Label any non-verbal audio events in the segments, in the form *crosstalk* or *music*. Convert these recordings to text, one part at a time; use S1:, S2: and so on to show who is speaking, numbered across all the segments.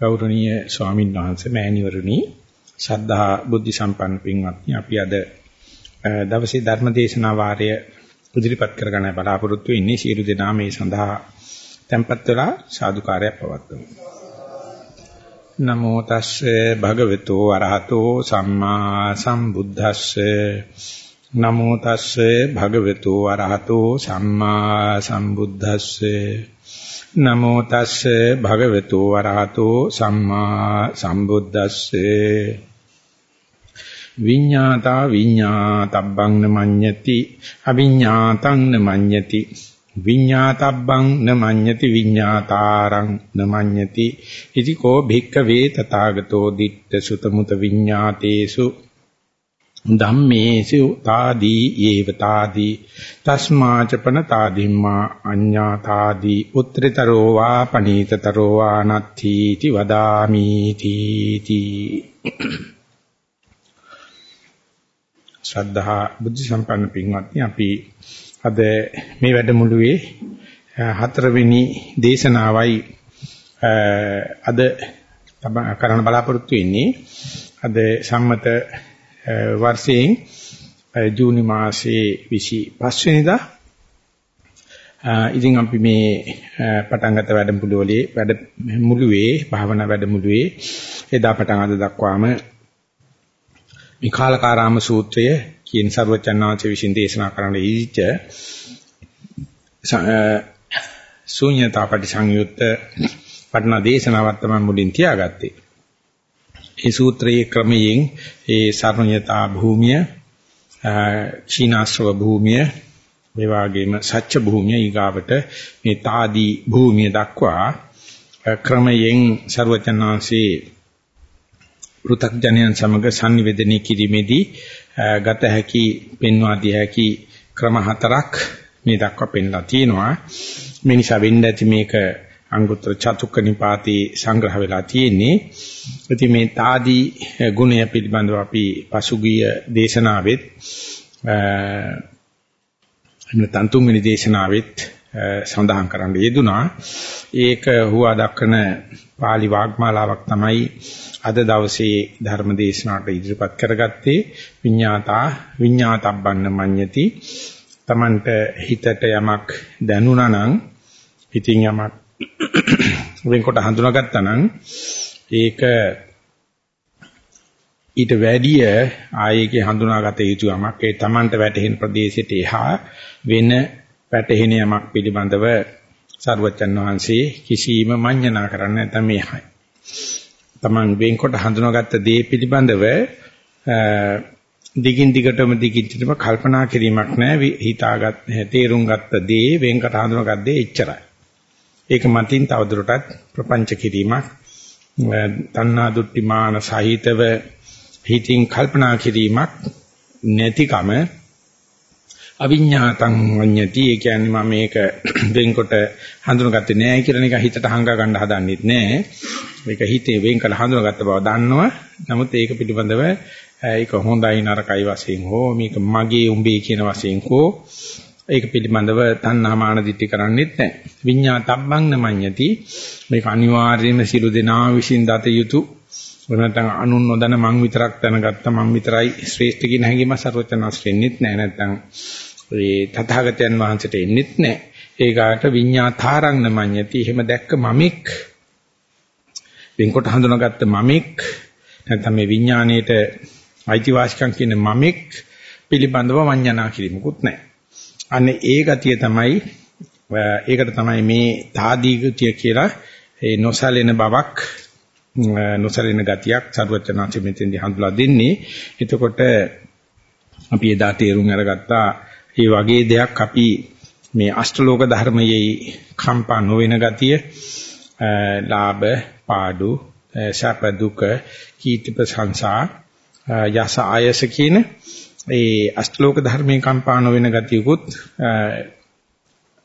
S1: ගෞරවනීය ස්වාමීන් වහන්සේ මෑණිවරණි ශ්‍රද්ධා බුද්ධ සම්පන්න පින්වත්නි අපි අද දවසේ ධර්ම දේශනා වාරය ඉදිරිපත් කරගන්න බලාපොරොත්තු වෙන්නේ සියලු දෙනා මේ සඳහා tempත් වෙලා සාදුකාරයක් පවත්වමු. නමෝ තස්සේ භගවතු වරහතෝ සම්මා සම්බුද්දස්සේ. නමෝ තස්සේ භගවතු වරහතෝ සම්මා සම්බුද්දස්සේ. නමෝ තස්සේ භගවතු වරහතෝ සම්මා සම්බුද්දස්සේ. විඤ්ඤාතා විඤ්ඤාතබ්බං නමඤ්ඤති අවිඤ්ඤාතං නමඤ්ඤති විඤ්ඤාතබ්බං නමඤ්ඤති විඤ්ඤාතාරං නමඤ්ඤති ඉති කෝ භික්ඛවේ තථාගතෝ දිට්ඨ සුතමුත විඤ්ඤාතේසු. ධම්මේසු තාදී ඒව තාදී තස්මාචපන තාදිම්මා අඤ්ඤා තාදී උත්තරීතරෝ වා පනීතතරෝ වා නත්ථි ති වදාමි තීති. ශ්‍රද්ධා බුද්ධ සම්පන්න පින්වත්නි අපි අද මේ වැඩමුළුවේ හතරවෙනි දේශනාවයි අද කරන්න බලාපොරොත්තු වෙන්නේ. අද සම්මත වර්ෂයෙන් ජූනි මාසයේ 25 වෙනිදා ඉතින් අපි මේ පටන් ගත වැඩමුළුවේ වැඩමුළුවේ භාවනා වැඩමුළුවේ එදා පටන් අද දක්වාම මේ කාලකාරාම සූත්‍රය කියන සර්වචන්නාංශ විසින් දේශනා කරන්න ඉදිච්ච ශූන්‍යතා පරිසංයුක්ත පටන දේශනාවක් තමයි මුලින් තියාගත්තේ. ඒ සූත්‍රයේ ක්‍රමයෙන් ඒ සර්ණ්‍යතා භූමිය ක්ෂීනාශ්‍රව භූමිය මේ වගේම සත්‍ය භූමිය ඊගාවට මේ తాදී භූමිය දක්වා ක්‍රමයෙන් ਸਰවචනාංශේ පෘථග්ජනයන් සමග sannivedanī කිරීමේදී ගත හැකි පෙන්වා දිය හැකි ක්‍රම හතරක් මේ දක්වා පෙන්ලා තියෙනවා. මේ නිසා වෙන්න ඇති මේක අංගුත්තර චතුක්ක නිපාතේ සංග්‍රහ වෙලා තියෙන්නේ. ඉතින් මේ తాදී ගුණය පිළිබඳව අපි පසුගිය දේශනාවෙත් අ තන්තුන්වෙනි දේශනාවෙත් සඳහන් කරන්න යෙදුනා. ඒක හුවා දක්වන pāli වාග්මාලාවක් තමයි අද දවසේ ධර්ම දේශනාවට ඉදිරිපත් කරගත්තේ විඤ්ඤාතා විඤ්ඤාතබ්බන්න මඤ්ඤති. Tamanට හිතට යමක් දැනුණා නම් ඉතින් යමක් *coughs* වෙන්කොට හඳුනාගත්තා නම් ඒක ඊට වැඩිය ආයේකේ හඳුනාගත යුතු යමක් ඒ Tamanට වැටහෙන ප්‍රදේශයට එහා වෙන වැටහෙන යමක් පිළිබඳව සරුවචන් වහන්සේ කිසිම මඤ්ඤණා කරන්නේ නැත්නම් මේයි. Taman වෙන්කොට හඳුනාගත්ත දේ පිළිබඳව දිගින් දිගටම දිගින් දිගටම කල්පනා කිරීමක් නැහැ හිතාගත් තේරුම් ගත්ත දේ වෙන්කට හඳුනාගත් දේ එච්චරයි. ඒක මතින් තවදුරටත් ප්‍රපංච කිරීමක්. තණ්හා දුට්ටි මාන සහිතව හිතින් කල්පනා කිරීමක් නැතිකම අවිඤ්ඤාතං වඤ්ඤති. ඒ කියන්නේ මම මේක *clears throat* වෙන්කොට හඳුනගත්තේ නෑ කියලා නිකන් හිතට හංගා ගන්න හදන්නෙත් නෑ. මේක හිතේ වෙන් කළ හඳුනගත්ත බව දන්නවා. නමුත් ඒක පිළිබඳව ඒක හොඳයි නරකයි වශයෙන් හෝ මේක මගේ උඹේ කියන වශයෙන් හෝ ඒක පිළිබඳව තණ්හාමාන දිටි කරන්නේත් නැහැ. විඤ්ඤාතබ්බං නමඤ්ඤති මේක අනිවාර්යයෙන්ම සිළු දෙනා විසින් දත යුතු නැත්නම් අනුන් නොදැන මං විතරක් දැනගත්ත මං විතරයි ශ්‍රේෂ්ඨ කියන හැඟීම සර්වචනස් වෙන්නෙත් නැහැ. නැත්නම් ඒ තථාගතයන් වහන්සේට එන්නෙත් නැහැ. ඒකට විඤ්ඤාතාරං නමඤ්ඤති එහෙම දැක්ක මමෙක් වෙන්කොට හඳුනාගත්ත මමෙක් නැත්නම් මේ විඥාණයට අයිතිවාසිකම් කියන මමෙක් පිළිබඳව මඤ්ඤණා කිරීමකුත් නැහැ. අනේ ඒ ගතිය තමයි ඒකට තමයි මේ තාදී ගතිය කියලා ඒ නොසලෙන බවක් නොසලෙන ගතියක් සරුවචනාංශ මෙතෙන්දී හඳුලා දෙන්නේ. එතකොට අපි එදා තේරුම් අරගත්තා මේ වගේ දෙයක් අපි මේ අෂ්ටලෝක ධර්මයේ කම්පා නොවන ගතිය ලාභ පාඩු සැප දුක කීර්ති ප්‍රශංසා යස ආයස කියන ඒ අෂ්ටලෝක ධර්මයේ කම්පාන වෙන ගතියකුත්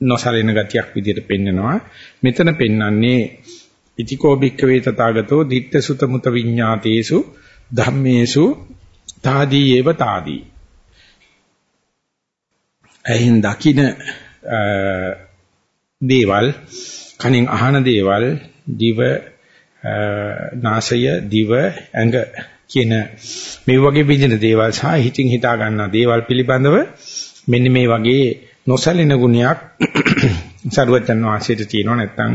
S1: නොසලින ගතියක් විදිහට පෙන්නනවා. මෙතන පෙන්වන්නේ ඉතිකෝ භික්කවේ තථාගතෝ ditta sutta muta විඤ්ඤාතේසු ධම්මේසු තාදී ඒව තාදී. ඇහින් දකින දේවල් කනින් අහන දේවල් දිව නාසය දිව ඇඟ කියන මේ වගේ විදින දේවල් සහ හිතින් හිතා ගන්නා දේවල් පිළිබඳව මෙන්න මේ වගේ නොසලින ගුණයක් *coughs* සරුවචන් වහන්සේට තියෙනවා නැත්නම්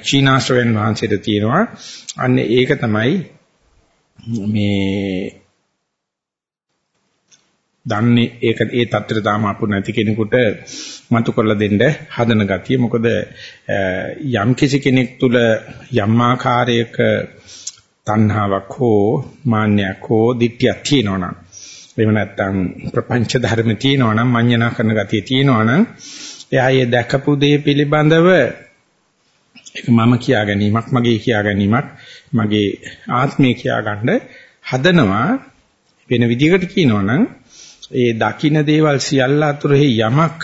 S1: ක්ෂීණාශ්‍රවයන් වහන්සේට තියෙනවා. අන්න ඒක තමයි මේ දන්නේ. ඒක ඒ தත්තර තාම අපු නැති කෙනෙකුට මතු කරලා දෙන්න හදන ගතිය. මොකද යම් කිසි කෙනෙක් තුල යම් ආකාරයක තණ්හාවක් හෝ මාන්නයක් හෝ ditthියක් තියෙනවනම් එහෙම නැත්නම් ප්‍රපංච ධර්ම තියෙනවනම් මඤ්ඤණා කරන ගතිය තියෙනවනම් එයා ඒ දැකපු දේ පිළිබඳව ඒක මම කියා ගැනීමක් මගේ කියා ගැනීමක් මගේ ආත්මය කියා ගන්න හදනවා. වෙන විදිහකට කියනවනම් ඒ දකින්න දේවල් සියල්ල අතුරෙහි යමක්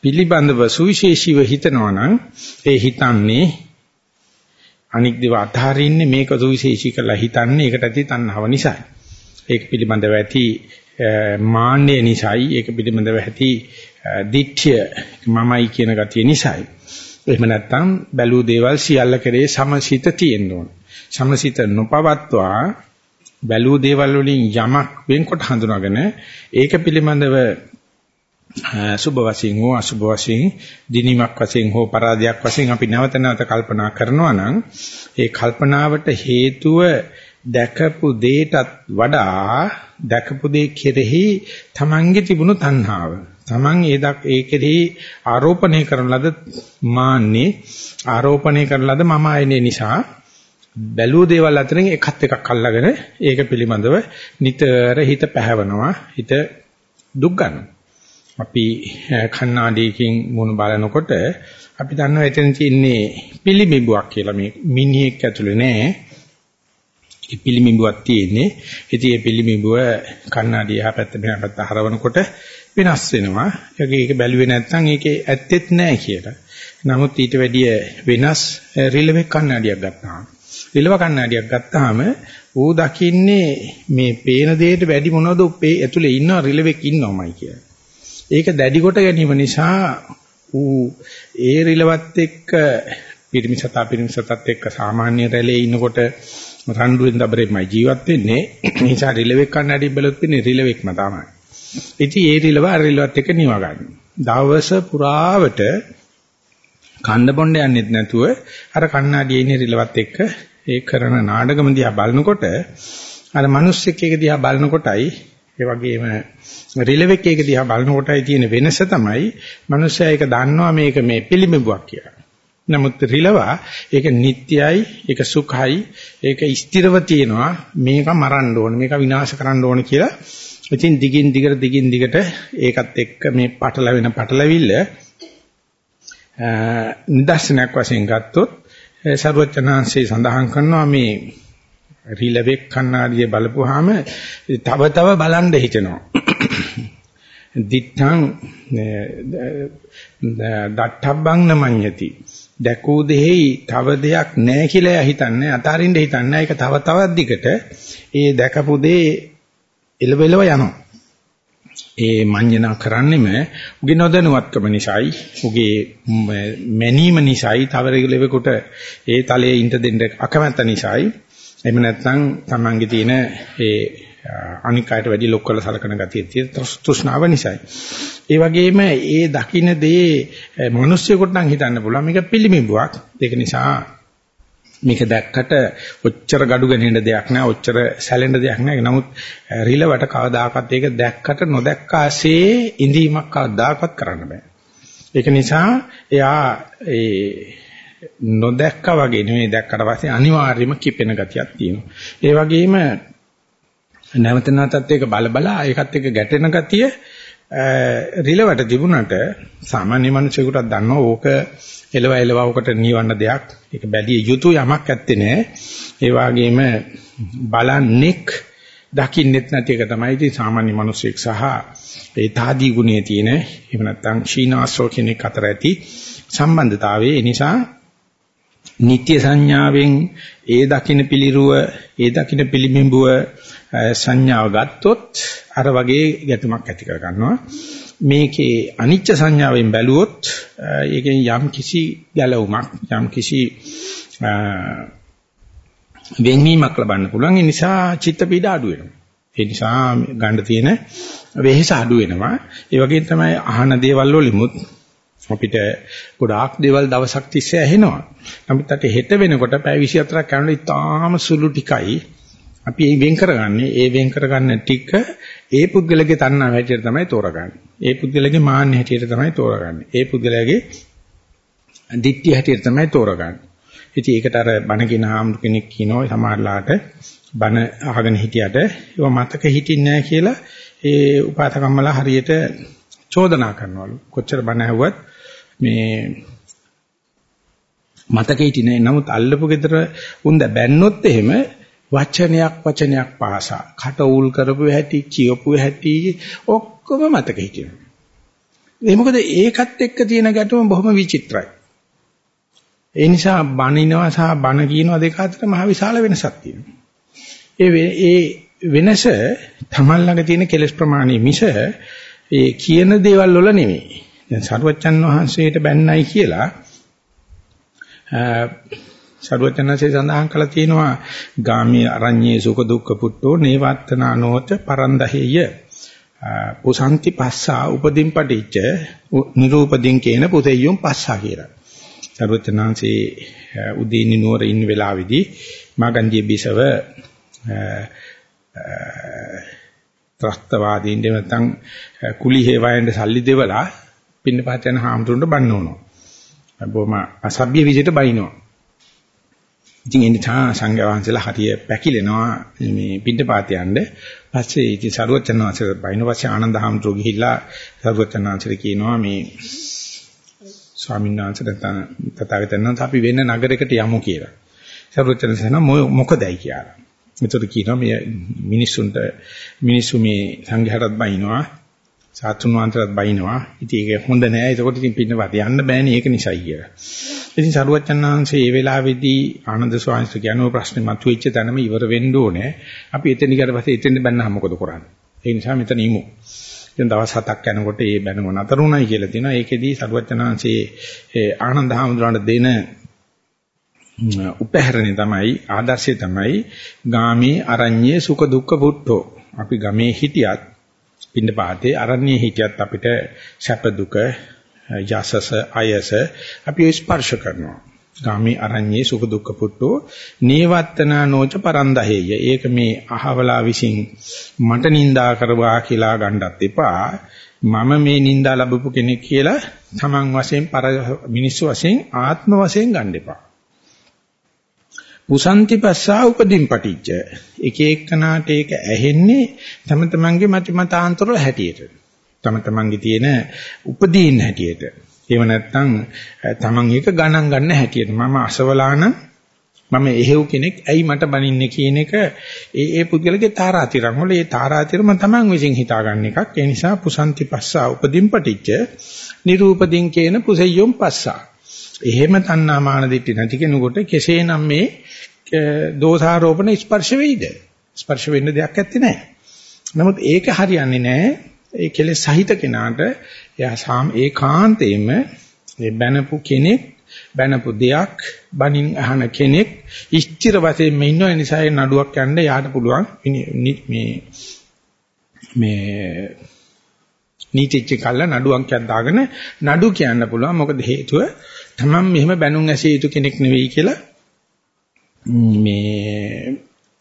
S1: පිළිබඳව සුවිශේෂීව හිතනවනම් ඒ හිතන්නේ අනික් දේව අතහරින්නේ මේක සුවිශේෂී කරලා හිතන්නේ ඒකට ඇති තණ්හාව නිසායි. ඒක පිළිබඳව ඇති මාන්නය නිසායි ඒක පිළිබඳව ඇති දිට්ඨිය මමයි කියන ගතිය නිසායි. එහෙම නැත්නම් බැලූ දේවල් සියල්ල කෙරේ සමසිත තියෙන්න ඕන. සමසිත නොපවත්වා බැලූ දේවල් වලින් යමක් වෙන්කොට හඳුනාගෙන ඒක පිළිබඳව සුභ වශයෙන් හෝ අසුභ වශයෙන් දිනීමක් වශයෙන් හෝ පරාදයක් වශයෙන් අපි නැවත නැවත කල්පනා කරනවා නම් ඒ කල්පනාවට හේතුව දැකපු දෙයටත් වඩා දැකපු දේ කෙරෙහි තමන්ගේ තිබුණු තණ්හාව. තමන් ඒ දක් ඒ කෙරෙහි ආරෝපණය කරන ලද මාන්නේ ආරෝපණය කරන ලද මම ආයනේ නිසා බැලූ දේවල් අතරින් එකත් එකක් අල්ලගෙන ඒක පිළිබඳව නිතර හිත පැහැවනවා හිත දුක් ගන්නවා. අපි කණ්ණාඩියකින් මුණ බලනකොට අපි දන්නවා එතන තියෙන්නේ පිළිඹුවක් කියලා. මේ මිනිහෙක් ඇතුලේ නෑ. ඒ පිළිඹුවක් තියෙන්නේ. ඉතින් ඒ පිළිඹුව කණ්ණාඩිය එහා පැත්ත මෙහා පැත්ත හරවනකොට වෙනස් වෙනවා. ඒක ඒක බැලුවේ නැත්නම් ඒකේ ඇත්තෙත් නෑ කියලා. නමුත් ඊට වැඩිය වෙනස් රිලෙවෙක් කණ්ණාඩියක් ගත්තාම. රිලව කණ්ණාඩියක් ගත්තාම ඌ දකින්නේ මේ පේන දෙයට වැඩි මොනවද ඒ ඇතුලේ ඉන්න රිලෙවෙක් ඉන්නවමයි කියලා. ඒක දැඩි කොට ගැනීම නිසා ඌ ඒ රිලවත් එක්ක පිරිමි සතා පිරිමි සතත් එක්ක සාමාන්‍ය රැළේ ඉන්නකොට රණ්ඩුවෙන් දබරෙමයි ජීවත් වෙන්නේ. ඒ නිසා රිලෙවෙක් කන්නඩි බැලුවොත් වෙන්නේ රිලෙවෙක්ම තමයි. ඉතින් ඒ රිලව අර රිලවත් එක්ක නිවා ගන්න. දවස පුරාවට කන්න බොණ්ඩ යන්නෙත් නැතුව අර කන්නඩියේ ඉන්න රිලවත් එක්ක ඒ කරන නාඩගම දිහා බලනකොට අර මිනිස්සෙක් එක දිහා බලනකොටයි ඒ වගේම රිලෙවෙක් එක දිහා බලනකොටයි තියෙන වෙනස තමයි මනුස්සයා ඒක දන්නවා මේක මේ පිළිඹුවක් කියලා. නමුත් රිලවා ඒක නිට්ටයයි ඒක සුඛයි ඒක ස්ථිරව තියෙනවා මේක මරන්න ඕන මේක විනාශ කරන්න ඕන කියලා ඉතින් දිගින් දිගට දිගින් දිගට ඒකත් එක්ක මේ පටලවෙන පටලවිල්ල නිදර්ශනයක් වශයෙන් ගත්තොත් සර්වචනාංශේ සඳහන් කරනවා මේ රිලෙවෙක් කන්නාඩිය බලපුවාම තව තව බලන්න හිතෙනවා. දිත්තං දත්තබ්බං නමඤ්ඤති. දැකූ දෙෙහි තව දෙයක් නැහැ කියලා හිතන්නේ අතාරින්න හිතන්නේ ඒක තව තවත් දිගට ඒ දැකපු දේ එලවෙලව යනවා. ඒ මඤ්ඤණා කරන්නෙම උගේ නොදැනුවත්කම නිසායි උගේ මැනීම නිසායි තව රෙගුලෙවෙකුට ඒ තලයේ ඉඳ දෙන්න අකමැත්ත නිසායි එහෙම නැත්නම් Tamange තියෙන ඒ අනික් අයට වැඩි ලොක් කරලා සලකන ගතිය තියෙන තෘෂ්ණාව නිසායි. ඒ වගේම ඒ දකින්න දේ මිනිස්සුෙකුට නම් හිතන්න පුළුවන් මේක පිළිමිබුවක්. ඒක නිසා මේක දැක්කට ඔච්චර gadu ගනින්න දෙයක් නෑ ඔච්චර සැලෙන්න දෙයක් නෑ නමුත් රිලවට කවදාකවත් ඒක දැක්කට නොදැක්කාසේ ඉඳීමක් කවදාකවත් කරන්න බෑ ඒක නිසා එයා ඒ නොදැක්කා වගේ නෙමෙයි දැක්කට පස්සේ අනිවාර්යයෙන්ම කිපෙන ගතියක් තියෙනවා. ඒ වගේම නැවත නැවතත් ඒක බල බල ඒකත් එක්ක ගැටෙන ගතිය රිලවට තිබුණට සාමාන්‍ය මිනිසෙකුට දන්නවා ඕක එලව එලව උකට නිවන්න දෙයක් ඒක බැලිය යුතු යමක් ඇත්තේ නෑ. ඒ වගේම බලන්නෙක් දකින්නෙත් නැති එක තමයි ඉතින් සාමාන්‍ය මිනිසෙක් සහ ඒ තාදී ගුණයේ තියෙන එහෙම නැත්නම් ශීනාසෝ කෙනෙක් අතර ඇති සම්බන්ධතාවය ඒ නිසා නිත්‍ය සංඥාවෙන් ඒ දකින්න පිළිරුව ඒ දකින්න පිළිඹුව සංඥාව ගත්තොත් අර වගේ ගැටුමක් ඇති කර ගන්නවා මේකේ අනිච්ච සංඥාවෙන් බැලුවොත් ඒකෙන් යම් කිසි ගැලවුමක් යම් කිසි වෙන්වීමක් ලබන්න පුළුවන්. ඒ නිසා චිත්ත පීඩ අඩු වෙනවා. ඒ නිසා ගන්න තියෙන වෙහෙස අඩු වෙනවා. ඒ වගේම තමයි අහන දේවල් වලිමුත් අපිට ගොඩාක් දේවල් දවසක් තිස්සේ ඇහෙනවා. නමුත් අට හෙට වෙනකොට පැය 24ක් යනකොට ඉතාම සුළු ටිකයි අපි ඒ වෙන් කරගන්නේ ඒ වෙන් කරගන්න ටික ඒ පුද්ගලගේ තණ්හාව හැටියට තමයි තෝරගන්නේ. ඒ පුද්ගලගේ මාන්න හැටියට තමයි තෝරගන්නේ. ඒ පුද්ගලගේ දිට්ඨිය හැටියට තමයි තෝරගන්නේ. ඉතින් ඒකට අර බණ කියන ආම්දු කෙනෙක් කියනවා සමහරලාට බණ අහගෙන හිටියට ඒව මතක හිටින්නේ නැහැ කියලා ඒ උපාතකම්මලා හරියට චෝදනා කරනවලු. කොච්චර බණ ඇහුවත් මේ මතක හිටින්නේ නමුත් අල්ලපු ගෙදර උන්ද බැන්නොත් එහෙම වචනයක් වචනයක් පාසා කට උල් කරපු හැටි කියපු හැටි ඔක්කොම මතක හිටිනවා. ඒ මොකද ඒකත් එක්ක තියෙන ගැටුම බොහොම විචිත්‍රයි. ඒ නිසා බණිනවා සහ බණ කියනවා දෙක අතර මහ විශාල වෙනසක් තියෙනවා. ඒ ඒ වෙනස තමන් ළඟ තියෙන කෙලෙස් ප්‍රමාණය මිස ඒ කියන දේවල් වල නෙමෙයි. දැන් සරුවච්චන් වහන්සේට බැන්නයි කියලා සරුවචනසේ සඳහන් කළා තියෙනවා ගාමී අරඤ්ඤේ සුඛ දුක්ඛ පුට්ටෝ නේවත්තනා නොත පරන්දහෙය පුසන්ති පස්සා උපදීන් පටිච්ච නිරූපදීන් කියන පුතෙයුම් පස්සා කියලා. සරුවචනanse උදීනි නුවර ඉන්න වෙලාවේදී මාගන්ධිය බිසව ත්‍රස්තවාදීන් දෙවතන් කුලි හේවයන්ට සල්ලි දෙවලා පින්නපාත යන හාමුදුරන්ට බන්න උනවා. බොහොම අසභ්‍ය විදිහට බයිනවා. ඉතින් ඒ නිසා සංඝයා වහන්සේලා හරිය පැකිලෙනවා මේ පිටපාත යන්න. පස්සේ ඉතින් සරුවචනාංශය බයින පස්සේ ආනන්ද හාමුදුරුවෝ ගිහිල්ලා සරුවචනාංශට කියනවා මේ ස්වාමීන් වහන්සේ නැත්නම් තථාගතයන් වහන්සේ අපි වෙන නගරයකට යමු කියලා. සරුවචනාංශය මොකදයි කියලා. මෙතන කියනවා මේ මිනිස්සුන්ට මිනිස්සු මේ සංඝයාටත් බයිනවා සාතුන් වහන්සේලාත් බයිනවා. ඉතින් ඒක හොඳ නෑ. ඒකකොට ඉතින් පින්නපත යන්න බෑනේ ඒක නිසයි කියලා. ඉතින් සරුවච්චන් වහන්සේ මේ වෙලාවේදී ආනන්ද ස්වාමීන් වහන්සේ කියනවා ප්‍රශ්නේ මතුවෙච්ච තැනම ඉවර වෙන්න ඕනේ. අපි එතන ඊට පස්සේ එතෙන් බැන්නා මොකද කරන්නේ? ඒ නිසා මෙතන ඉමු. ඉතින් දවස් හතක් යනකොට මේ බැනම නතර උනායි කියලා තියෙනවා. ඒකෙදී සරුවච්චන් වහන්සේ ආනන්ද හාමුදුරන්ට දෙන උපහැරණේ තමයි ආදර්ශය තමයි ගාමී අරඤ්ඤේ සුඛ දුක්ඛ පුට්ඨෝ. අපි ගමේ හිටියත් පින්න පාතේ අරණ්‍යයේ හිටියත් අපිට සැප දුක යසස අයස අපි ස්පර්ශ කරනවා. ගාමී අරඤ්ඤේ සුඛ දුක්ඛ පුට්ටෝ නේවත්තනා නොච පරන්දහෙය. ඒක මේ අහවලා විසින් මට නිඳා කරවා කියලා ගන්නත් එපා. මම මේ නිඳා ලැබපු කෙනෙක් කියලා තමන් වශයෙන් පර මිනිස්සු වශයෙන් ආත්ම වශයෙන් ගන්න එපා. පුසන්ති පස්සා උපදීන් පටිච්ච. එක එක්කනාට ඒක ඇහෙන්නේ තම තමන්ගේ මත මතාන්තර හැටියට. තම තමන්ගේ තියෙන උපදීන් හැටියට. එහෙම නැත්නම් තමන් ඒක ගණන් ගන්න හැටියට. මම අසවලාන මම එහෙව් කෙනෙක් ඇයි මට බනින්නේ කියන එක ඒ ඒ පුද්ගලගේ තාරාතිරම් වල ඒ තාරාතිරම තමන් විසින් හිතාගන්න එකක්. ඒ නිසා පුසන්ති පස්සා උපදීන් පටිච්ච නිරූපදීන් කියන පුසෙය්‍යොම් පස්සා. එහෙම තණ්හා මාන දිට්ඨි නැති කෙනෙකුට කෙසේනම් මේ දෝෂාරෝපණ ස්පර්ශ වෙයිද? ස්පර්ශ වෙන්න දෙයක් ඇත්තේ නැහැ. නමුත් ඒක හරියන්නේ නැහැ. ඒ කෙලෙස් සහිත කෙනාට එයා සාම ඒකාන්තයෙන්ම මේ බැනපු කෙනෙක් බැනපු දෙයක් බනින් අහන කෙනෙක් ඉස්තිර වශයෙන් මේ ඉන්න නිසා ඒ නඩුවක් යන්න යාට පුළුවන් මේ මේ නීතිච්ච කල්ල නඩුවක් දාගෙන නඩු කියන්න පුළුවන් මොකද හේතුව තමන් මෙහෙම බැනුම් ඇසිය යුතු කෙනෙක් නෙවෙයි කියලා මේ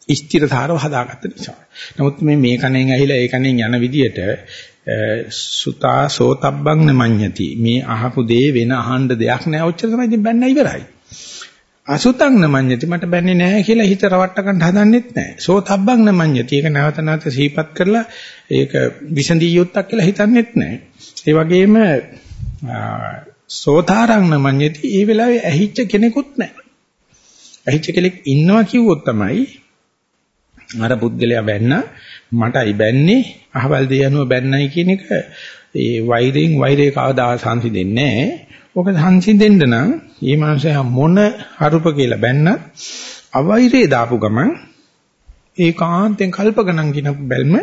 S1: ස්ථිරතාවව හදාගත්ත නිසා. නමුත් මේ මේ කණෙන් ඇහිලා ඒ කණෙන් යන විදියට සුතා සෝතබ්බං නමඤ්ඤති. මේ අහපු දේ වෙන අහන්න දෙයක් නෑ. ඔච්චර තමයි ඉතින් බැන්න ඉවරයි. අසුතං නමඤ්ඤති මට බැන්නේ නෑ කියලා හිත රවට්ට ගන්න හදන්නෙත් නෑ. සෝතබ්බං නමඤ්ඤති. ඒක නැවත නැවත සිහිපත් කරලා ඒක විසඳිය යුත්තක් කියලා හිතන්නෙත් නෑ. ඒ වගේම සෝතාරං නමඤ්ඤති. ඒ වෙලාවේ ඇහිච්ච කෙනෙකුත් නෑ. ඇහිච්ච කෙනෙක් ඉන්නවා කිව්වොත් තමයි අර පුද්ගලයා බැන්න මටයි බැන්නේ අහවල් දෙය යනුව බැන්නයි කියන එක ඒ වෛරයෙන් වෛරය කවදා සංසිඳෙන්නේ නැහැ. ඔක සංසිඳෙන්න නම් මේ මනුස්සයා මොන හරුප කියලා බැන්න අවෛරේ දාපු ගමන් ඒකාන්තෙන් කල්ප ගණන් කියන බැල්ම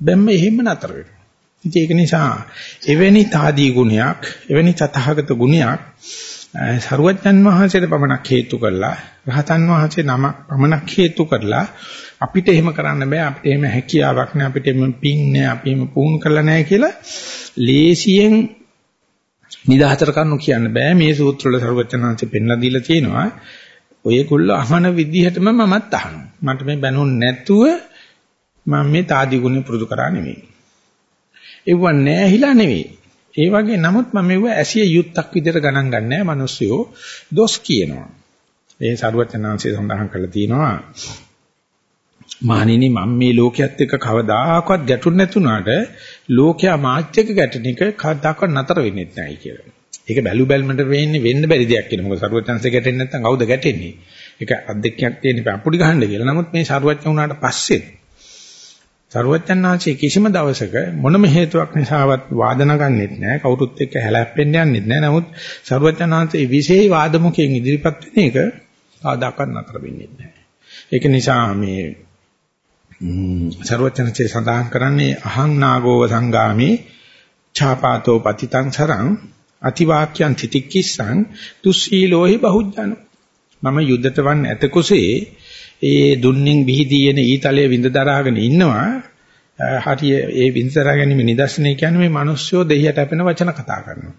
S1: බැම්ම එහෙම නතර වෙනවා. ඒක නිසා එවැනි తాදී ගුණයක් එවැනි තථාගත ගුණයක් සරුවච්චන් වහන්සේට පමණක් හේතු කරලා රහතන් වහන්සේ නමක් පමණක් හේතු කරලා අපිට එහෙම කරන්න බෑ. අපිට එහෙම හැකියාවක් නෑ. අපිට එහෙම පිං නෑ. අපි එහෙම පුහුණු කරලා නෑ කියලා ලේසියෙන් නිදාතර කරනු කියන්න බෑ. මේ සූත්‍ර වල සරුවච්චන්හන්සේ පෙන්ලා දීලා තියෙනවා ඔයගොල්ලෝ අහන විදිහටම මමත් අහනවා. මට මේ බැනුන් නැතුව මම මේ තාදි ගුණ පුරුදු කරා නෙමෙයි. ඒව නෑහිලා නෙවෙයි ඒ වගේ නමුත් මම මේව ඇසිය යුත්තක් විදිහට ගණන් ගන්නෑ මිනිස්සුયો දොස් කියනවා ඒ සරුවචනාංශය සඳහන් කරලා තියෙනවා මහණෙනි මම මේ ලෝකයේත් එක්ක කවදාකවත් ගැටුන් නැතුණාට ලෝකයා මාත් එක්ක ගැටෙන එක කවදාකවත් නතර වෙන්නේ නැහැ කියලා. ඒක බැලු බැලමට වෙන්නේ වෙන්න බැරි දෙයක් කියලා. මොකද සරුවචනසේ ගැටෙන්නේ නැත්නම් කවුද ගැටෙන්නේ? ඒක අද්දෙක්යක් තියෙන අපුඩි ගහන්න කියලා. නමුත් මේ සරුවචන උනාට පස්සේ සරුවචනාංශයේ කිසිම දවසක මොනම හේතුවක් නිසාවත් වාදන ගන්නෙත් නැහැ. කවුරුත් එක්ක හැලැප්පෙන්න යන්නෙත් නැහැ. නමුත් සරුවචනාංශයේ විශේෂ වාදමුකයෙන් ඉදිරිපත් වෙන එක කවදාකවත් නතර වෙන්නේ නැහැ. ඒක නිසා මේ සර්වචනසේ සඳහන් කරන්නේ අහං නාගෝව සංගාමේ ඡාපාතෝ පතිතං සරං අතිවාක්‍යං තිතික්කිස්සං තුස්සීලෝහි බහුජන මම යුද්ධට වන් ඇත කුසේ ඒ දුන්නින් බිහිදී එන ඊතලයේ විඳ දරාගෙන ඉන්නවා. හරිය ඒ විඳ දරා ගැනීම නිදර්ශනය කියන්නේ මේ මිනිස්සුયો දෙහියට අපෙන වචන කතා කරනවා.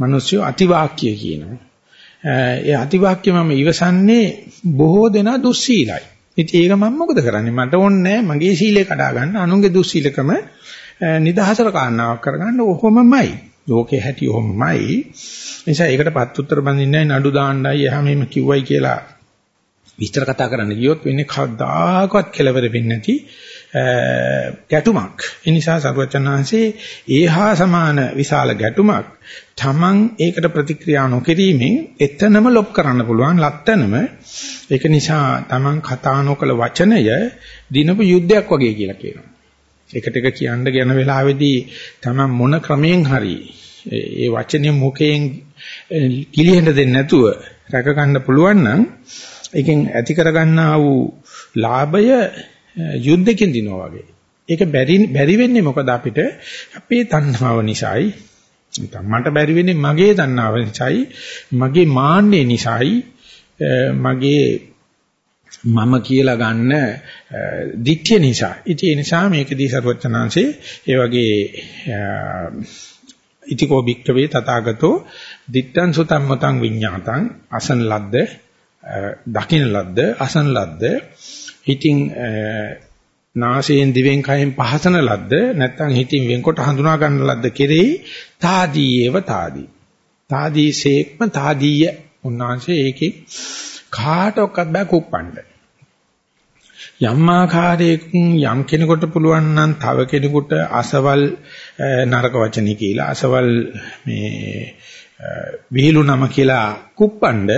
S1: මිනිස්සුયો අතිවාක්‍ය කියනවා. ඒ අතිවාක්‍ය මම ඉවසන්නේ බොහෝ දෙනා දුස්සීලයි. ඉතින් ඒක මම මොකද කරන්නේ? මට ඕනේ මගේ සීලය කඩා ගන්න. අනුන්ගේ දුස්සීලකම නිදහසට කාරණාවක් කරගන්න ඔහොමමයි. ලෝකේ හැටි ඔහොමමයි. නිසා ඒකටපත් උත්තර බඳින්නයි නඩු දාන්නයි එහා මෙහෙම කිව්වයි කියලා විස්තර කතා කරන්න ගියොත් වෙන්නේ කවදාකවත් කෙලවර වෙන්නේ නැති ගැටුමක්. ඒ නිසා සරුවචනාංශේ ඒහා සමාන විශාල ගැටුමක් Taman ඒකට ප්‍රතික්‍රියා නොකිරීමෙන් එතනම ලොප් කරන්න පුළුවන් ලැත්තනම ඒක නිසා Taman කතා නොකල වචනය දිනපු යුද්ධයක් වගේ කියලා කියනවා. එකට එක කියන්න යන වෙලාවේදී Taman මොන ක්‍රමයෙන් හරි ඒ වචනේ මුඛයෙන් කිලිහෙන්න දෙන්නේ නැතුව රැක ගන්න පුළුවන් නම් ඒකෙන් ඇති කරගන්නා වූ ලාභය යුද්ධකින් දිනවා වගේ. ඒක බැරි බැරි වෙන්නේ මොකද අපිට අපේ තණ්හාව නිසායි මට බැරි වෙන්නේ මගේ තණ්හාව නිසායි මගේ මාන්නේ නිසායි මගේ මම කියලා ගන්න දිට්ඨිය නිසා. ඉතින් ඒ නිසා මේකදී සර්වචනාංශේ ඒ වගේ ඉතිකෝ භික්කවේ තථාගතෝ දිත්තං සුතං මතං විඤ්ඤාතං අසන ලද්ද දකින්න ලද්ද අසන ලද්ද හිතින් නාසයෙන් දිවෙන් කයෙන් පහසන ලද්ද නැත්නම් හිතින් වෙන්කොට හඳුනා ගන්න ලද්ද කෙරෙහි තාදීයව තාදී. තාදීසේක්ම තාදීය. උන්වහන්සේ ඒකේ කාටවත් බෑ කුප්පන්න යම් ආකාරයකින් යම් කෙනෙකුට පුළුවන් නම් තව කෙනෙකුට අසවල් නරක වචනේ කියලා අසවල් මේ විහිළු නම කියලා කුප්පණ්ඩ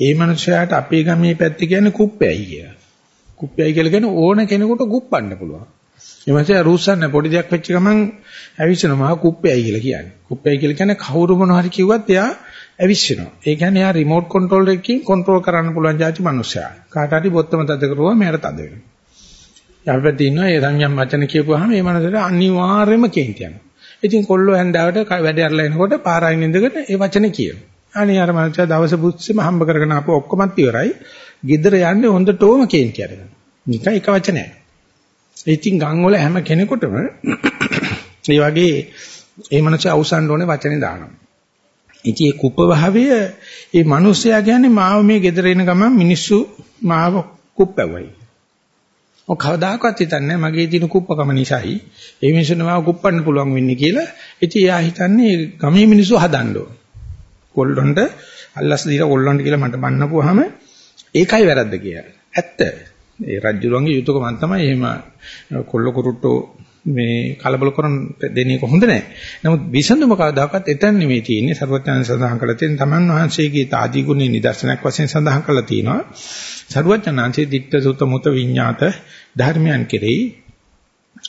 S1: ඒ මනුස්සයාට අපේ ගමේ පැත්ත කියන්නේ කුප්පයයි කියලා. කුප්පයයි කියලා කියන්නේ ඕන කෙනෙකුට කුප්පන්න පුළුවන්. ඒ මනුස්සයා රුස්සන්නේ පොඩි දෙයක් වෙච්ච ගමන් ඇවිස්සෙනවා කුප්පයයි කියලා කියන්නේ. කුප්පයයි කියලා කියන්නේ කවුරු මොන හරි කිව්වත් එයා ඇවිස්සෙනවා. ඒ කියන්නේ එයා රිමෝට් කන්ට්‍රෝල් එකකින් කන්ට්‍රෝල් කරන්න පුළුවන් જાති මනුස්සයා. කාට හරි බොත්තම තද කරුවා මෙයාට තද වෙනවා. යහපැත්තේ ඉන්නවා ඒ සංයම් වචන කියපුවාම මේ මනුස්සයාට අනිවාර්යයෙන්ම කේන්ති යනවා. ඉතින් කොල්ලෝ හැන්දාවට වැඩ අරලා එනකොට පාරායින් ඉඳගෙන ඒ වචනේ කියනවා. අනේ අර මනුස්සයා දවස පුස්සෙම හම්බ කරගෙන ආපු ඔක්කොමත් ඉවරයි. ගෙදර යන්නේ හොඳටම කේන්ති අරගෙන. නිකන් එක වචනයක්. ඉතින් ගම් වල හැම කෙනෙකුටම මේ වගේ ඒ මනුස්සයා අවසන් ඕනේ වචනේ දානවා. ඉතින් ඒ කුප්ප භාවය ඒ මිනිස්සයා කියන්නේ මාව මේ ගෙදර එන ගමන් මිනිස්සු මාව කුප්පවයි. ඔය කවදාකවත් හිතන්නේ මගේ තියෙන කුප්පකම නිසායි ඒ මිනිස්සුන්ව මාව කුප්පන්න පුළුවන් වෙන්නේ කියලා. ඉතින් එයා හිතන්නේ ගමේ මිනිස්සු හදන්න ඕන. කොල්ලොන්ට අල්ලස් දීලා කොල්ලොන්ට කියලා මට බන්නපුවාම ඒකයි වැරද්ද කියලා. ඇත්ත. ඒ රජුලන්ගේ යුතුයකම තමයි එහෙම කොල්ල කුරුට්ටෝ මේ කලබල කරන දෙන්නේ කොහොඳ නැහැ. නමුත් විසඳුම කවදාකවත් එතන නෙමෙයි තියෙන්නේ. සර්වඥයන් සඳහන් කළ තියෙන තමන් වහන්සේගේ තාදී ගුණේ නිදර්ශනයක් වශයෙන් සඳහන් කළා තියෙනවා. සර්වඥාන්සේ ditta sutta muta විඤ්ඤාත ධර්මයන් කෙරෙහි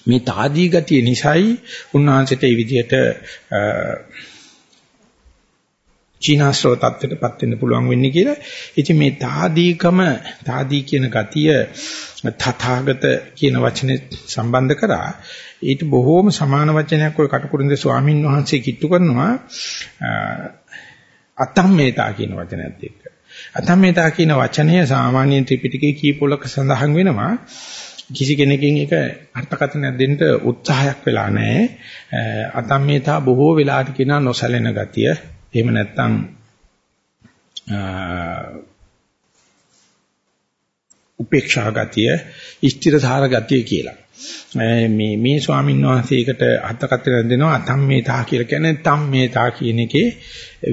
S1: මේ තාදී ගතිය නිසයි උන්වහන්සේට මේ විදිහට චීනාශ්‍රව තත්ත්වයටපත් වෙන්න පුළුවන් වෙන්නේ කියලා. ඉතින් මේ තාදීකම තාදී කියන ගතිය තථාගත කියන වචනේ සම්බන්ධ කරා ඊට බොහෝම සමාන වචනයක් ඔය කටුකුරුන්දේ ස්වාමින් වහන්සේ කිට්ටු කරනවා අතම්මේතා කියන වචනයත් එක්ක. අතම්මේතා කියන වචනය සාමාන්‍ය ත්‍රිපිටකයේ කීපොලක සඳහන් වෙනවා. කිසි කෙනකින් ඒක අර්ථකථනයක් දෙන්න උත්සාහයක් වෙලා නැහැ. අතම්මේතා බොහෝ වෙලාට කියන නොසැලෙන ගතිය. එහෙම නැත්නම් උපේක්ෂා ගතිය, ස්ථිරධාර ගතිය කියලා. මේ මේ ස්වාමීන් වහන්සේකට අර්ථකථන දෙනවා අතම්මේතා කියලා කියන්නේ තම්මේතා කියන එකේ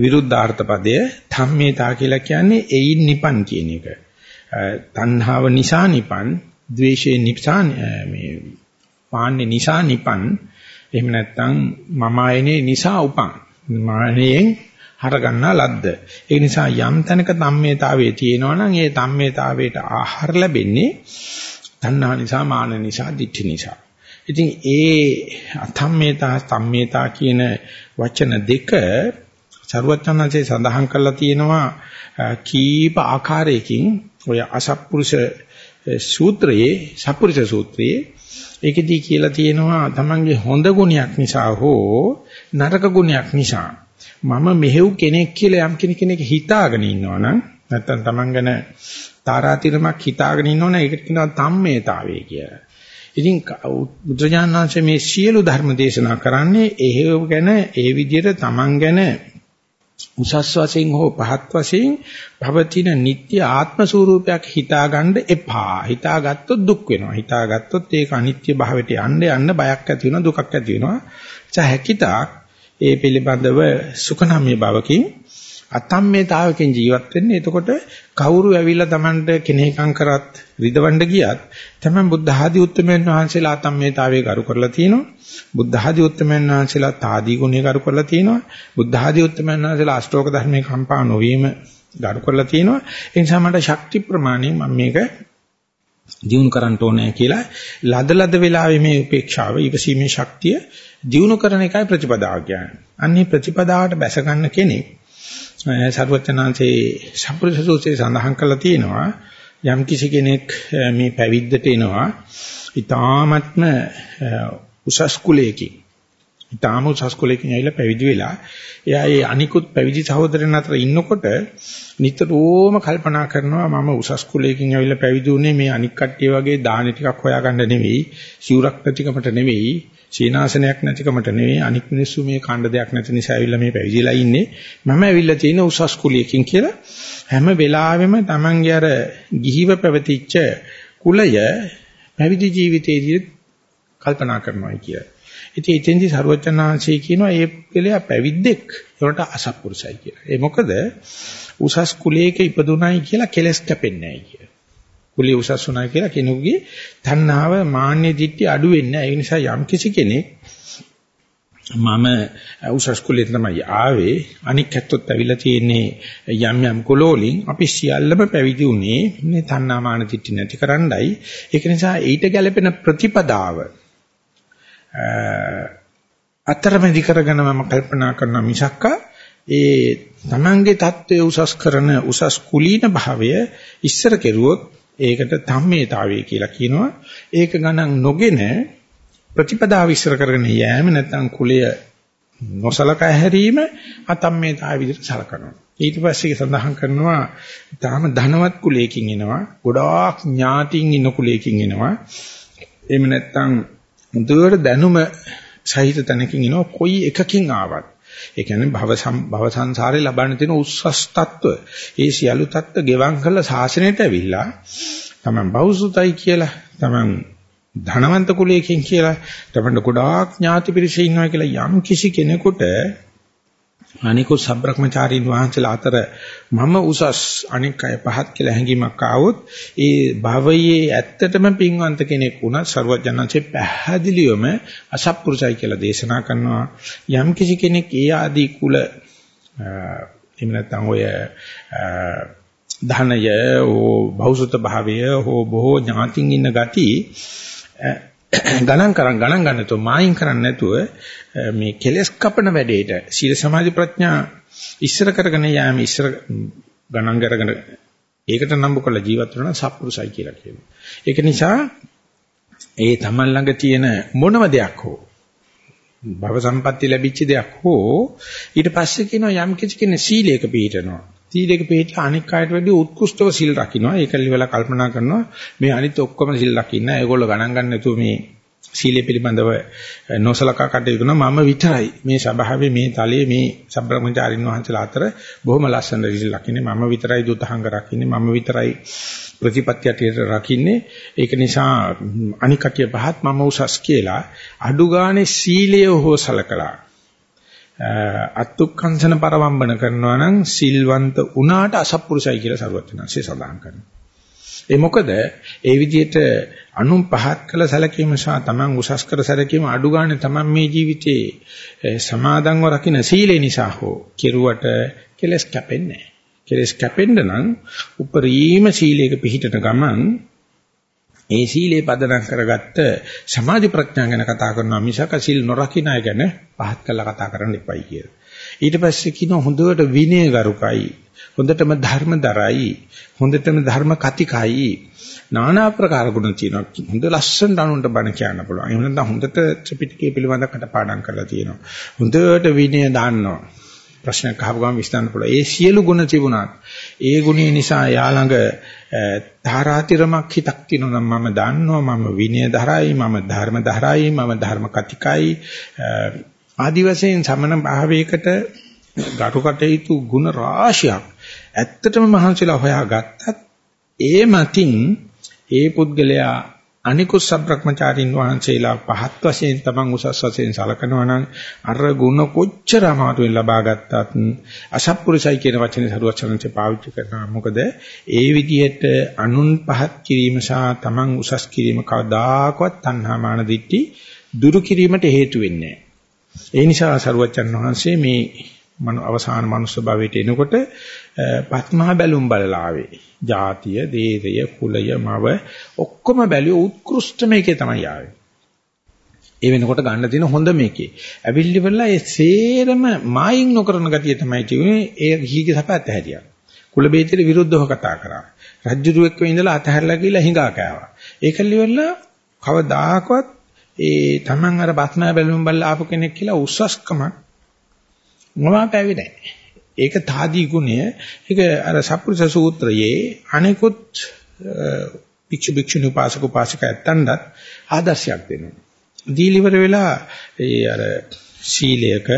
S1: විරුද්ධාර්ථ පදය. තම්මේතා කියලා කියන්නේ එයින් නිපන් කියන එක. තණ්හාව නිසා නිපන්, ද්වේෂේ නිසා මේ පාන්නේ නිසා නිපන්. එහෙම නැත්නම් මම ආයනේ නිසා උපන්. මානෙන් හරගන්නා ලද්ද. ඒ නිසා යම් තැනක තම්මේතාවයේ තියෙනවා නම් ඒ තම්මේතාවයට ආහාර ලැබෙන්නේ තණ්හා නිසා, මාන නිසා, ditthi නිසා. ඉතින් ඒ අතම්මේතා තම්මේතා කියන වචන දෙක සරුවචනanse සඳහන් කරලා තියෙනවා කීප ආකාරයකින් ඔය අසත්පුරුෂ සූත්‍රයේ සත්පුරුෂ සූත්‍රයේ ඒකෙදී කියලා තියෙනවා තමන්ගේ හොඳ ගුණයක් නිසා හෝ නරක ගුණයක් නිසා මම මෙහෙව් කෙනෙක් කියලා යම් කෙනෙක් හිතාගෙන ඉන්නවනම් නැත්තම් තමන් ගැන තාරාතිරමක් හිතාගෙන ඉන්නවනේ ඒකට කියනවා තම්මේතාවය කියලා. ඉතින් බුදුජානනාංශ මේ සියලු ධර්ම දේශනා කරන්නේ එහෙව ගැන ඒ විදිහට තමන් ගැන උසස් වශයෙන් හෝ පහත් වශයෙන් භවතින නිට්ටය ආත්ම ස්වરૂපයක් හිතාගන්න එපා. හිතාගත්තොත් දුක් වෙනවා. හිතාගත්තොත් ඒක අනිත්‍ය භාවයට යන්න යන්න බයක් ඇති වෙනවා දුකක් ඇති වෙනවා. ඒ හැකිතාක් ඒ පිළිබඳව සුඛනම්‍ය භවකින් අතම්මේතාවකින් ජීවත් වෙන්නේ. එතකොට කවුරු ඇවිල්ලා Tamanට කෙනෙක්ම් කරත් රිදවන්න ගියත් තමයි බුද්ධ ආදී උත්තමයන් වහන්සේලා අතම්මේතාවයේ කරු කරලා තියෙනවා. බුද්ධ ආදී උත්තමයන් වහන්සේලා තාදී ගුණය කරු කරලා තියෙනවා. බුද්ධ ආදී උත්තමයන් වහන්සේලා අෂ්ටෝක ධර්මයේ කම්පා නොවීම කරු කරලා තියෙනවා. ඒ නිසා මට ශක්ති ප්‍රමාණය මම මේක දිනු කරන්න ඕනේ කියලා ලද ලද වෙලාවේ මේ උපේක්ෂාව ඉවසීමේ ශක්තිය දිනු කරන එකයි ප්‍රතිපදාව කියන්නේ. අන්නේ ප්‍රතිපදාවට බැස ගන්න කෙනෙක් සර්වචනාංශේ සම්ප්‍රදාය සූත්‍රයේ සඳහන් කරලා තියෙනවා යම් කිසි කෙනෙක් මේ පැවිද්දට එනවා ඊ타මත්ම උසස් කුලයකින් ඊටාම උසස් කුලයකින් ඇවිල්ලා පැවිදි වෙලා එයා ඒ අනිකුත් පැවිදි සහෝදරයන් අතර ඉන්නකොට නිතරම කල්පනා කරනවා මම උසස් කුලයකින් ඇවිල්ලා පැවිදි වුණේ මේ අනික් කට්ටිය වගේ දාන ටිකක් හොයාගන්න නෙවෙයි සිවුරක් නැතිකමට නෙවෙයි සීනාසනයක් නැතිකමට නෙවෙයි අනික් මිනිස්සු මේ කාණ්ඩ දෙයක් නැති නිසා ඇවිල්ලා මේ පැවිදිලා ඉන්නේ මම ඇවිල්ලා තියෙන උසස් කුලයකින් කියලා හැම වෙලාවෙම Tamange අර ගිහිව පැවතිච්ච කුලය පැවිදි ජීවිතයේදී කල්පනා කරනවා කියලා. ඉතින් එතෙන්දී සරුවචනාංශය කියනවා මේ පුද්ගලයා පැවිද්දෙක් ඒකට අසත්පුරුෂයි කියලා. ඒ මොකද උසස් කුලයක ඉපදුනායි කියලා කෙලස් කැපෙන්නේ නැහැ කියලා. කුලිය උසස් වුණා කියලා කෙනෙකුගේ තණ්හාව මාන්නේ දිට්ටි අඩු වෙන්නේ නැහැ. ඒ නිසා යම් කිසි කෙනෙක් මම උසස් කුලෙන් තමයි ආවේ අනික් ඇත්තොත් ඇවිල්ලා තියෙන්නේ යම් යම් කුලෝලින් අපි සියල්ලම පැවිදි උනේ මේ තණ්හා මාන දිට්ටි නැති කරන්නයි ඒක නිසා ඊට ගැලපෙන ප්‍රතිපදාව අතරමැදි කරගෙන මම කල්පනා කරන මිසක්කා ඒ තමන්ගේ தત્ත්වය උසස් කරන උසස් කුලීන භාවය ඉස්සර කෙරුවොත් ඒකට ධම්මේතාවය කියලා කියනවා. ඒක ගණන් නොගෙන ප්‍රතිපදාව ඉස්සර කරගෙන යෑම නැත්නම් කුලය නොසලකා හැරීම අතම්මේතාව විදිහට සලකනවා. ඊට පස්සේ සඳහන් කරනවා තාම ධනවත් කුලයකින් එනවා. ගොඩාක් ඥාතියින් ඉන්න කුලයකින් එනවා. එහෙම නැත්නම් මුදුවර දැනුම සහිත තැනකින් එනවා කොයි එකකින් ආවත්. ඒ කියන්නේ භව භව සංසාරේ ලබන්න තියෙන උස්සස් తত্ত্ব. ඒ සියලු తত্ত্ব ගෙවම් කරලා ශාසනයට ඇවිල්ලා තමන් බෞසුතයි කියලා තමන් ධනවන්ත කුලයකින් කියලා තමන්ට ගොඩාක් ඥාති පිරිස ඉන්නවා කියලා යම් කිසි කෙනෙකුට අනිකුත් සබ්‍රක්‍මචාරීන් වහන්සේලා අතර මම උසස් අනික් අය පහත් කියලා හැඟීමක් ආවොත් ඒ භවයේ ඇත්තටම පින්වන්ත කෙනෙක් වුණත් ਸਰවඥාන්සේ පැහැදිලිවම අසත්පුරුෂයි කියලා දේශනා කරනවා. යම් කිසි කෙනෙක් ඒ ආදී කුල එහෙම නැත්නම් ඔය ධනය හෝ භෞසුත භාවය හෝ බොහෝ ඥාතින් ඉන්න ගති ගණන් කරන් ගණන් ගන්න නැතුව මායින් කරන්නේ නැතුව මේ කෙලස් කපන වැඩේට සීල සමාධි ප්‍රඥා ඉස්සර කරගෙන යෑම ඉස්සර ගණන් කරගෙන ඒකට නම්බු කරලා ජීවත් වෙනවා සත්පුරුසයි කියලා කියනවා. ඒක නිසා ඒ තමන් ළඟ තියෙන මොනම දෙයක් හෝ භව සම්පatti ලැබිච්ච දෙයක් හෝ ඊට පස්සේ කියනවා යම් කිසි කෙනෙක් සීලයක පිළිටනවා. සීලයක පිළිටලා අනික් අයට වැඩි උත්කෘෂ්ටව සීල් රකින්නවා. ඒක liwala කල්පනා කරනවා මේ අනිත් ඔක්කොම සීල් රකින්න. ඒගොල්ලෝ ගණන් ගන්න නැතුව මේ සීලය පිළිබඳව නොසලකා කටයුතු කරන මම විතරයි මේ සභාවේ මේ තලයේ මේ සම්බ්‍රහ්මචාරින් වහන්සේලා අතර බොහොම ලස්සන රිසිල් ලකින්නේ මම විතරයි දුතහංග රකින්නේ මම විතරයි ප්‍රතිපත්තියට රකින්නේ ඒක නිසා අනික් කටිය පහත් මම උසස් කියලා අඩු ගානේ සීලය හෝ සලකලා අත්ුක්කංශන පරවම්බන කරනවා නම් සිල්වන්ත උනාට අසත්පුරුෂයි කියලා සරුවචනanse සඳහන් කරනවා ඒ මොකද ඒ විදිහට අනුන් පහත් කළ සැලකීම සහ Taman උසස් කර සැලකීම අඩු ගන්න Taman මේ ජීවිතේ සමාදන්ව රකින්න සීලේ නිසා හෝ කෙරුවට කෙලස් කැපෙන්නේ නැහැ. කෙලස් කැපෙන්න නම් උපරිම සීලයක පිහිටන ගමන් ඒ සීලේ පදනම් කරගත්ත සමාධි ප්‍රඥා ගැන කතා කරනවා මිසක සිල් නොරකින්න අය ගැන පහත් කළා කතා කරන්න එපයි කියලා. ඊට පස්සේ කියන හොඳට විනයගරුකයි හොඳටම ධර්මදරයි හොඳටම ධර්ම කතිකයි. নানা ආකාර ගුණ තියෙනවා. හොඳ ලස්සනට අනුන්ට බණ කියන්න පුළුවන්. එහෙම නැත්නම් හොඳට ත්‍රිපිටකය පිළිබඳව කටපාඩම් කරලා තියෙනවා. හොඳට විනය දාන්නවා ප්‍රශ්නයක් අහපු ගමන් විශ්ලේෂණ පුළුවන්. ඒ සියලු ගුණ තිබුණාත් ඒ ගුණය නිසා යා ළඟ තාරාතිරමක් හිතක් තියෙනවා මම දන්නවා මම විනය දරයි මම ධර්ම දරයි මම ධර්ම කතිකයි. ආදි වශයෙන් සමන භාවයකට ගරු කටයුතු ගුණ රාශියක් ඇත්තටම මහන්සිලා හොයාගත්තත් ඒ මතින් ඒ පුද්ගලයා අනිකුත් සබ්‍රක්‍මචාරින් වහන්සේලා පහත් වශයෙන් තමන් උසස් වශයෙන් සලකනවා නම් අර ගුණ කොච්චර අමාරුවෙන් ලබා ගත්තත් අසත්පුරුෂයි කියන වචනේ සරුවචනන්සේ පාවිච්චි කරනවා. මොකද ඒ විදිහට අනුන් පහත් කිරීම සහ තමන් උසස් කිරීම කවදාකවත් තණ්හා මාන දිට්ටි දුරු කිරීමට හේතු වෙන්නේ නැහැ. ඒ නිසා සරුවචන් වහන්සේ මේ මන අවසාන මනුස්ස භවයට එනකොට පත්මහ බැලුම් බලලා ආවේ. ජාතිය, දේශය, කුලය, මව ඔක්කොම බැලුව උත්කෘෂ්ඨ මේකේ තමයි ආවේ. ඒ වෙනකොට ගන්න තියෙන හොඳ මේකේ. ඇවිල්ලි වෙලා ඒ සේරම මායින් නොකරන ගතිය තමයි තියුනේ ඒ ගිහිගේ සපැත්ත හැටියක්. කුල බේතේට විරුද්ධව කතා කරා. රජ්ජුරුවෙක් වෙ ඉඳලා අතහැරලා ගිහලා හිඟා කෑවා. ඒකල්ලි වෙලා කවදාකවත් ඒ Taman අර බස්නා බැලුම් බලලා ආපු කෙනෙක් කියලා උස්සස්කමක් මොනවාපෑවේ නැහැ. ඒක තාදී ගුණය. ඒක අර සප්පුරුෂ සූත්‍රයේ අනෙකුත් භික්ෂු භික්ෂුණී උපාසක උපාසික ඇත්තන්ට ආදර්ශයක් දෙනවා. දීලිවර වෙලා ඒ අර සීලයක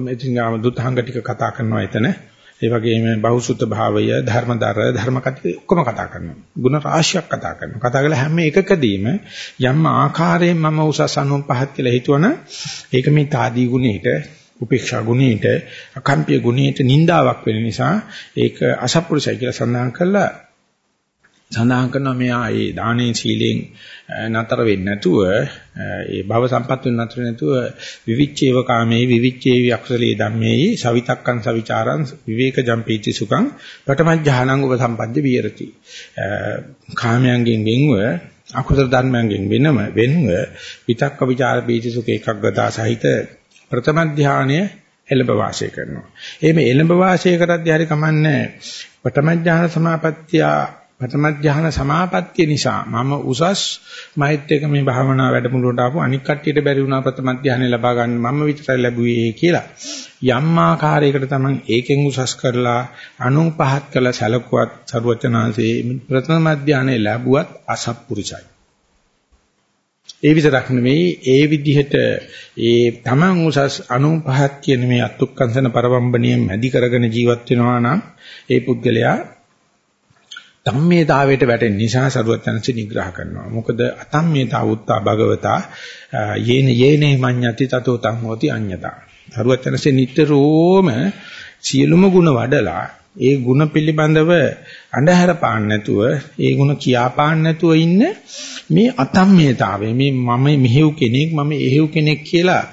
S1: මෙතින් ගාම දුතහංග ටික කතා කරනවා එතන. ඒ වගේම බහුසුත භාවය, ධර්මදර, ධර්මකති ඔක්කොම කතා කරනවා. ಗುಣ රාශියක් කතා කරනවා. කතා කළා හැම එකකදීම යම් ආකාරයෙන් මම උසස් අනුන් පහත් කියලා හිතුවන ඒක මේ තාදී ගුණයට උපේක්ෂා ගුණයට අකම්පිය ගුණයට නින්දාවක් වෙන නිසා ඒක අසත්පුරුෂයි කියලා සඳහන් කළා සඳහන් කරනවා මෙයා ඒ දානේ සීලෙන් නතර වෙන්නේ නැතුව ඒ භව සම්පත් වෙන නතර නැතුව විවිච්චේව කාමේ විවිච්චේවි අක්ෂලේ ධම්මේ සවිතක්කං සවිචාරං විවේක ජම්පීති සුඛං පඨමඥානං උප සම්පද්ද විහෙරති කාමයන්ගෙන් වෙන්ව අකුසල ධර්මයන්ගෙන් වෙනම වෙන්ව විතක්ක ਵਿਚාර පීති සුඛ එකග්ගතා සහිත ප්‍රථම ධානය එළඹ වාසය කරනවා. එහෙම එළඹ වාසය කරද්දී හරි කමන්නේ ප්‍රථම ධාන සමාපත්තිය ප්‍රථම ධාන සමාපත්තිය නිසා මම උසස් මෛත් එක මේ භාවනා වැඩමුළුවට ආපු අනික් කට්ටියට බැරි වුණා ප්‍රථම ධානය ලබා ගන්න මම විතරයි ලැබුවේ කියලා. යම් ආකාරයකට තමයි ඒකෙන් උසස් කරලා අනුන් පහත් කළ සැලකුවත් සරුවචනාංශේ ප්‍රථම ධානය ලැබුවත් අසත්පුරුෂයි. ඒ විතරක් නෙමෙයි ඒ විදිහට ඒ තමන් උසස් 95ක් කියන මේ අත්ුක්කංශන පරවම්බණිය මැදි කරගෙන ජීවත් වෙනවා නම් ඒ පුද්ගලයා ධම්මේතාවයට වැටෙන නිසා සරුවචනසි නිග්‍රහ කරනවා. මොකද අතම්මේතා උත්තා භගවතා යේන යේනේ මඤ්ඤති තතෝ තං හෝති අඤ්ඤතා. සරුවචනසි නිට්ටරෝම සියලුම ಗುಣ වඩලා ඒ ಗುಣ පිළිබඳව අඳුර පාන්න නැතුව ඒ ಗುಣ කියා පාන්න නැතුව ඉන්න මේ අතම්මේතාවය මේ මම මෙහෙව් කෙනෙක් මම එහෙව් කෙනෙක් කියලා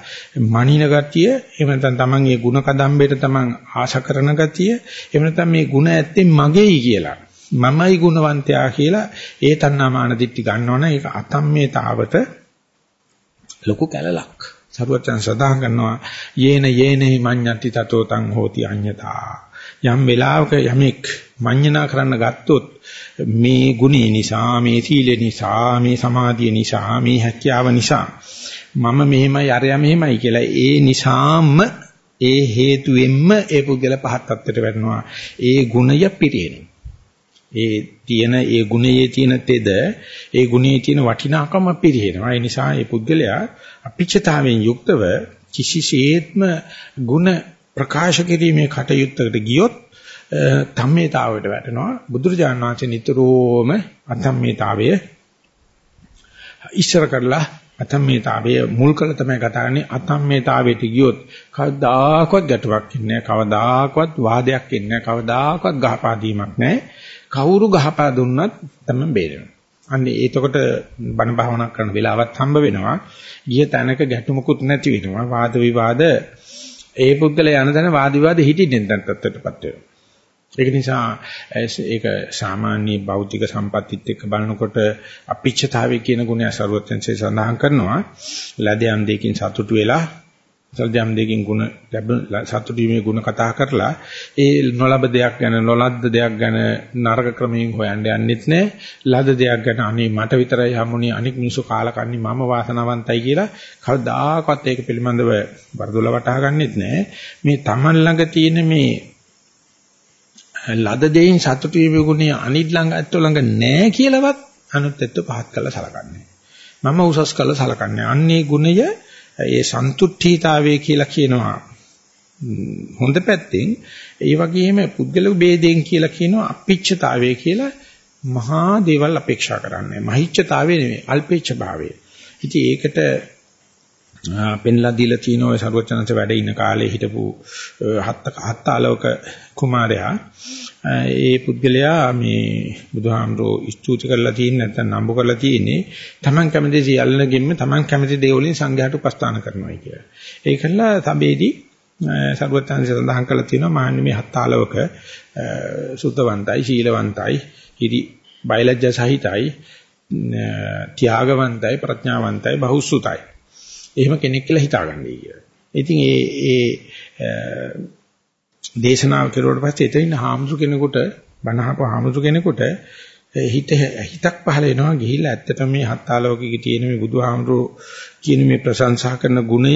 S1: මනින ගතිය එහෙම නැත්නම් Taman ඒ ಗುಣ කදම්බේට Taman ආශා කරන ගතිය එහෙම නැත්නම් මේ ಗುಣ ඇත්තේ මගේයි කියලා මමයි ගුණවන්තයා කියලා ඒ තණ්හාමාන දිට්ටි ගන්නවනම් ඒක අතම්මේතාවට ලොකු කැලලක් සරුවචන් සදාහන් කරනවා යේන යේනේ මඤ්ඤති තතෝ තං හෝති අඤ්ඤතා යම් වෙලාවක යමෙක් මඤ්ඤණා කරන්න ගත්තොත් මේ ගුණේ නිසා මේ සීල නිසා මේ සමාධිය නිසා මේ හැකියාව නිසා මම මෙහෙමයි අරයා මෙහෙමයි කියලා ඒ නිසාම ඒ හේතුවෙන්ම ඒ පුද්ගල පහත් තත්ත්වයට වැටෙනවා. ඒ ගුණය පිරියෙනවා. ඒ තියෙන ඒ ගුණයේ තියෙන තෙද ඒ ගුණයේ තියෙන වටිනාකම පිරිහෙනවා. ඒ නිසා ඒ පුද්ගලයා අපිච්චතාවෙන් යුක්තව කිසිසේත්ම ගුණ ප්‍රකාශ කිරීමේ කටයුත්තකට ගියොත් ධම්මේතාවයට වැටෙනවා. බුදුරජාණන් වහන්සේ නිතරම අධම්මේතාවය ඉස්සර කරලා අතම්මේතාවය මුල් කළ තමයි කතා කරන්නේ. අතම්මේතාවයට ගියොත් කවදාකවත් ගැටුවක් ඉන්නේ කවදාකවත් වාදයක් ඉන්නේ කවදාකවත් ගහපාදීමක් නැහැ. කවුරු ගහපා දුන්නත් තමයි බේරෙනවා. අන්නේ ඒතකොට බණ භාවනා කරන වෙලාවත් හම්බ වෙනවා. ගිය තැනක ගැටුමකුත් නැති වෙනවා. වාද විවාද ඒ පුද්ගලයා යන තැන වාද විවාද හිටින්නේ නැත්නම් තත්ත්වයටපත් වෙනවා. ඒක නිසා ඒක සාමාන්‍ය භෞතික සම්පත්තිත් එක්ක බලනකොට අපිච්චතාවය කියන ගුණය ਸਰවඥන්සේ සඳහන් කරනවා. ලැබයන් දෙකින් සතුටු වෙලා සල්ජම් දෙකින් ගුණ සතුටු වීමේ ගුණ කතා කරලා ඒ නොලබ දෙයක් ගැන නොලද්ද දෙයක් ගැන නරක ක්‍රමයෙන් හොයන්න යන්නෙත් නෑ. ලද දෙයක් ගැන අනේ මට විතරයි හම්ුනේ අනික් මිනිස්සු කාලා කන්නේ මම වාසනාවන්තයි කියලා කවදාකවත් ඒක පිළිබඳව වරදොල වටහා ගන්නෙත් නෑ. මේ Taman ළඟ තියෙන මේ ලද දෙයින් සතුටු වීමේ ගුණය අනිත් ළඟ ඇත්තෝ ළඟ නැහැ කියලාවත් අනුත් ඇත්ත පහත් කළා සලකන්නේ. මම උසස් කළා සලකන්නේ. අන්නේ ගුණය ඒ සන්තුට්ඨීතාවය කියලා කියනවා. හොඳ පැත්තෙන් ඒ වගේම පුද්ගල ભેදයෙන් කියලා කියනවා අපිච්චතාවය කියලා මහා දේවල් අපේක්ෂා කරන්නේ. මහිච්ඡතාවය නෙමෙයි අල්පේච්ඡ භාවය. ඉතින් ඒකට පෙන්ලා දීලා තියෙන ඔය සර්වචනන්ත වැඩ ඉන්න කාලේ හිටපු හත් හත්තාලෝක කුමාරයා ඒ පුද්ගලයා මේ බුදුහාමරෝ ස්තුති කරලා තියෙන්නේ නැත්නම් නම්බු කරලා තියෙන්නේ Taman කැමති සියල්ලගෙම Taman කැමති දේ වලින් සංඝයාට උපස්ථාන කරනවා කියලා. ඒකලා සබේදී සර්වචනන්ත සඳහන් කරලා තියෙනවා මාන්නේ මේ හත්තාලෝක සුද්ධවන්තයි ශීලවන්තයි ඉරි බයලජ්ජා සහිතයි ත්‍යාගවන්තයි ප්‍රඥාවන්තයි බහුසුතයි එහෙම කෙනෙක් කියලා හිතාගන්නයි කියලා. ඉතින් ඒ ඒ දේශනාව කෙරුවට පස්සේ එතන හාමුදුර කෙනෙකුට බණහප හාමුදුර කෙනෙකුට හිත හිතක් පහල වෙනවා ගිහිල්ලා ඇත්තටම මේ හත්තාලෝකයේ තියෙන මේ බුදුහාමුදුරෝ කියන මේ ප්‍රශංසා කරන ගුණය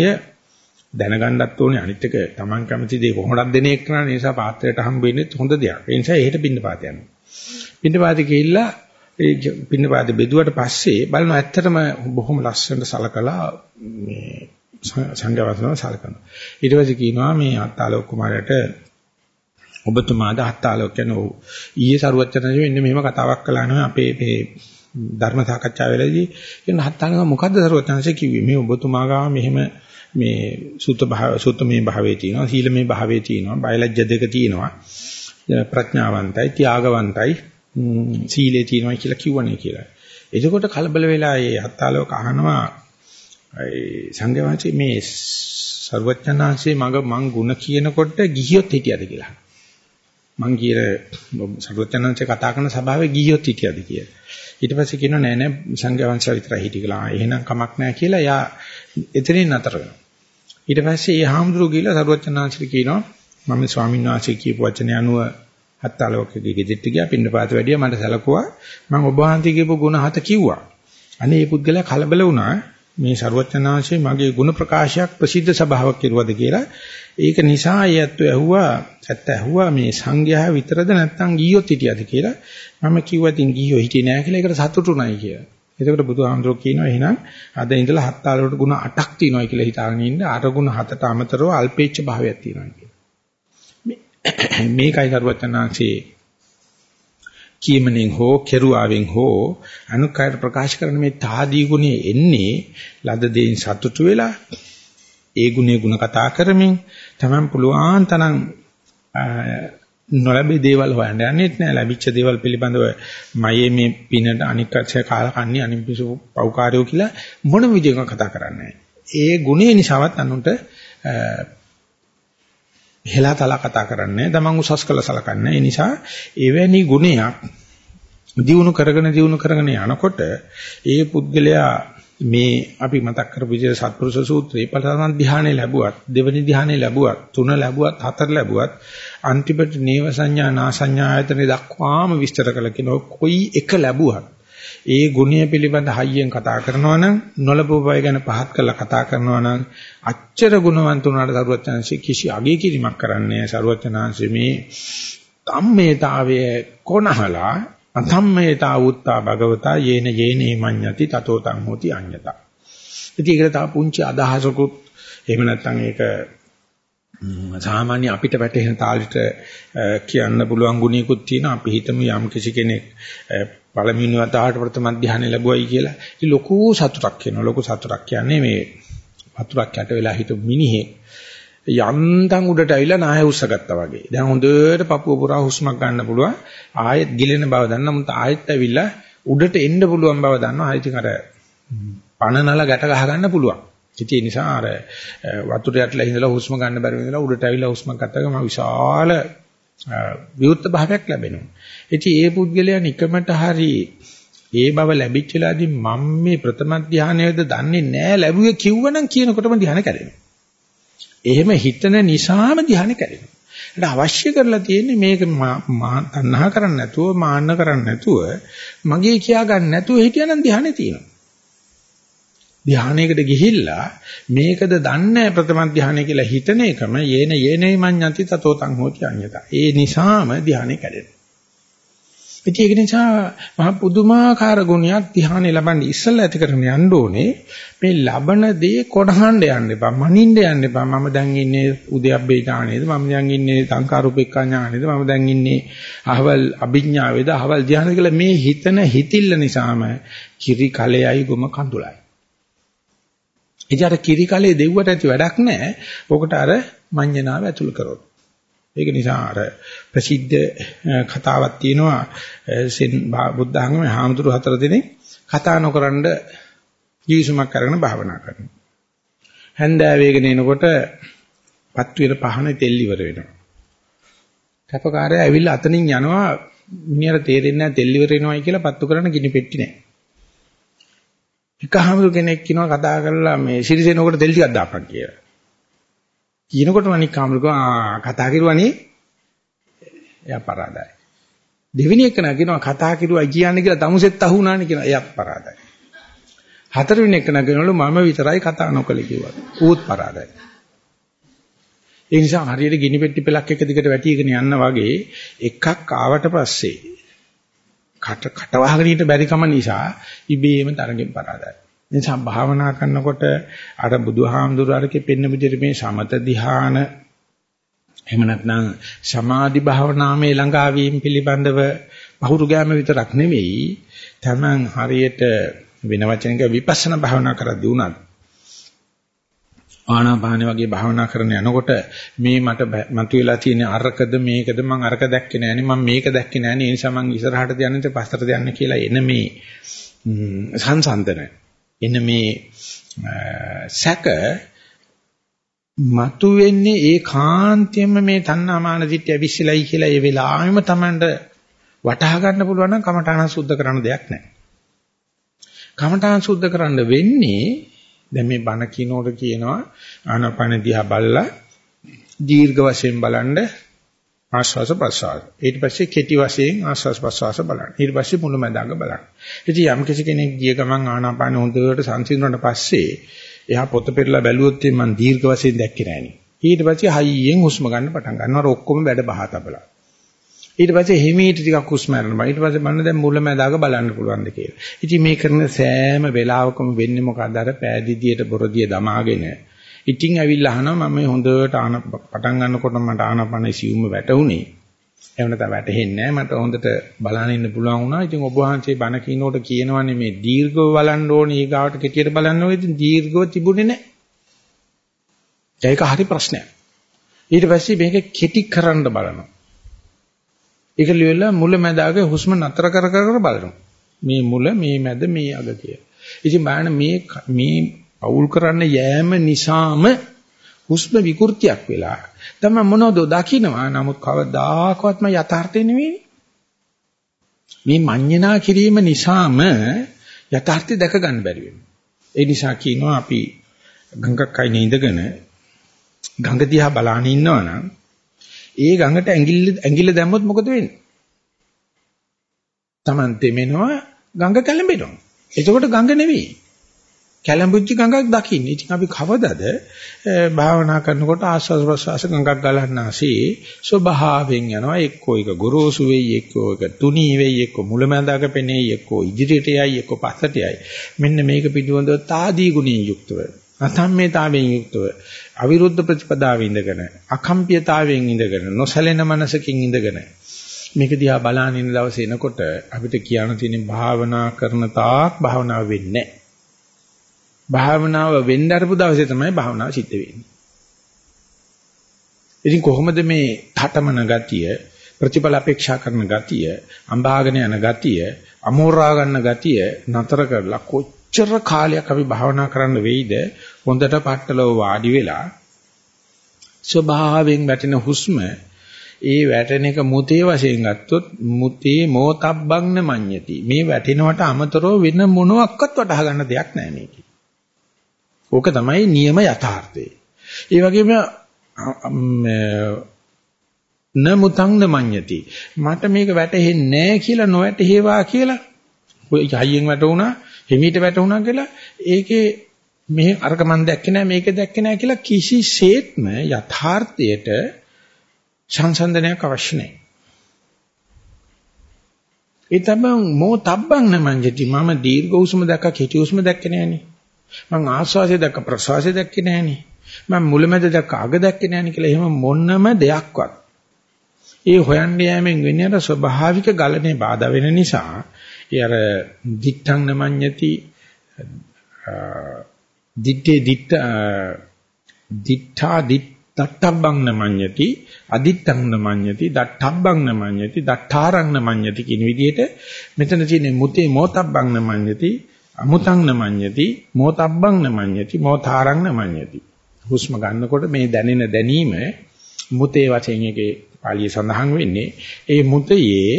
S1: දැනගන්නත් ඕනේ අනිත් එක Taman කැමති දේ කොහොමද දෙන එක නා නිසා පාත්‍රයට හම්බ වෙන්නේ හොඳ දෙයක්. ඒ නිසා එහෙට බින්න පාත යනවා. බින්න පාත ගිහිල්ලා ඒ පින්නපාත බෙදුවට පස්සේ බලනවා ඇත්තටම බොහොම ලස්සනට සලකලා මේ සංඝවසන සලකනවා. ඊට පස්සේ කියනවා මේ අත්තාලෝක කුමාරයාට ඔබතුමාද අත්තාලෝක කියන ඊයේ සරුවච්චනජ වෙන්න මෙහෙම කතාවක් කළා නෝ අපේ මේ ධර්ම සාකච්ඡා වෙලදී. කියන අත්තාලෝක මොකද්ද සරුවච්චනජ කිව්වේ? මේ ඔබතුමා ගාව මෙහෙම මේ සුත භාව සුතමේ භාවයේ තියෙනවා සීලමේ භාවයේ තියෙනවා බයලජ්‍ය දෙක තියෙනවා. ප්‍රඥාවන්තයි ත්‍යාගවන්තයි. සීලේ තියෙනවා කියලා කිව්වනේ කියලා. එතකොට කලබල වෙලා ඒ අත්තාලෝක අහනවා ඒ සංඝවංශයේ මේ ਸਰවඥාන්සේ මග මං ಗುಣ කියනකොට ගිහියොත් හිටියද කියලා. මං කියන ਸਰවඥාන්සේ කතා කරන සභාවේ ගිහියොත් හිටියද කියලා. ඊට පස්සේ කියනවා නෑ නෑ සංඝවංශය විතරයි හිටිකලා. එහෙනම් කමක් නෑ කියලා එයා එතනින් නතර වෙනවා. ඊට පස්සේ ඒ හාමුදුරුවෝ ගිහිල්ලා ਸਰවඥාන්සේට කියනවා මම ස්වාමීන් වහන්සේ කියපු වචන අනුව හත්තාලෝකයේ ගෙදෙට්ට ගියා පින්නපාත වැඩියා මට සැලකුවා. මම ඔබ වහන්සේ කියපු ගුණ හත කිව්වා. අනේ මේ පුද්ගලයා කලබල වුණා. මේ ਸਰවඥාංශයේ මගේ ගුණ ප්‍රකාශයක් ප්‍රසිද්ධ සභාවක් කෙරුවද කියලා. ඒක නිසා අයත් ඇහුවා ඇත්ත ඇහුවා මේ සංඝයා විතරද නැත්නම් ගියොත් හිටියද කියලා. මම කිව්වා තින් ගියෝ හිටියේ නෑ කියලා. ඒකට සතුටුුණයි කියලා. එතකොට බුදුහාමුදුරුවෝ කියනවා එහෙනම් අද ඉඳලා හත් තාලවලට ගුණ 8ක් තියෙනවා කියලා හිතාගෙන ඉන්න. අර ගුණ 7ට අමතරව අල්පේච්ඡ භාවයක් තියෙනවා කියලා *coughs* මේකයි සරුවචනාංශේ කීමෙන් හෝ කෙරුවාවෙන් හෝ අනුකාර ප්‍රකාශ කරන මේ තාදී ගුණය එන්නේ ලද දෙයින් සතුටු වෙලා ඒ ගුණේ ಗುಣ කතා කරමින් තමයි පුළුවන් තරම් නොලැබී දේවල් හොයන්න යන්නේත් නෑ. ලැබිච්ච දේවල් පිළිබඳව මයේ මේ පිනට අනික්කච්ච කාලකන්ණි අනිපිසු පෞකාරයෝ කියලා මොන විදිහක කතා කරන්නේ ඒ ගුණේ නිසාවත් අනුන්ට හෙලා තලා කතා කරන්නේ තමන් උසස් කළ සලකන්නේ. ඒ නිසා එවැනි ගුණයක් දිනු කරගෙන දිනු කරගෙන යනකොට ඒ පුද්ගලයා මේ අපි මතක් කරපු විදිහට සත්පුරුෂ සූත්‍රයේ පළවෙනි ධ්‍යානෙ ලැබුවත් දෙවෙනි ධ්‍යානෙ ලැබුවත් තුන ලැබුවත් හතර ලැබුවත් අන්තිමට නේව සංඥා නා සංඥා ආයතනෙ දක්වාම විස්තර කළ කෙනා කොයි එක ලැබුවත් ඒ ගුණය පිළිබඳ හයියෙන් කතා කරනවා නම් නොලබෝ බය ගැන පහත් කරලා කතා කරනවා නම් අච්චර ගුණවන්ත උනාට සරුවචනංශي කිසි අගය කිරීමක් කරන්නේ සරුවචනංශي මේ ධම්මේතාවයේ කොනහලා අධම්මේතා උත්තා භගවතා යේන යේනේ මඤ්ඤති තතෝ තං හෝති අඤ්ඤතා. ඉතින් ඒකට තව පුංචි අදහසකුත් එහෙම නැත්නම් ඒක සාමාන්‍ය අපිට වැටෙන තාලෙට කියන්න පුළුවන් ගුණයකුත් තියෙනවා. අපි හිතමු යම් කිසි කෙනෙක් පළවෙනි වතාවට ප්‍රථම ධානය ලැබුවයි කියලා. ඉතින් ලොකු සතුටක් වෙනවා. ලොකු සතුටක් කියන්නේ මේ වතුරක් යට වෙලා හිටපු මිනිහෙක් යන්තම් උඩට ඇවිල්ලා නාය උස්සගත්තා වගේ. දැන් හොඳට පපුව පුරා හුස්මක් ගන්න පුළුවන්. ආයෙත් ගිලෙන බව දන්න නමුත් ආයෙත් ඇවිල්ලා උඩට එන්න පුළුවන් බව දන්නවා. ආයෙත් අර පණ නල ගැට ගහ ගන්න පුළුවන්. ඉතින් ඒ නිසා අර වතුර යටලා ඉඳලා හුස්ම ගන්න බැරි වෙනවා උඩට ඇවිල්ලා හුස්මක් ගත්තා ගමන් විශාල විවුර්ත භාවයක් ලැබෙනවා. ඉතින් ඒ පුද්ගලයා නිකමට හරි ඒ බව ලැබිච්ච වෙලාවදී මම මේ ප්‍රථම ධානයේද දන්නේ නැහැ ලැබුවේ කිව්වනම් කියනකොටම ධානය කැඩෙනවා. එහෙම හිතන නිසාම ධානය කැඩෙනවා. ඒකට අවශ්‍ය කරලා තියෙන්නේ මේක තණ්හා කරන්නේ නැතුව මාන්න කරන්නේ නැතුව මගේ කියා ගන්න නැතුව හිටියනම් ධානය තියෙනවා. ධානයකට ගිහිල්ලා මේකද දන්නේ ප්‍රථම ධානය කියලා හිතන එකම යේන යේනේ මඤ්ඤති තතෝ තං හෝති අඤ්ඤතා. ඒ නිසාම ධානය කැඩෙනවා. ඉතින් ඒක නිසා මහ පුදුමාකාර ගුණයක් ධ්‍යානෙ ලබන්නේ ඉස්සෙල්ලා ඇති කරගෙන යන්න ඕනේ. මේ ලබන දේ කොටහඬ යන්න එපා මනින්න යන්න එපා. මම දැන් ඉන්නේ උද්‍යප්පේ ඥානේද මම දැන් ඉන්නේ සංකාරූපේක්ඛා ඥානේද මම දැන් ඉන්නේ අහවල් අභිඥාවේද? අහවල් ධ්‍යානෙද කියලා මේ හිතන හිතිල්ල නිසාම කිරි කලෙයි ගොම කඳුලයි. ඉතින් අර කිරි කලේ දෙව්වට ඇති වැඩක් නැහැ ඔකට අර මඤ්ඤණාව ඇතුල් කරොත් ඒක නිසා අර ප්‍රසිද්ධ කතාවක් තියෙනවා සෙන් බුද්ධ ධර්මයේ හාමුදුරු හතර දෙනෙක් කතා නොකරනද ජීවිසුමක් අරගෙන භාවනා කරනවා. හැන්දෑවේගෙන එනකොට පත් වෙන පහන තෙල් ඉවර වෙනවා. කැපකාරය ඇවිල්ලා අතනින් යනවා මිනිහට තේරෙන්නේ නැහැ තෙල් ඉවර වෙනවයි කියලා පත්තු කරන්න ගිනි පෙට්ටි නැහැ. එක හාමුදුරු කෙනෙක් කියනවා කතා කරලා මේ සිරිසෙනකොට තෙල් ටිකක් දාපන් කියලා. කියනකොට අනික් කාමරුක කතා කරුවානේ එයා පරාදයි. දෙවෙනි එක නගිනවා කතා කරුවා කියන්නේ කියලා තමුසෙත් අහු වුණානේ කියලා එයා පරාදයි. හතරවෙනි එක නගිනවලු මම විතරයි කතා නොකළේ කිව්වා. ඌත් පරාදයි. ඒ නිසා හරියට ගිනි පෙට්ටි පෙලක් එක දිගට වැටිගෙන යන්න වගේ එකක් ආවට පස්සේ කට කට වහගෙන ඉන්න බැරි කම නිසා ඉබේම තරගෙන් පරාදයි. නිසා භාවනා කරනකොට අර බුදුහාමුදුරුවෝ පෙන්න විදිහට මේ සමත ධ්‍යාන එහෙම නැත්නම් සමාධි භාවනාමේ ළඟාවීම පිළිබඳව බහුරු ගෑම විතරක් නෙවෙයි තමන් හරියට වෙන වචනක විපස්සනා භාවනා කරද්දී උනත් ආනාපාන වගේ භාවනා කරන යනකොට මේ මට මතුවලා තියෙන අරකද මේකද මම අරක දැක්කේ නෑනේ මම මේක දැක්කේ නෑනේ ඒ නිසා මම ඉස්සරහට යන්නේ පස්සට යන්නේ කියලා එන මේ සංසන්දන එන මේ සැක මතු වෙන්නේ ඒකාන්තයෙන්ම මේ තණ්හාමාන දිට්ඨිය ඇවිස්සලයි කියලා ඒ වෙලාවෙම Tamanට වටහා ගන්න පුළුවන් නම් කමඨාන සුද්ධ කරන්න දෙයක් නැහැ. කමඨාන සුද්ධ කරන්න වෙන්නේ දැන් මේ බණ කිනෝට කියනවා ආනාපාන දිහා බලලා දීර්ඝ වශයෙන් බලන්න ආශ්වාස ප්‍රශ්වාස. ඊට පස්සේ කෙටි වශයෙන් ආශ්වාස ප්‍රශ්වාස බලන්න. ඊට පස්සේ මුලමඳාග බලන්න. ඉතින් යම් කිසි කෙනෙක් ගිය ගමන් ආනාපාන හොඳට සංසිඳුණාට පස්සේ එයා පොත පෙරලා බැලුවොත් මම දීර්ඝ වශයෙන් දැක්කේ නෑනේ. ඊට පස්සේ හයියෙන් හුස්ම ගන්න පටන් ගන්නවා. ඔක්කොම වැඩ බහ තබලා. ඊට පස්සේ හිමීට ටිකක් හුස්ම ගන්නවා. ඊට පස්සේ මම දැන් මුලමඳාග බලන්න පුළුවන්ද කියලා. ඉතින් මේ කරන සෑම වෙලාවකම වෙන්නේ මොකද්ද අර පෑදිදියට බොරදිය දමාගෙන ඉතින් ඇවිල්ලා අහනවා මම හොඳට ආන පටන් ගන්නකොට මට ආනපන සියුම්ම වැටුනේ. එහෙම නැත්නම් වැටෙන්නේ නැහැ. මට හොඳට බලන්න ඉන්න පුළුවන් වුණා. ඉතින් ඔබ වහන්සේ බණ කියනකොට කියනවානේ මේ දීර්ඝව බලන්න ඕනේ ඊගාවට කෙටියට බලන්න ඕනේ. ඉතින් දීර්ඝව තිබුණේ නැහැ. ඒක හරි ප්‍රශ්නයක්. ඊට පස්සේ මේක කෙටි කරන්න බලනවා. ඒක ලියලා මුල මැදාග හුස්ම නතර කර කර බලනවා. මේ මුල මේ මැද මේ අග කියලා. ඉතින් බලන්න මේ මේ අවුල් කරන්න යෑම නිසාම හුස්ම විකෘතියක් වෙලා තමයි මොනවද දකින්නවා නමුත් කවදාකවත්ම යථාර්ථය නෙවෙයි මේ මඤ්ඤණා කිරීම නිසාම යථාර්ථය දැක ගන්න බැරි ඒ නිසා කියනවා අපි ගඟක් අයිනේ ඉඳගෙන ගඟ දිහා බලාගෙන ඉන්නවනම් ඒ ගඟට ඇඟිල්ල ඇඟිල්ල දැම්මොත් මොකද වෙන්නේ? Taman දෙමෙනවා ගඟ කැළඹෙනවා. එතකොට ගඟ නෙවෙයි. කැළඹුච්ච ගඟක් දකින්න. ඉතින් අපි කවදද භාවනා කරනකොට ආස්වාද ප්‍රසවාස ගඟක් ගලන්නාසේ ස්වභාවයෙන් යනවා. එක්කෝ එක ගොරෝසු වෙයි, එක්කෝ එක තුනී වෙයි, එක්කෝ මුලැමැදාක පෙනෙයි, එක්කෝ ඉදිරියට යයි, එක්කෝ පස්සට යයි. මෙන්න මේක පිළිබඳව తాදී ගුණයෙන් යුක්තව, අසම්මේතාවෙන් යුක්තව, අවිරුද්ධ ප්‍රතිපදාවේ ඉඳගෙන, අකම්පියතාවයෙන් ඉඳගෙන, නොසැලෙන මනසකින් ඉඳගෙන මේක දිහා බලාගෙන ඉන්න දවසේ එනකොට අපිට කියන්න තියෙන භාවනා කරන තාක් භාවනාව වෙන්නේ නැහැ. භාවනාව වෙන්න අරපු දවසේ තමයි භාවනාව සිද්ධ වෙන්නේ. ඉතින් කොහොමද මේ ඨටමන ගතිය, ප්‍රතිඵල අපේක්ෂා කරන ගතිය, අඹාගෙන යන ගතිය, අමෝරා ගන්න ගතිය නතර කරලා කොච්චර කාලයක් අපි භාවනා කරන්න වෙයිද හොඳට පట్టලව වාඩි වෙලා ස්වභාවයෙන් වැටෙන හුස්ම ඒ වැටෙන එක මුතේ වශයෙන් ගත්තොත් මුතේ මෝතබ්බංන මඤ්ඤති මේ වැටෙනවට අමතරව වෙන මොනවත් වටහා ගන්න දෙයක් නැහැ මේකේ ඕක තමයි නියම යථාර්ථය. ඒ වගේම නමුතං නමඤ්ඤති. මට මේක වැටහෙන්නේ නැහැ කියලා නොවැටහෙවා කියලා. ඔය හයියෙන් වැටුණා, හිමීට වැටුණා කියලා ඒකේ මේ අරක මන් දැක්කේ නැහැ මේක දැක්කේ නැහැ කියලා කිසිසේත්ම යථාර්ථයට සංසන්දනයක් අවශ්‍ය නැහැ. ඒ තමයි මෝ තබ්බං නමඤ්ඤති මම දීර්ඝ උස්ම දැක්ක කෙටි උස්ම දැක්කේ නෑනේ. මං ආස්වාසිය දැක්ක ප්‍රසවාසිය දැක්කේ නෑනේ. මම මුලමෙද දැක්ක අග දැක්කේ නෑනේ කියලා එහෙම මොනම දෙයක්වත්. ඒ හොයන්න යෑමෙන් වෙන්නේ අර ස්වභාවික ගලනේ බාධා වෙන නිසා ඒ අර දිත්තං නමඤ්ඤති දිත්තේ දිත්ත දිත්තා දිත්තබ්බං නමඤ්ඤති අදිත්තං නමඤ්ඤති දත්තබ්බං නමඤ්ඤති දත්තාරං නමඤ්ඤති කියන විදිහට මෙතන තියෙන මුතේ මොතබ්බං නමඤ්ඤති අමුතං නමඤ්ඤති මෝතබ්බං නමඤ්ඤති මෝතාරං නමඤ්ඤති හුස්ම ගන්නකොට මේ දැනෙන දැනීම මුතේ වචෙන් එකේ පාළිය සඳහන් වෙන්නේ. ඒ මුතයේ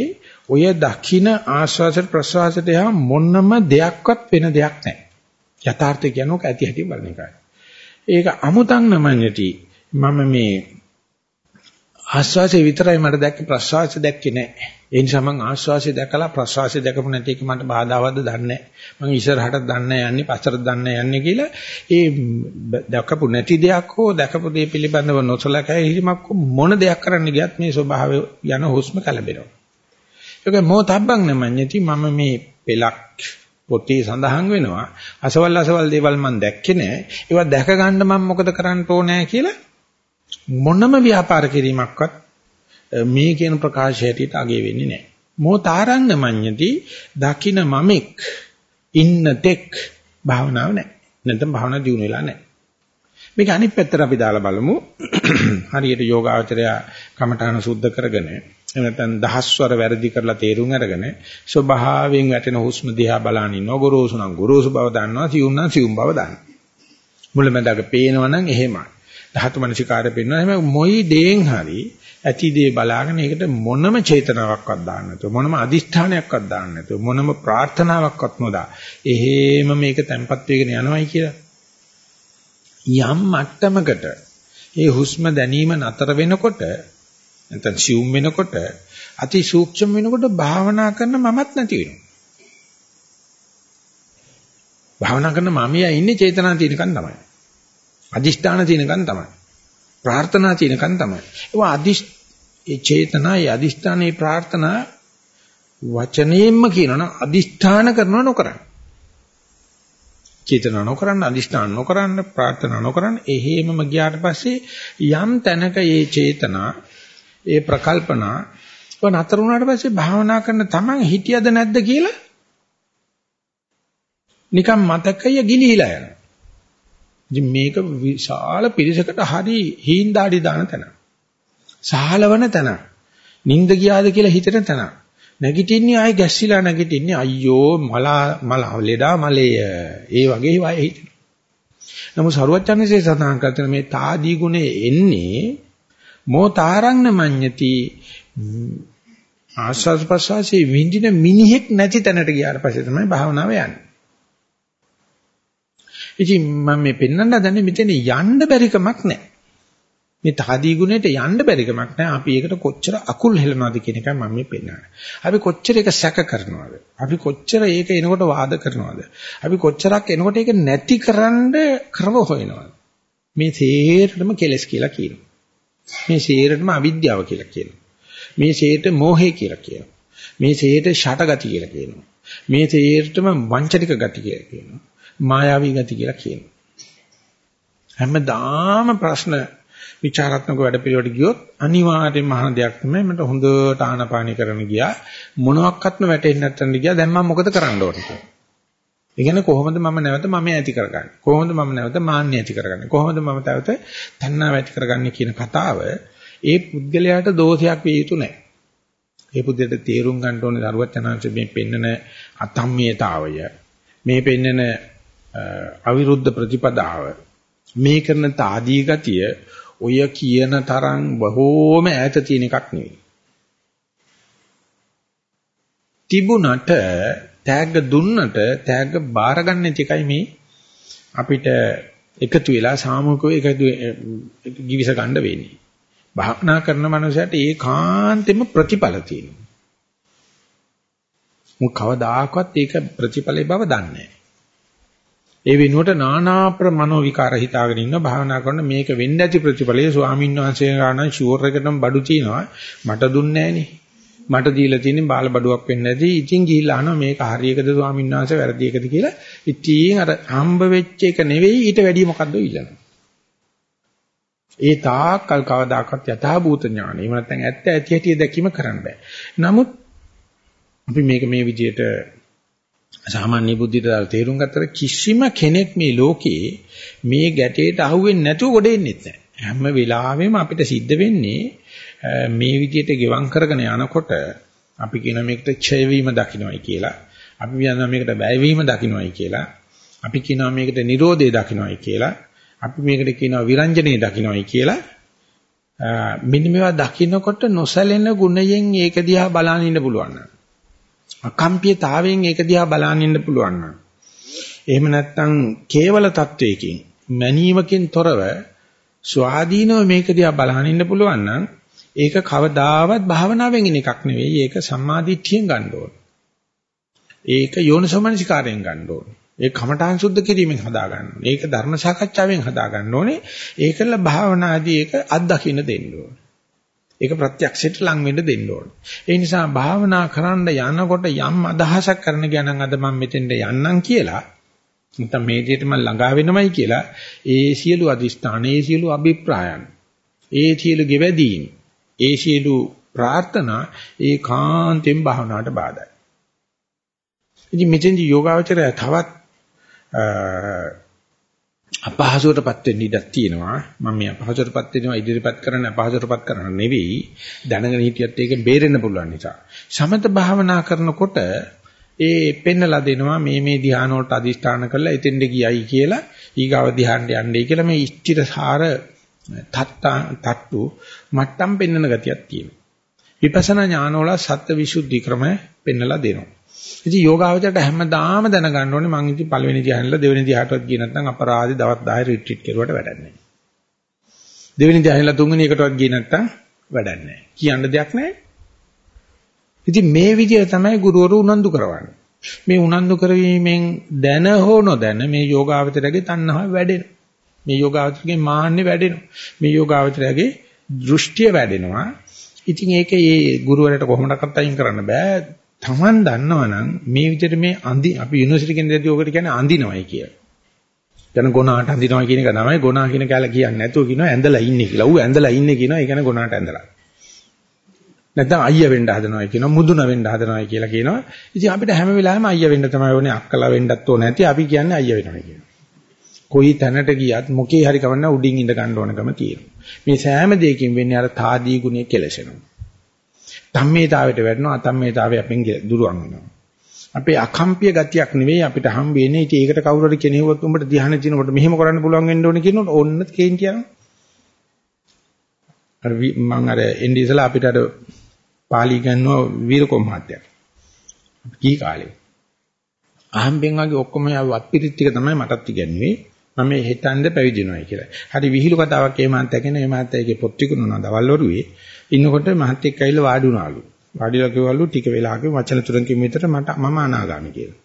S1: ඔය දකින ආශ්වාස ප්‍රශ්වාසයට යහ මොනම දෙයක්වත් වෙන දෙයක් නැහැ. යථාර්ථය කියනෝක ඇති හැටි බලන එකයි ඒක අමුතං නමඤ්ඤති මම මේ ආශ්වාසය විතරයි මට දැක්කේ ප්‍රශ්වාසය දැක්කේ නැහැ ඒ නිසා මම ආශ්වාසය දැකලා ප්‍රශ්වාසය දැකපු නැති එක මට බාධාවත්ද දන්නේ නැහැ. මම ඉස්සරහට දන්නේ යන්නේ පස්සට දන්නේ යන්නේ කියලා ඒ දැකපු නැති දෙයක් හෝ දැකපු දේ පිළිබඳව නොසලකයි හිමක් මොන දෙයක් කරන්න ගියත් මේ ස්වභාවය යන හුස්ම කලබෙනවා. ඒක මොතබ්බන් නෙමඤ්ඤති මම මේ පෙලක් පොතේ සඳහන් වෙනවා. අසවල් අසවල් දේවල් මම දැක්කේ නැහැ. ඒවා දැක ගන්න මම මොකද කරන්න ඕනේ කියලා මොනම ව්‍යාපාර කිරීමක්වත් මේ කියන ප්‍රකාශය හැටියට අගේ වෙන්නේ නැහැ. මොතාරංග මඤ්ඤති දකින මමෙක් ඉන්න තෙක් භාවනාව නැහැ. නැත්නම් භාවනා දියුණු වෙලා නැහැ. මේක අනිත් පැත්තට අපි දාලා බලමු. *coughs* හරියට යෝගාචරය කමඨාන සුද්ධ කරගෙන එහෙම නැත්නම් දහස්වර වැරදි කරලා තේරුම් අරගෙන ස්වභාවයෙන් වැටෙන හුස්ම දිහා බලන ඉන්නවා. ගොරෝසු නම් ගොරෝසු බව දන්නවා සියුම් නම් සියුම් බව දන්නවා. මුලමඳාක පේනවනම් එහෙමයි. ධාතු මනසිකාරය පේනවා. එහෙම මොයි දේෙන් හරි ඇති දේ බලාගෙන ඒකට මොනම චේතනාවක්වත් දාන්න නැතුව මොනම අදිෂ්ඨානයක්වත් දාන්න නැතුව මොනම ප්‍රාර්ථනාවක්වත් නොදා. එහෙම මේක තැම්පත් වෙගෙන යනවායි කියලා. යම් මට්ටමකට ඒ හුස්ම දැනීම නතර වෙනකොට නැත්නම් සියුම් වෙනකොට අති සූක්ෂම වෙනකොට භාවනා කරන මමත් නැති වෙනවා භාවනා කරන මමියා ඉන්නේ චේතනා තියෙනකන් තමයි අදිෂ්ඨාන තියෙනකන් තමයි ප්‍රාර්ථනා තියෙනකන් තමයි. ඒවා අදිෂ් ඒ චේතනා, ඒ අදිෂ්ඨාන, ඒ ප්‍රාර්ථනා වචනයෙන්ම කියනවනම් අදිෂ්ඨාන කරනව නොකරන්න. චේතනා නොකරන්න, අදිෂ්ඨාන නොකරන්න, ප්‍රාර්ථනා නොකරන්න. එහෙමම ගියාට පස්සේ යම් තැනක මේ චේතනා, ඒ ප්‍රකල්පනා නතර වුණාට පස්සේ භාවනා කරන තමන් හිටියද නැද්ද කියලා නිකන් මතකය ගිලිහිලා යනවා. ඉතින් මේක විශාල පිරිසකට හරි හීන්දාඩි දාන තැන. සහලවන තැන. නිින්ද ගියාද කියලා හිතෙන තැන. නැගිටින්නේ ආයේ ගැස්සිලා නැගිටින්නේ අයියෝ මලා මල ලෙඩා මලය. ඒ වගේ වය හිතෙන. නමුත් සරුවචනසේ සඳහන් කරන මේ తాදී ගුණේ එන්නේ මොතාරං මඤ්ඤති ආස්වාද ප්‍රසවාසයේ විඳින මිනිහෙක් නැති තැනට ගියාට පස්සේ තමයි භාවනාව යන්නේ. ඉතින් මම මේ පෙන්වන්න හදන්නේ මෙතන යන්න බැරි කමක් නැහැ. මේ තාදී ගුණයට යන්න බැරි කමක් නැහැ. අපි ඒකට කොච්චර අකුල් හෙලනවද කියන එකයි මම මේ පෙන්නන්නේ. අපි කොච්චර ඒක සැක කරනවද? අපි කොච්චර ඒක එනකොට වාද කරනවද? අපි කොච්චරක් එනකොට ඒක නැතිකරන්න ක්‍රම හොයනවද? මේ සේරටම කෙලස් කියලා කියනවා. මේ සේරටම අවිද්‍යාව කියලා කියනවා. මේ සේරට මෝහය කියලා කියනවා. මේ සේරට ෂටගති කියලා කියනවා. මේ සේරටම වංචනික ගති කියලා කියනවා. මායාවී ගති කියලා කියනවා. හැමදාම ප්‍රශ්න විචාරාත්මක වැඩපිළිවෙලට ගියොත් අනිවාර්යයෙන්ම අහන දෙයක් තමයි මට හොඳට ආනපානි කරන ගියා මොනවත්ක්වත්ම වැටෙන්නේ නැත්නම් ගියා දැන් මම මොකද කරන්න ඕනේ කියලා. ඒ කියන්නේ කොහොමද මම නැවත මම ඇති කරගන්නේ? කොහොමද මම නැවත මාන්නය ඇති කරගන්නේ? කොහොමද මම නැවත තණ්හාව ඇති කරගන්නේ කියන කතාව ඒ පුද්ගලයාට දෝෂයක් විය යුතු නැහැ. ඒ පුද්ගලයාට තේරුම් ගන්න ඕනේ දරුවත් යනාංශ මේ පෙන්නන අතම්මියතාවය මේ පෙන්නන අවිරුද්ධ ප්‍රතිපදාව මේ කරන తాදී ගතිය ඔය කියන තරම් බොහෝම ඈත තියෙන එකක් නෙවෙයි. තිබුණට තෑග්ග දුන්නට තෑග්ග බාර ගන්න එකයි මේ අපිට එකතු වෙලා සාමූහිකව එකතු givis ගන්න වෙන්නේ. භාවනා කරන මනුස්සයට ඒකාන්තෙම ප්‍රතිඵල තියෙනවා. මොක කවදාකවත් ඒක ප්‍රතිඵලේ බව දන්නේ නැහැ. ඒ වෙනුවට නානා ප්‍රමනෝ විකාර හිතාගෙන ඉන්න භාවනා කරන මේක වෙන්න ඇති ප්‍රතිඵලයේ ස්වාමීන් වහන්සේ ගානන් ෂුවර් එකටම බඩු තියනවා මට දුන්නේ නැහනේ මට දීලා තියෙන්නේ බාල බඩුවක් වෙන්න ඇති ඉතින් ගිහිල්ලා අහනවා මේක හරියකද ස්වාමීන් වහන්සේ? වැරදි එකද කියලා. ඉතින් අර හම්බ වෙච්ච එක නෙවෙයි ඊට වැඩිය මොකද්ද ඉල්ලනවා ඒ තාක්කල් කවදාකවත් යථා භූත ඥාන. එහෙම නැත්නම් ඇත්ත ඇති හැටි දැකීම කරන්න බෑ. නමුත් අපි මේක මේ විදිහට සාමාන්‍ය බුද්ධියට දාලා තේරුම් ගත්තට කිසිම කෙනෙක් මේ ලෝකේ මේ ගැටේට අහුවෙන්නේ නැතුව ගොඩ එන්නේ නැහැ. හැම වෙලාවෙම අපිට සිද්ධ වෙන්නේ මේ විදිහට ගෙවම් කරගෙන යනකොට අපි කියන මේකට ඡය වීම දකින්නයි කියලා. අපි කියනවා මේකට වැය වීම දකින්නයි කියලා. අපි කියනවා මේකට Nirodhe දකින්නයි කියලා. අපි මේකට කියනවා විරංජනේ දකින්නයි කියලා. මෙන්න මේවා දකින්නකොට නොසැලෙන ගුණයෙන් ඒක දිහා බලන්න ඉන්න පුළුවන්. අකම්පියතාවයෙන් ඒක දිහා බලන්න ඉන්න පුළුවන් නම් එහෙම නැත්නම් කේවල තත්වයකින් මැනීමකින් තොරව ස්වාධීනව මේක දිහා බලන්න ඉන්න පුළුවන් නම් ඒක කවදාවත් භාවනාවෙන් එන එකක් නෙවෙයි ඒක සම්මාදිට්ඨියෙන් ගන්න ඕන. ඒක යෝනිසෝමනසිකාරයෙන් ගන්න ඕන. ඒක කමඨාන් සුද්ධ කිරීමෙන් හදා ගන්න ඕනේ. ඒක ධර්ම සාකච්ඡාවෙන් හදා ගන්න ඕනේ. ඒකල භාවනාදී ඒක අත්දකින්න දෙන්න ඕනේ. ඒක ප්‍රත්‍යක්ෂයට ලං වෙන්න දෙන්න ඕන. ඒ නිසා භාවනා කරන්න යනකොට යම් අදහසක් කරන ගියානම් අද මම මෙතෙන්ට යන්නම් කියලා නැත්නම් මේ දෙයට මම ළඟා වෙනමයි කියලා ඒ සියලු අදිස්ථාන, ඒ සියලු අභිප්‍රායන්, ඒ සියලු ගෙවැදීන්, ඒ සියලු ප්‍රාර්ථනා ඒ කාන්තෙන් භාවනාවට බාධායි. ඉතින් මෙතෙන්දි යෝගාවචරය තවත් අපහසුවටපත් වෙන්න ඉඩක් තියෙනවා. මම මේ අපහසුවටපත් වෙනවා ඉදිරිපත් කරන්න අපහසුවටපත් කරන්න නෙවෙයි. දැනගෙන හිටියත් ඒක බේරෙන්න පුළුවන් නිසා. සමත භාවනා කරනකොට ඒ පෙන්නලා දෙනවා මේ මේ ධ්‍යාන වලට අදිෂ්ඨාන කරලා එතෙන්ට ගියයි කියලා. ඊගාව ධ්‍යානට යන්නයි කියලා මේ ඉෂ්ටිරසාර තත්තා තට්ටු මට්ටම් පෙන්නන ගතියක් තියෙනවා විපස්සනා ඥාන වල සත්‍ය විසුද්ධි ක්‍රම පෙන්නලා දෙනවා ඉතින් යෝගාවචරයට හැමදාම දැනගන්න ඕනේ මං ඉතින් පළවෙනි ධ්‍යානෙල දෙවෙනි ධ්‍යානටවත් ගියේ නැත්නම් අපරාධි දවස් 10 රිට්‍රීට් කරුවට වැඩක් නැහැ. දෙවෙනි ධ්‍යානෙල තුන්වෙනි එකටවත් ගියේ නැත්නම් වැඩක් නැහැ. කියන්න දෙයක් නැහැ. ඉතින් මේ විදිය තමයි ගුරුවරු උනන්දු කරවන්නේ. මේ උනන්දු කරවීමෙන් දැන හෝ නොදැන මේ යෝගාවචරයේ තණ්හාව වැඩෙනවා. මේ යෝගාවචරයේ මාන්නේ වැඩෙනවා. මේ යෝගාවචරයේ දෘෂ්ටිය වැඩෙනවා. ඉතින් ඒක ඒ ගුරුවරයාට කොහොමඩක්වත් අයින් කරන්න බෑ. Taman දන්නවනම් මේ විදිහට මේ අඳි අපි යුනිවර්සිටි කෙනෙක්දී ඔකට කියන්නේ අඳිනවයි කියලා. දැන් ගොනාට අඳිනවා කියන එක තමයි ගොනා කියන කාල කියන්නේ නැතුව කියනවා ඇඳලා ඉන්නේ කියලා. ඌ ඇඳලා ඉන්නේ කියනවා ඒ කියන්නේ ගොනාට ඇඳලා. නැත්නම් අයියා වෙන්න හදනවා කියනවා මුදුන වෙන්න හදනවා කියලා කියනවා. ඉතින් අපිට හැම වෙලාවෙම අයියා වෙන්න තමයි ඕනේ අක්කලා වෙන්නත් ඕනේ නැති අපි කියන්නේ අයියා වෙනවා කියනවා. කොයි තැනට ගියත් මොකේ හරි කවන්න උඩින් ඉඳ ගන්න ඕනකම තියෙනවා. මේ සෑම දෙයකින් වෙන්නේ අර තාදී ගුණය කෙලසෙනවා. ධම්මේතාවයට වැටෙනවා අතම්මේතාවය අපෙන් දුරවන් වෙනවා. අපේ අකම්පිය ගතියක් නෙවෙයි අපිට හම්බ වෙන්නේ. ඉතින් ඒකට කවුරු හරි කෙනෙකුත් උඹට ධ්‍යාන දිනකොට මෙහෙම කරන්න පුළුවන් වෙන්න ඕනේ කියනකොට ඕන්න කේන්ති යනවා. අර මම අර එන්නේ ඉතලා අපිට අර පාලි ගන්නවා වීරකොම් මහත්තයා. කී කාලේ. අහම්බෙන් වගේ ඔක්කොම වත් පිරිත් ටික තමයි මටත් ඉගන්නේ. මම මේ හෙටන්ද පැවිදිනවයි කියලා. හරි විහිළු කතාවක් ඒ මහත්තයා කියන ඒ මහත්තයාගේ පොත් ටිකුණා දවල් වරුවේ ඉන්නකොට මහත්තයෙක් ඇවිල්ලා වාඩි වුණාලු. වාඩිලා කිව්වලු ටික වෙලාවක වචන තුනකින් විතර මට මම අනාගාමි කියලා.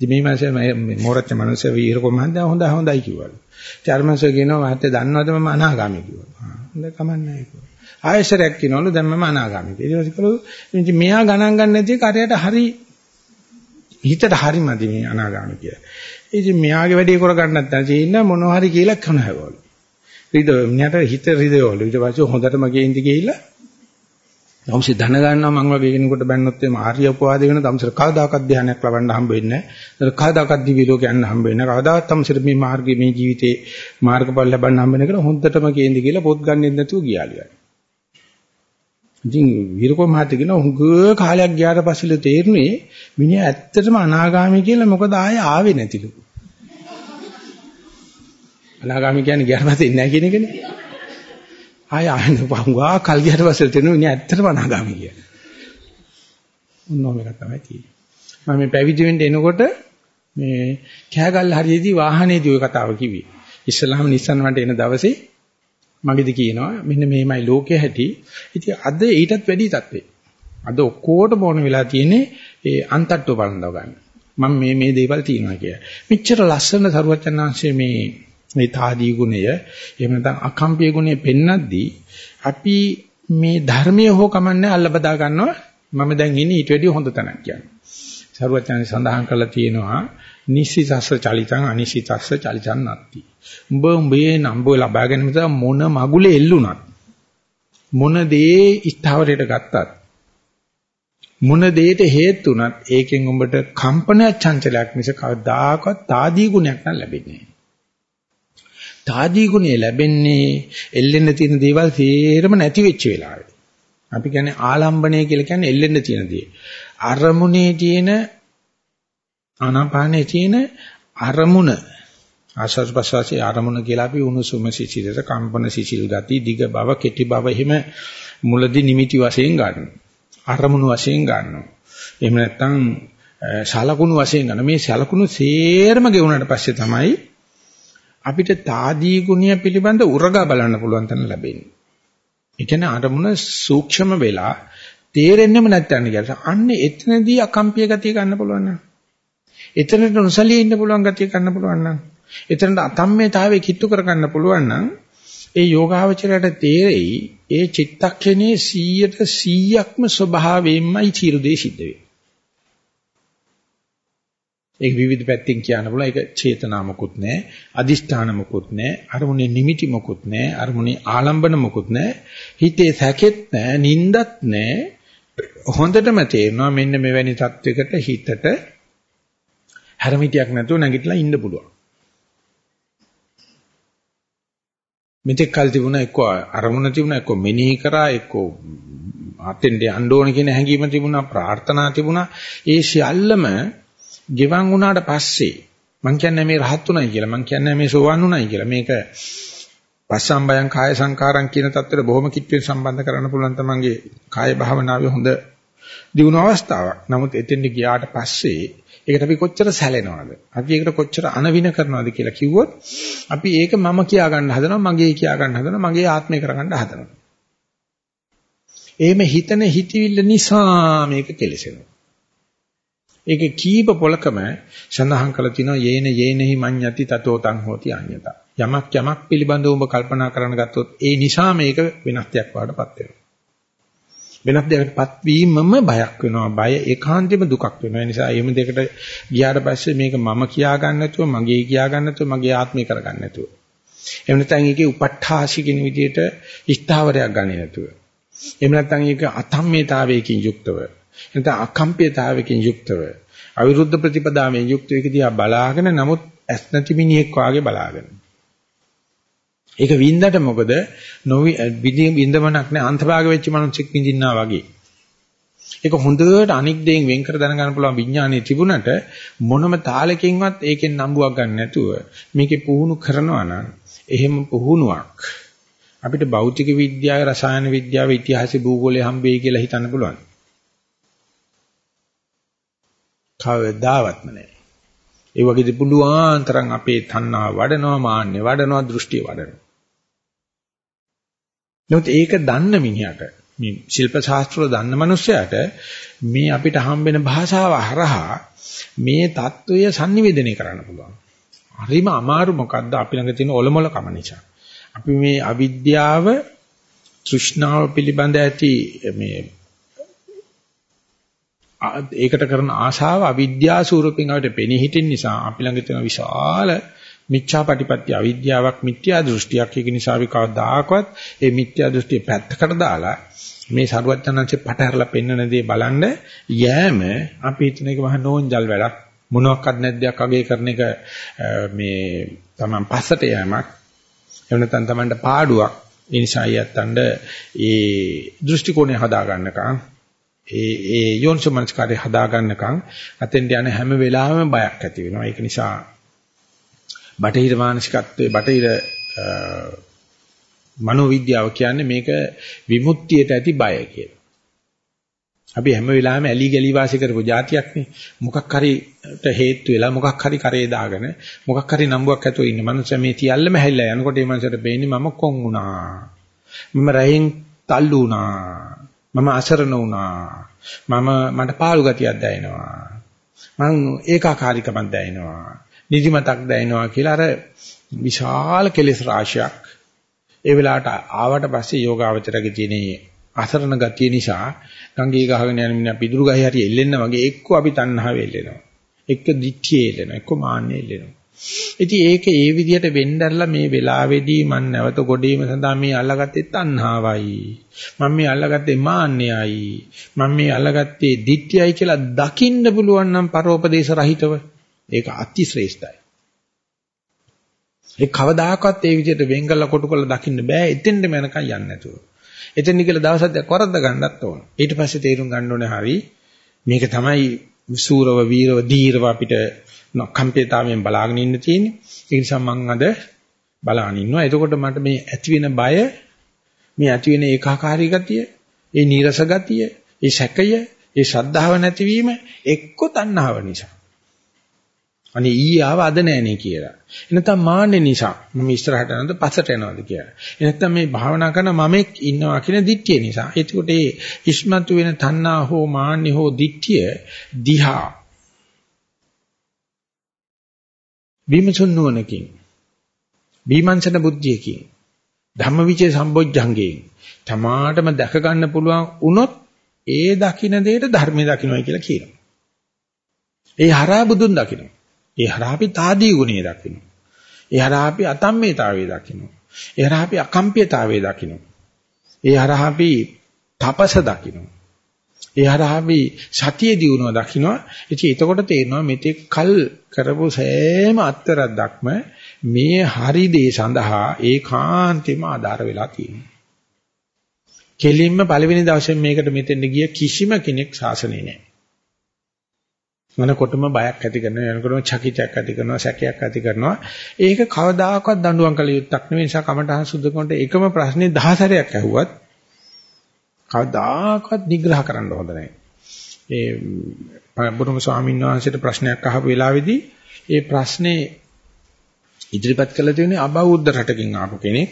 S1: ඉතින් මේ මාසේ මේ මෝරච්ච මනුස්සය වීරකෝ මහත්තයා හොඳයි හොඳයි කිව්වලු. චර්මංශය කියනවා මහත්තයා දන්නවද මම අනාගාමි කිව්වා. හොඳ කමන්නේ කිව්වා. ආයෙසරයක් කියනවලු දැන් මම අනාගාමි කියලා. ඊට පස්සේ ඉතින් මෙයා ගණන් ගන්න නැති කරයට හරි හිතට හරිමදි මේ අනාගාමි කියලා. ඉතින් මෙයාගේ වැඩේ කරගන්න නැත්නම් තියෙන මොනවා හරි කියලා කන හැවවලු. රිද මෙයාට හිත රිදවලු. ඊට පස්සේ හොඳටම ගේන්දි ගිහිල්ලා තමසි ධන ගන්නවා මං වගේ කෙනෙකුට බැන්නොත් එimhe ආර්ය උපවාද වෙන තමසර කවදාකවත් ධානයක් ලබන්න හම්බ වෙන්නේ නැහැ. කවදාකවත් දිවි ලෝක යන්න හම්බ වෙන්නේ නැහැ. කවදාවත් තමසර මේ මාර්ගයේ මේ ජීවිතේ මාර්ගඵල ලබන්න හම්බ වෙන කියලා හොඳටම කේන්දි කියලා පොත් ගන්නෙත් නැතුව ගියාලු. ඉතින් විරකෝ මහත්තයා කියන හුඟ කාලයක් ගියාට පස්සේ තේරුනේ මිනිහා ඇත්තටම අනාගාමී කියලා මොකද ආයේ ආවේ නැතිලු. අනාගාමී කියන්නේ ගියාට පස්සේ ඉන්නේ නැහැ කියන එකනේ. ආය ආයෙත් වහුවා කල් ගියට පස්සේ තේරෙනවා ඉන්නේ ඇත්තටම අනාගාමී කියලා. මොනවාම එකක් තමයි තියෙන්නේ. මම මේ පැවිදි වෙන්න එනකොට මේ කෑගල්ල හරියේදී වාහනේදී ওই කතාව කිව්වේ. ඉස්ලාම නිස්සන් වලට එන දවසේ මගේදී කියනවා මෙන්න මේමයි ලෝකයේ හැටි. ඉතින් අද ඊටත් වැඩි තත්ත්වේ. අද ඔක්කොටම ඕන වෙලා තියෙන්නේ ඒ අන්තට්ටු බලනව ගන්න. මම මේ මේ දේවල් තියෙනවා කියලා. මෙච්චර ලස්සන සරුවචනාංශයේ මේ මේ තාදී ගුණය එහෙම නැත්නම් අකම්පිය ගුණය පෙන්නද්දී අපි මේ ධර්මයේ හෝ කමන්නේ අල්ල බදා ගන්නවා මම දැන් ඉන්නේ ඊට වැඩිය හොඳ තැනක් කියන්නේ. සරුවචනාංශ සඳහන් කරලා තියෙනවා නිසිතස්ස චලිතං අනිසිතස්ස චලිතං නැත්ති. උඹ උඹේ නම්බුව ලබා ගැනීම මොන මගුලේ එල්ලුණත් මොන දේ ස්ථාවරයට ගත්තත් මොන දෙයට හේතු උනත් ඒකෙන් උඹට කම්පනයක් චංචලයක් මිස කවදාකවත් తాදී ගුණයක් නම් ලැබෙන්නේ නැහැ. తాදී ගුණය ලැබෙන්නේ එල්ලෙන්න තියෙන දේවල් තේරම නැති වෙච්ච වෙලාවේ. අපි කියන්නේ ආලම්බණය කියලා කියන්නේ එල්ලෙන්න තියෙන දේ. අරමුණේ තියෙන ආනාපානයේ තියෙන අරමුණ ආශස් ප්‍රසවාසයේ ආරමුණ කියලා අපි උණුසුම සිසිලට කම්පන සිසිල් ගති දිග බව කෙටි බව එහෙම මුලදී නිමිති වශයෙන් ගන්නවා. අරමුණු වශයෙන් ගන්නවා. එහෙම නැත්නම් ශලකුණු වශයෙන් ගන්න. මේ ශලකුණු සේරම ගෙවුනට පස්සේ තමයි අපිට తాදී ගුණය පිළිබඳ උරගා බලන්න පුළුවන් තැන ලැබෙන්නේ. ඒ කියන්නේ අරමුණ සූක්ෂම වෙලා තේරෙන්නෙම නැත්නම් කියලා. අන්නේ එතනදී අකම්පිය ගතිය ගන්න පුළුවන් නේද? එතනට නොසලී ඉන්න පුළුවන් ගතිය ගන්න පුළුවන් නම් එතනට අතම්මේතාවේ කිට්ටු කර ගන්න පුළුවන් නම් ඒ යෝගාවචරයට තේරෙයි ඒ චිත්තක්ෂණයේ 100ට 100ක්ම ස්වභාවයෙන්මයි චිර දේ සිද්ධ වෙන්නේ. ඒක විවිධ පැත්තෙන් කියන්න පුළුවන්. ඒක චේතනා මොකුත් නැහැ, අදිෂ්ඨාන මොකුත් නැහැ, අරමුණේ නිමිටි මොකුත් නැහැ, අරමුණේ ආලම්බන මොකුත් නැහැ, හිතේ සැකෙත් නැහැ, නින්දත් නැහැ. හොඳටම තේරෙනවා මෙන්න මෙවැනි තත්වයකට හිතට හැරමිටියක් නැතුව නැගිටලා ඉන්න පුළුවන්. මෙතෙක් කල් තිබුණා එක්ක අරමුණ තිබුණා එක්ක මෙනෙහි කරා එක්ක අතෙන්ට යන්න ඕන කියන හැඟීම තිබුණා ප්‍රාර්ථනා තිබුණා ඒ සියල්ලම ගෙවන් වුණාට පස්සේ මං කියන්නේ මේ රහත් උනායි කියලා මං කියන්නේ මේ සෝවන් උනායි කියලා මේක පස්සම්බයං කාය සංකාරං කියන தත්තර බොහොම කිට්ටුවෙන් සම්බන්ධ කරන්න පුළුවන් තමන්ගේ කාය භාවනාවේ හොඳ දිනු අවස්ථාවක්. නමුත් එතෙන්ට ගියාට පස්සේ ඒකට අපි කොච්චර සැලෙනවද? අපි ඒකට කොච්චර අනවින කරනවද කියලා කිව්වොත් අපි ඒක මම කියා ගන්න හදනවා, මගේ කියා ගන්න හදනවා, මගේ ආත්මය කරගන්න හදනවා. එහෙම හිතන හිතවිල්ල නිසා මේක කෙලසෙනවා. ඒක කීප පොලකම සඳහන් කරලා තිනවා යේන යේනෙහි මඤ්ඤති තතෝ තං හෝති අඤ්ඤතා. යමක් යමක් පිළිබඳව ඔබ කල්පනා කරන්න ගත්තොත් ඒ නිසා මේක වෙනස් දෙයක් වඩපත් වෙනවා. වෙනස් දෙයකටපත් වීමම බයක් වෙනවා. බය ඒකාන්තෙම දුකක් වෙනවා. ඒ නිසා එහෙම දෙයකට ගියාට පස්සේ මේක මම කියා ගන්න නැතුව, මගේ කියා ගන්න නැතුව, මගේ ආත්මය කර ගන්න නැතුව. එහෙම නැත්නම් ඒකේ උපට්ඨාසි කියන විදිහට ස්ථාවරයක් ගන්නේ නැතුව. එහෙම නැත්නම් ඒක අතම්මේතාවයකින් යුක්තව. නැත්නම් අකම්පියතාවයකින් යුක්තව. අවිරුද්ධ ප්‍රතිපදාවෙන් යුක්තව ඒක දිහා බලාගෙන නමුත් ඇස් නැති මිනිහෙක් වාගේ බලාගෙන. ඒක වින්දට මොකද නොවි විඳමනක් නෑ අන්තභාග වෙච්ච මනුස්සෙක් විඳින්නා වගේ. ඒක හොඳට අනික් දෙයින් වෙන් කර දැනගන්න පුළුවන් විඥානයේ තිබුණට මොනම තාලකින්වත් ඒකෙන් නම්බුවක් ගන්න නැතුව මේකේ පුහුණු කරනවා නම් එහෙම පුහුණුවක් අපිට භෞතික විද්‍යාව, රසායන විද්‍යාව, ඉතිහාස භූගෝලය හම්බෙයි කියලා හිතන්න පුළුවන්. කවදාවත්ම නෑ. ඒ වගේදී පුළුවන් තරම් අපේ තණ්හා වඩනවා, මාන්නේ වඩනවා, දෘෂ්ටි වඩනවා. නමුත් ඒක දන්න මිනිහට මේ ශිල්ප ශාස්ත්‍රය දන්න මනුස්සයාට මේ අපිට හම්බෙන භාෂාව හරහා මේ தত্ত্বය sannivedanaya කරන්න පුළුවන්. හරිම අමාරු මොකද්ද අපි ළඟ තියෙන ඔලොමල කම නිසා. අපි මේ අවිද්‍යාව, තෘෂ්ණාව පිළිබඳ ඇති මේ ඒකට කරන ආශාව අවිද්‍යා ස්වරූපෙන් අපිට පෙනී හිටින් නිසා අපි ළඟ තියෙන විශාල මිච්ඡාපටිපත්‍ය අවිද්‍යාවක් මිත්‍යා දෘෂ්ටියක්. ඒක නිසා අපි කවදාකවත් ඒ මිත්‍යා දෘෂ්ටිය පැත්තකට දාලා මේ සරුවචනංශේ පටහැරලා පෙන්වන දේ බලන්න යෑම අපි හිතන එක මහ නෝන්ජල් වැඩක්. මොනවාක්වත් නැද්දයක් අගේ කරන එක මේ තමන් පස්සට යෑමක්. එහෙම නැත්නම් තමන්ට පාඩුවක්. ඒ නිසා යත්තන්ඩ ඒ දෘෂ්ටි කෝණය හදා ගන්නකම් ඒ ඒ යෝනිසමනස්කාරය හදා ගන්නකම් අතෙන්ට යන හැම වෙලාවෙම බයක් ඇති වෙනවා ඒක නිසා බටහිර මානසිකත්වයේ බටහිර මනෝවිද්‍යාව කියන්නේ මේක විමුක්තියට ඇති බය කියලා. අපි හැම වෙලාවෙම ඇලි ගලි වාසය කරපු જાතියක් නේ. මොකක් හරිට හේතු වෙලා මොකක් හරි කරේ දාගෙන මොකක් හරි නම්බුවක් ඇතුව ඉන්න මනුස්සය මේ තියල්ලම හැල්ලා යනකොට මේ මනුස්සයට පේන්නේ මම කොන් වුණා. මම රැයින් තල්ලු වුණා. මම අසරණ වුණා. මම මට පාළු ගතියක් දැනෙනවා. මං ඒකාකාරීකමක් දැනෙනවා. නිදිමතක් දැනෙනවා කියලා අර විශාල කෙලෙස් රාශියක් ඒ වෙලාවට ආවට පස්සේ යෝගාවචරගේ තියෙන අසරණ ගතිය නිසා ගංගේ ගහගෙන යන මිනිහා පිදුරු ගහේ හරි එල්ලෙන්න වගේ එක්ක අපි තණ්හාවෙ එල්ලෙනවා. එක්ක දිච්චියේ එල්ලෙනවා. එක්ක මාන්නේ එල්ලෙනවා. ඉතින් ඒක ඒ විදිහට වෙන්නදලා මේ වෙලාවේදී මම නැවත ගොඩේම සඳහා මේ අල්ලගත්තේ තණ්හාවයි. මම මේ අල්ලගත්තේ මාන්නයයි. මම මේ අල්ලගත්තේ දිට්ඨියයි කියලා දකින්න පුළුවන් නම් පරෝපදේශ රහිතව ඒක අති ශ්‍රේෂ්ඨයි. ඒ කවදාකවත් ඒ විදිහට වෙන් කරලා කොටු කරලා දකින්න බෑ. එතෙන්ට මනකන් යන්නේ නැතුව. එතෙන් කියලා දවසක් දැක් වරද්ද ගන්නත් ඕන. ඊට පස්සේ තේරුම් ගන්න ඕනේ හරි මේක තමයි සූරව වීරව දීරව අපිට කම්පිතාවයෙන් බලාගෙන ඉන්න තියෙන්නේ. ඒ නිසා මම අද බලාගෙන ඉන්නවා. එතකොට මට මේ ඇති වෙන බය, මේ ඇති වෙන ඒකාකාරී ගතිය, ඒ නීරස ගතිය, ඒ සැකය, ඒ ශ්‍රද්ධාව නැතිවීම එක්ක තණ්හාව නිසා. අනේ ඊ ආව අද නෑනේ කියලා. එනතම් මාන්නේ නිසා මම ඉස්සරහට යනද පස්සට යනවද කියලා. එනතම් මේ භාවනා කරන මමෙක් ඉන්නවා කියන දිට්ඨිය නිසා. ඒකට ඒ ඉස්මතු වෙන තණ්හා හෝ මාන්නේ හෝ දිට්ඨිය දිහා විමසුන් නුවණකින් බීමන්සන බුද්ධියකින් ධම්මවිචේ සම්බොජ්ජංගයෙන් තමාටම දැක ගන්න පුළුවන් වුණොත් ඒ දකින්න දෙයට ධර්මයේ දකින්නයි කියලා කියනවා. ඒ හරහා බුදුන් දකින්නවා. ඒ හරහා අපි තාදී ගුණය දකිනවා. ඒ හරහා අපි අතම්මේතාවය දකිනවා. ඒ හරහා අපි අකම්පියතාවය දකිනවා. ඒ හරහා අපි තපස දකිනවා. ඒ හරහා අපි සතිය දිනුව දකිනවා. ඉතින් එතකොට තේරෙනවා මෙතෙක් කල් කරපු සෑම අත්තරක්ම මේ හරි දේ සඳහා ඒකාන්තෙම ආධාර වෙලා තියෙනවා. කෙලින්ම පළවෙනි දවසේ මේකට මෙතෙන්ට ගිය කිසිම කෙනෙක් ශාසනයේ නැහැ. මනකොටම බයක් ඇති කරනවා යනකොටම චකිතයක් ඇති කරනවා සැකයක් ඇති කරනවා ඒක කවදාකවත් දඬුවම් කළ යුත්තක් නෙවෙයි නිසා කමඨහන් සුද්ධ කරනට එකම ප්‍රශ්නේ 10 සැරයක් ඇහුවත් කවදාකවත් නිග්‍රහ කරන්න හොඳ නැහැ. ඒ බුදුම ස්වාමීන් වහන්සේට ප්‍රශ්නයක් අහපු වෙලාවේදී ඒ ප්‍රශ්නේ ඉදිරිපත් කළ තියෙන්නේ අබෞද්ධ රටකින් ආපු කෙනෙක්.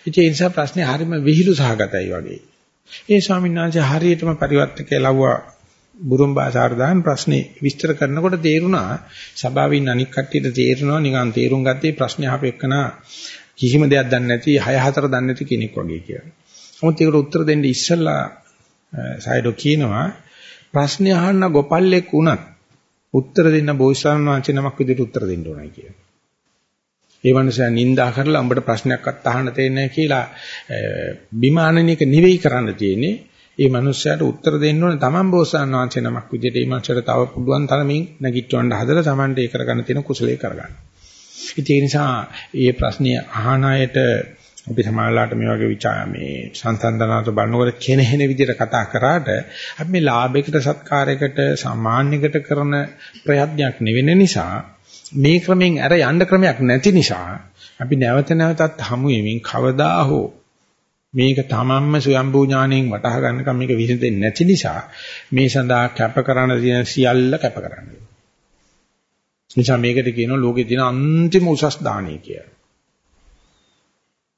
S1: ඉතින් ඒ නිසා ප්‍රශ්නේ හරිම විහිළු සහගතයි වගේ. ඒ ස්වාමීන් වහන්සේ හරියටම පරිවර්තකය ලව්වා බුරුම් භාෂාවට දාන ප්‍රශ්නේ විස්තර කරනකොට තේරුණා සභාවින් අනික් කට්ටියට තේරෙනවා නිකන් තේරුම් ගත්තේ ප්‍රශ්නේ අහපෙකන කිසිම දෙයක් දන්නේ නැති 6 4 දන්නේ නැති කෙනෙක් වගේ කියලා. නමුත් ඒකට උත්තර දෙන්න ඉස්සෙල්ලා සයිඩෝ කියනවා ප්‍රශ්නේ අහන්න ගොපල්ලෙක් වුණත් උත්තර දෙන්න බෝසත්ණන් වහන්සේ නමක් විදිහට උත්තර දෙන්න ඕනයි කියලා. ඒ මනුස්සයා නිඳා කරලා උඹට ප්‍රශ්නයක්වත් අහන්න තේන්නේ නැහැ කියලා බිමානනික නිවෙයි කරන්න තියෙන්නේ. ඒ මනුස්සයාට උත්තර දෙන්න ඕනේ Taman බෝසත්ණන් වහන්සේ නමක් විදිහට ඒ මනුස්සයාට තව පුළුවන් තරමින් නැගිටවන්න හදලා Tamanට ඒ කරගන්න තියෙන කුසලයේ කරගන්න. ඉතින් ඒ නිසා මේ ප්‍රශ්නේ අහන අයට අපි සමාජලාට මේ වගේ විචාර මේ සංසන්දනාත බලනකොට කෙනෙහෙන විදිහට කතා කරාට අපි මේ ලාභයකට සත්කාරයකට සම්මානයකට කරන ප්‍රයත්නයක් නෙවෙන නිසා මේ ක්‍රමෙන් අර යන්න ක්‍රමයක් නැති නිසා අපි නැවත නැවතත් හමු වෙමින් කවදා හෝ මේක තමන්ම ස්වයම්බූ ඥාණයෙන් වටහා ගන්නකම් මේක විසඳෙන්නේ නැති නිසා මේ සඳහා කැප කරන දින සියල්ල කැප කරන්න නිසා මේකට කියනවා ලෝකේ තියෙන අන්තිම උසස් දාණය කියලා.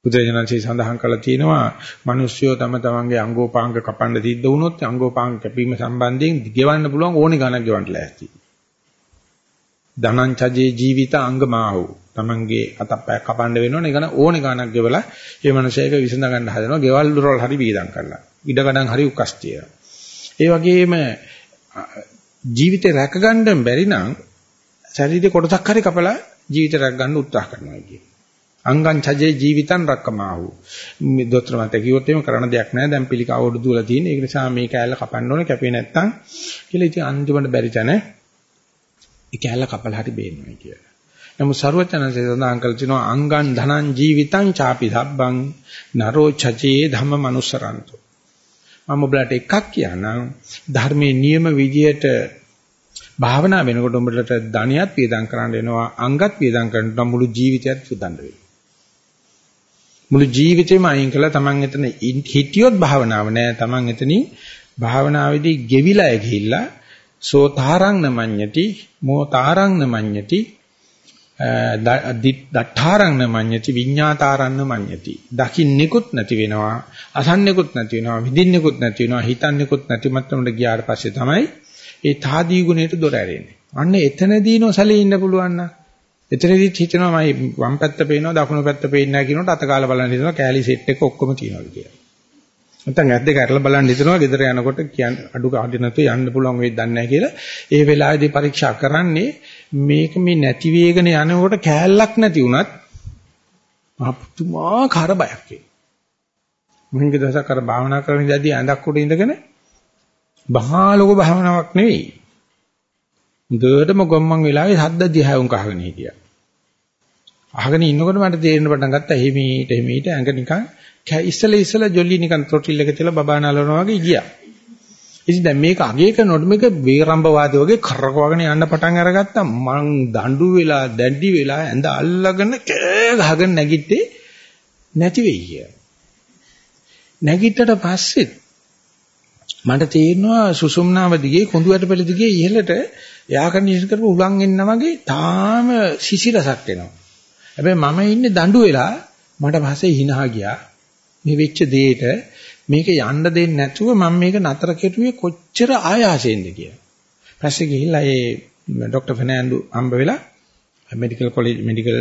S1: බුදුරජාණන්සේ සඳහන් කළා තියෙනවා මිනිස්සුયો තම තමන්ගේ අංගෝපාංග කපන්න සිද්ධ වුණොත් අංගෝපාංග කැපීම සම්බන්ධයෙන් ගෙවන්න පුළුවන් ඕනේ ගණන් ගෙවන්න ලෑස්ති. ධනංචජේ ජීවිත අංගමාහු තමන්ගේ අතප්පය කපන්න වෙනවනේ ඒකන ඕනේ ගණන් ගෙවලා ඒ මනුස්සයක විසඳ ගන්න හදනවා ගෙවල් දොරවල් හරි බීදම් කරලා. ඉඩ ගණන් හරි උකස්තිය. ඒ වගේම ජීවිතේ රැක ගන්න බැරි නම් ශරීරේ කොටසක් හරි කපලා ජීවිතය රැක ගන්න උත්සාහ කරනවා කියන්නේ. අංගං චජේ ජීවිතං රක්කමාහු. මේ දොස්තර මත කිව්වොත් එහෙම කරන්න දෙයක් නැහැ. දැන් පිළිකාව උඩු දුවලා තියෙන. ඒක නිසා මේ කෑල්ල කපන්න ඕනේ. කැපේ නැත්තම් කියලා ඉතින් අන්තිමට බැරි තැන ඒ කෑල්ල කපලා හරි බේන්නවා කියලා. නමුත් ਸਰවඥාන්සේ සඳහන් කළ තිනවා අංගං ධනං ජීවිතං චාපි ධබ්බං නරෝ චජේ ධම්ම මනුස්සරන්තෝ. මම ඔබලට එකක් කියනවා ධර්මයේ නියම විදියට භාවනා වෙනකොට උඹට ධනියත් පියදම් කරන්න වෙනවා අංගත් පියදම් කරන්න මුළු ජීවිතයත් සුදන්න වෙනවා. මුළු ජීවිතේම අයින් කළා. Taman එතන හිටියොත් භාවනාව නෑ. Taman එතනින් භාවනාවේදී ගෙවිලා ගිහිල්ලා සෝතාරං නමඤ්ඤති මෝතාරං නමඤ්ඤති දඨාරං නමඤ්ඤති විඤ්ඤාතාරං නමඤ්ඤති. දකින්නෙකුත් නැති වෙනවා අසන්නෙකුත් නැති වෙනවා විඳින්නෙකුත් නැති වෙනවා හිතන්නෙකුත් නැති මට්ටමට ගියාට පස්සේ තමයි ඒ තාදී ගුණයට දොර ඇරෙන්නේ. අන්න එතනදී නොසලී ඉන්න පුළුවන් නම් එතනදිත් හිතනවා මම වම් පැත්ත පේනවා දකුණු පැත්ත පේන්නේ නැහැ කියනකොට අතකාල බලන්න හිතනවා කෑලි සෙට් එක ඔක්කොම තියනවා කියලා. නැත්නම් ඇද්ද කැරලා බලන්න හිතනවා ගෙදර යනකොට කියන්න අඩු කාඩි නැතු යන්න පුළුවන් වෙයිද දන්නේ නැහැ කියලා. ඒ වෙලාවේදී පරීක්ෂා කරන්නේ මේක මේ නැති වේගන යනකොට කෑල්ලක් නැති වුණත් අපතුමාකාර බයක් එයි. මහින්ද දවසක් අර භාවනා කරන ඉඳදී ඇඳක් උඩ ඉඳගෙන බහා ලොකු භාවනාවක් නෙවෙයි. හොඳටම ගොම්මන් වෙලාවේ සද්ද දිහා උන් කහගෙන හිටියා. අහගෙන ඉන්නකොට මට තේරෙන්න පටන් ගත්තා හිමීට හිමීට ඇඟ නිකන් ඉස්සල ඉස්සල ජොලි නිකන් ත්‍රොටිල් එක තියලා බබා නලනවා වගේ ගියා. ඉතින් දැන් මේක අගේ කරනකොට මේක වේරම්භ වාදී වගේ කරකවගෙන යන්න පටන් අරගත්තා. මං දඬු වෙලා දැඩි වෙලා ඇඳ අල්ලගෙන කෑ ගහගෙන නැගිට්ටේ නැති වෙයි කිය. නැගිට්ටට පස්සෙත් මට තේරෙනවා සුසුම්නාව දිගේ කුඳුයට පෙළ දිගේ ඉහළට එයා කන්ඩිෂන් කරපු උලන් එන්න වගේ තාම සිසිලසක් එනවා. හැබැයි මම ඉන්නේ දඬු වෙලා මට පස්සේ හිනහා ගියා. මේ වෙච්ච දෙයට මේක යන්න දෙන්නේ නැතුව මම මේක නතර කෙරුවේ කොච්චර ආයාසයෙන්ද කියලා. පස්සේ ගිහිල්ලා ඒ ડોક્ટર ෆර්නෑන්ඩෝ හම්බ වෙලා මෙඩිකල් කොලෙජ් මෙඩිකල්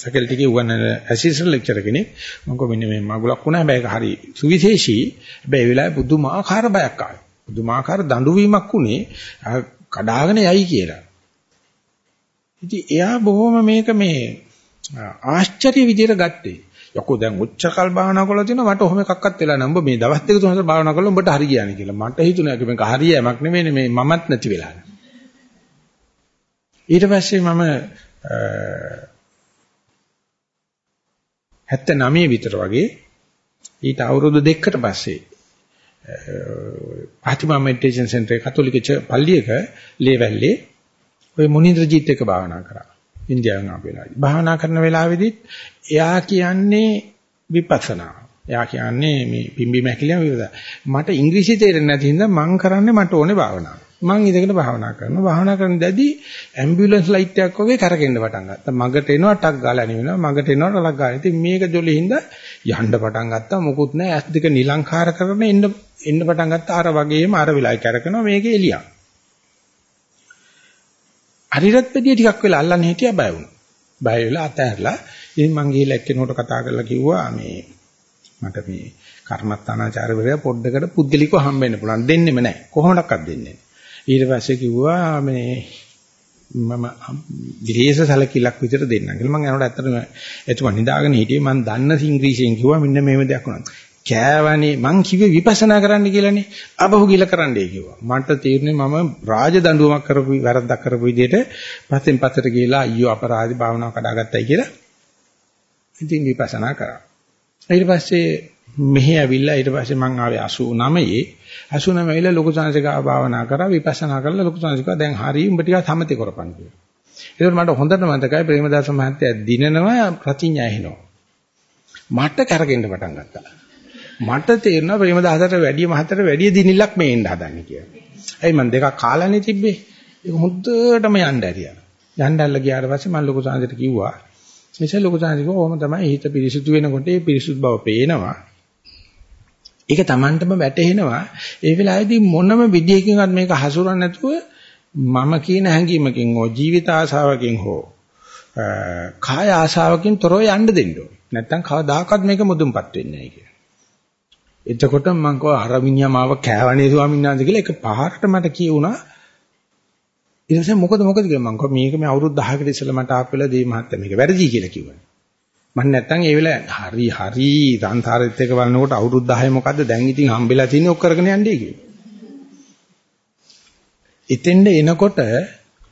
S1: ෆැකල්ටි එකේ උගන්වන ඇසිස්ටන්ට් ලෙක්චරර් කෙනෙක් මම කො මෙන්න මේ මගුලක් වුණා හැබැයි ඒක හරි සුවිශේෂී හැබැයි ඒ වෙලාවේ පුදුමාකාර බයක් ආවා පුදුමාකාර දඬු වීමක් උනේ කඩාගෙන යයි කියලා ඉතින් එයා බොහොම මේක මේ ආශ්චර්ය විදියට ගත්තේ යකෝ දැන් උච්චකල් භාවනා කරලා තියෙනවා මට ඔහොම එකක්වත් වෙලා නැහැ. උඹ මේ දවස් දෙක තුන හතර භාවනා කරලා උඹට හරි ගියානේ කියලා. මට හිතුණා මේක හරියමක් නෙමෙයි මේ මමත් නැති වෙලා. ඊට පස්සේ මම 79 විතර වගේ ඊට අවුරුදු දෙකකට පස්සේ පාතිමා මෙඩිටේෂන් සෙන්ටර් කතෝලික පල්ලියක ලේවැල්ලේ ඔය මුනින්ද්‍රජීත් එක භාවනා කරා. ඉන්දියාවෙන් ආපු වෙලාවේදී. භාවනා කරන වෙලාවේදීත් එයා කියන්නේ විපස්සනා. එයා කියන්නේ මේ පිම්බි මැකිලියම විවදා. මට ඉංග්‍රීසි තේරෙන්නේ නැති හින්දා මං කරන්නේ මට ඕනේ භාවනාව. මං ඉඳගෙන භාවනා කරනවා. භාවනා කරන දැදී ඇම්බියුලන්ස් ලයිට් එකක් වගේ කරකෙන්න පටන් ගත්තා. මගට එනවා ටක් ගාලා නෙවෙනවා. මගට එනවා ටලක් ගාලා. ඉතින් මේක ජොලිහින්ද යන්න පටන් ගත්තා. මොකුත් නැහැ. ඇස් දෙක නිලංකාර කරගෙන එන්න එන්න පටන් ගත්තා. අර වගේම අර වෙලාවයි කරකනවා. මේකේ එළියක්. හරියට පැදිය ටිකක් වෙලා අල්ලන්න හිටියා බය වුණා. බය වෙලා අතහැරලා ඉතින් මං ගිහිල්ලා එක්කෙනෙකුට කතා කරලා කිව්වා මේ මට මේ කර්මස්ථානාචාර්යවරයා පොඩ්ඩකට පුද්ගලිකව හම්බෙන්න පුළුවන් දෙන්නෙම නැහැ. කොහොමඩක්වත් දෙන්නේ නැහැ. ඊට පස්සේ කිව්වා මේ මම විශේෂ සැලකිල්ලක් විතර දෙන්නම් කියලා මම යනකොට ඇත්තටම එතුමා නිදාගෙන හිටියේ මම දන්න ඉංග්‍රීසියෙන් කිව්වා මෙන්න මේව දෙයක් වුණා. කෑවනේ මං කිව්වේ විපස්සනා කරන්න කියලානේ. අබහු ගිල කරන්නයි කිව්වා. මට තීරණේ මම රාජ දඬුවමක් කරපු වැරද්දක් කරපු විදිහට පස්සෙන් පස්සට ගිහලා අයියෝ අපරාධි භාවනාව කඩාගත්තයි කියලා. ඉතින් විපස්සනා කරා. ඊට පස්සේ මෙහි ඇවිල්ලා ඊට පස්සේ මං ආවේ 89 89 වෙලා ලොකු සංසිකාව භාවනා කරා විපස්සනා කරලා ලොකු සංසිකාව දැන් හරි උඹ ටිකක් සමතේ කරපන් කියලා. ඒකට මට හොඳට මතකයි ප්‍රේමදාස මහත්තයා දිනනවා ප්‍රතිඥා එනවා. මට කරගෙන්න පටන් ගත්තා. මට තේරෙනවා ප්‍රේමදාසට වැඩිය මහතට වැඩිය දිනිල්ලක් මේ එන්න හදන්නේ කියලා. ඇයි මං දෙකක් කාලානේ තිබ්බේ. ඒක හොඳටම යන්න ඇරියා. යන්නල්ල ගියාට පස්සේ මම ලොකු සාන්දට කිව්වා. එසේ ලොකු සාන්දට කිව්වා ඕම තමයි හිත පිරිසුදු වෙනකොට ඒ පිරිසුදු බව පේනවා. ඒක Tamanටම වැටහෙනවා. ඒ වෙලාවේදී මොනම විදියකින්වත් මේක හසුරන්නේ නැතුව මම කියන හැඟීමකින් හෝ ජීවිත ආසාවකින් හෝ කාය ආසාවකින් තොරව යන්න දෙන්න ඕනේ. නැත්තම් කවදාකවත් මේක මුදුන්පත් වෙන්නේ නැහැ කියලා. එතකොට මම කව අර මිනිහා මාව කෑවනේ ස්වාමීන් වහන්සේ කියලා එක පහරට මට කියුණා. ඊට පස්සේ මොකද මොකද කියලා මම කව මේක මේ අවුරුදු 10කට ඉස්සෙල්ලා මට ආපෙලා දී මහත්තයා මේක වැරදි කියලා කිව්වා. මම නැත්තම් ඒ වෙලාවේ හරි හරි සංසාරෙත් එක බලනකොට අවුරුදු 10 මොකද්ද දැන් ඉතින් හම්බෙලා තියෙන්නේ ඔක් කරගෙන යන්නේ කියලා. එතෙන්ද එනකොට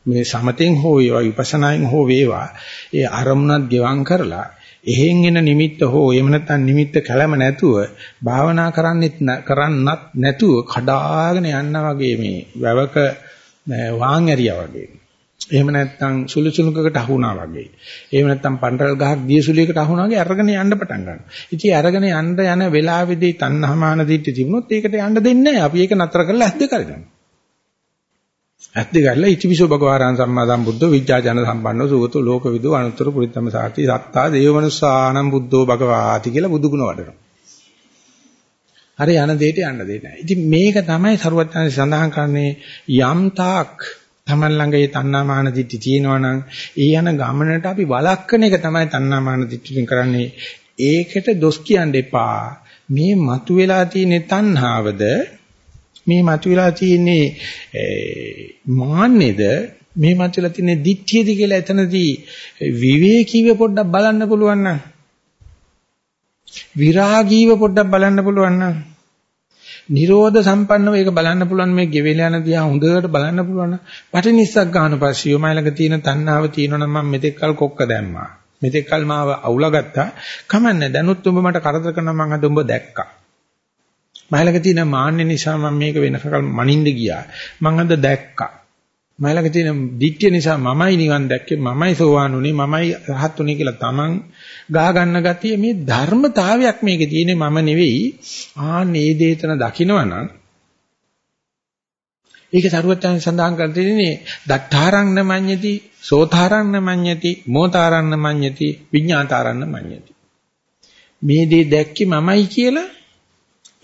S1: මේ සමතෙන් හෝ වේවා විපස්සනායෙන් හෝ වේවා ඒ අරමුණත් ගෙවම් කරලා එහෙන් එන නිමිත්ත හෝ එහෙම නැත්නම් නිමිත්ත කැළම නැතුව භාවනා කරන්නෙත් කරන්නත් නැතුව කඩාගෙන යනවා වගේ මේ වැවක වාන් ඇරියා වගේ එහෙම නැත්නම් සුළු සුළුකකට අහුණා වගේ. එහෙම නැත්නම් පණ්ඩරල් ගහක් දියසුලියකට අහුණා වගේ අරගෙන යන්න පටන් ගන්නවා. ඉතින් අරගෙන යන්න යන වෙලාවේදී තණ්හාමාන දිට්ඨි තිබුණොත් ඒකට යන්න දෙන්නේ නැහැ. අපි ඒක නතර කරලා ඇද්ද කරගන්නවා. ඇද්ද කරලා ඉතිවිසෝ භගවාරං සම්මා සම්බුද්ධෝ විජ්ජාජන සම්පන්නෝ සුගතෝ ලෝකවිදු අනුත්තර පුරිත්තම සාති සත්තා දේවමනුස්සානම් බුද්ධෝ භගවාති කියලා බුදුගුණ වඩනවා. හරි යන දෙයට යන්න දෙන්නේ නැහැ. ඉතින් මේක තමයි සරුවත් සඳහන් කරන්නේ යම් තාක් Taman ළඟ ඒ තණ්හාමාන දිට්ඨි තියෙනවා නම් ඒ යන ගමනට අපි වළක්වන එක තමයි තණ්හාමාන දිට්ඨියෙන් කරන්නේ. ඒකට දොස් කියන්න එපා. මේ මතුවලා තියෙන තණ්හාවද මේ මතුවලා තියෙන්නේ මාන්නේද? මේ මතුවලා තියෙන්නේ දිට්ඨියද කියලා එතනදී විවේකීව පොඩ්ඩක් බලන්න පුළුවන් නම්. විරාගීව පොඩ්ඩක් බලන්න පුළුවන් නම්. නිරෝධ සම්පන්නව ඒක බලන්න පුළුවන් මේ ගෙවෙල යන දිහා හොඳට බලන්න පුළුවන් නම්. පටිනිස්සක් ගන්න පස්සිය මයිලක තියෙන තණ්හාව තියෙනවනම් මම මෙතෙක් කල් කොක්ක දැම්මා. මෙතෙක් කල් මාව අවුලා ගත්තා. කමන්නේ දැනුත් උඹ මට කරදර කරනවා මම අද උඹ දැක්කා. මයිලක තියෙන මාන්නේ නිසා මම මේක වෙනකල් මනින්න ගියා. මම අද දැක්කා. මයිලක තියෙන දිට්ඨිය නිසා මමයි නිවන් දැක්කේ මමයි සෝවාන් උනේ මමයි රහත් උනේ කියලා Taman ගා ගන්න ගතිය මේ ධර්මතාවයක් මේකේ තියෙන්නේ මම නෙවෙයි. ආන්නේ දේතන දකින්නවනම් ඒක සරුවත්යන් සඳහන් කර තියෙන්නේ දත්තාරං නමඤ්ඤති සෝතාරං නමඤ්ඤති මෝතාරං නමඤ්ඤති විඤ්ඤාතාරං නමඤ්ඤති මේ දේ දැක්කේ මමයි කියලා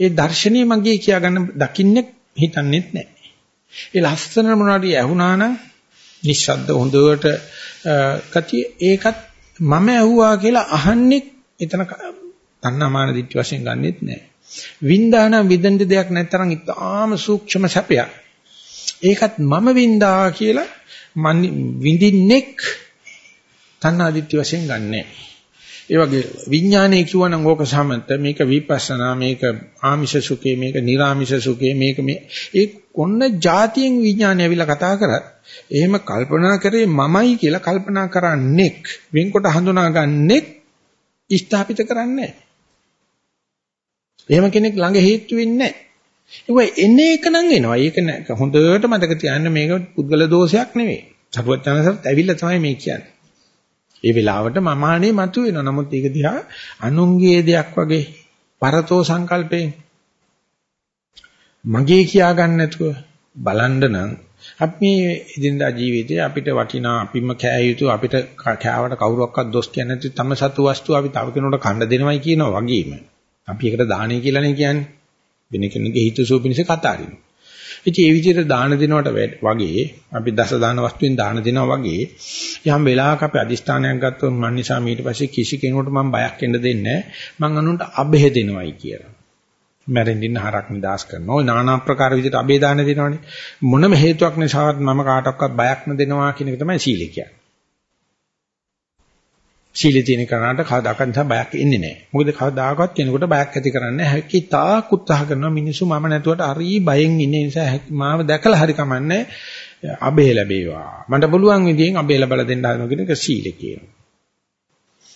S1: ඒ දර්ශනීය මගේ කියාගන්න දකින්නේ හිතන්නේත් නැහැ ඒ ලස්සන මොනවාරි ඇහුණා නම් නිශ්ශබ්ද හොඳට කතිය ඒකත් මම ඇහුවා කියලා අහන්නේ එතන තණ්හාමාන දිට්ඨි වශයෙන් ගන්නෙත් නැහැ. වින්දාන විඳින්න දෙයක් නැතරම් ඉතාම සූක්ෂම සැපයක්. ඒකත් මම වින්දා කියලා මන් විඳින්නෙක් තණ්හා දිට්ඨි වශයෙන් ගන්නෑ. ඒ වගේ විඥානයේ කියවනම් ඕක සමත මේක විපස්සනා මේක ආමිෂ සුඛේ මේක නිර්ආමිෂ සුඛේ මේක මේ ඒ කොන්න જાතියෙන් විඥානය ඇවිල්ලා කතා කරත් එහෙම කල්පනා කරේ මමයි කියලා කල්පනා කරන්නෙක් වෙන්කොට හඳුනාගන්නෙක් ස්ථාපිත කරන්නේ එහෙම කෙනෙක් ළඟ හේතු වෙන්නේ නැහැ. ඒක එන්නේ එක නම් එනවා. ඒක හොඳට මතක තියාගන්න මේක පුද්ගල දෝෂයක් නෙවෙයි. සරුවත් චනසත් ඇවිල්ලා තමයි මේ කියන්නේ. ඒ වෙලාවට මමානේ මතුවෙනවා. නමුත් ඒක දිහා අනුන්ගේ දෙයක් වගේ පරතෝ සංකල්පයෙන් මගේ කියා ගන්න නැතුව බලන්න නම් අපි මේ ඉදින්දා ජීවිතේ අපිට වටිනා අපිම කෑ යුතු අපිට කෑවට කවුරක්වත් දොස් කියන්නේ නැති තම සතු වස්තු අපි තව කෙනෙකුට කන්න දෙනවයි කියනවා වගේම. අපි ඒකට දාහනේ කියලානේ කියන්නේ. වෙන කෙනෙකුගේ හිතසුව පිණිස කතා කරනවා. ඉතින් ඒ විදිහට දාන දෙනවට වගේ අපි දස දාන වස්තුවෙන් දාන දෙනවා වගේ යම් වෙලාවක අපි අදිස්ථානයක් ගත්තොත් මන් නිසා ඊට පස්සේ කිසි කෙනෙකුට මම බයක් එන්න දෙන්නේ නැහැ. මං අනුන්ට අබෙහෙ දෙනවයි කියලා. මැරෙන්න ඉන්න හරක් නිදාස් කරනවා. ওই নানা ආකාර විදිහට අබේ දාන දෙනවනේ. මොනම හේතුවක් නිසාවත් මම කාටවත් බයක් නැදෙනවා කියන එක තමයි සීලය කියන්නේ. සීලේ තියෙන කරාට කවදාකවත් නිසා බයක් එන්නේ නැහැ. මොකද කවදාකවත් කෙනෙකුට බයක් ඇති කරන්නේ හැකි තාක් උත්සාහ කරනවා මිනිස්සු මම නැතුවට හරි බයෙන් ඉන්නේ නිසා මාව දැකලා හරි කමන්නේ අබේ ලැබේවා. මට පුළුවන් විදිහෙන් අබේ ලැබලා දෙන්න හදන කෙනෙක් සීලේ කියනවා.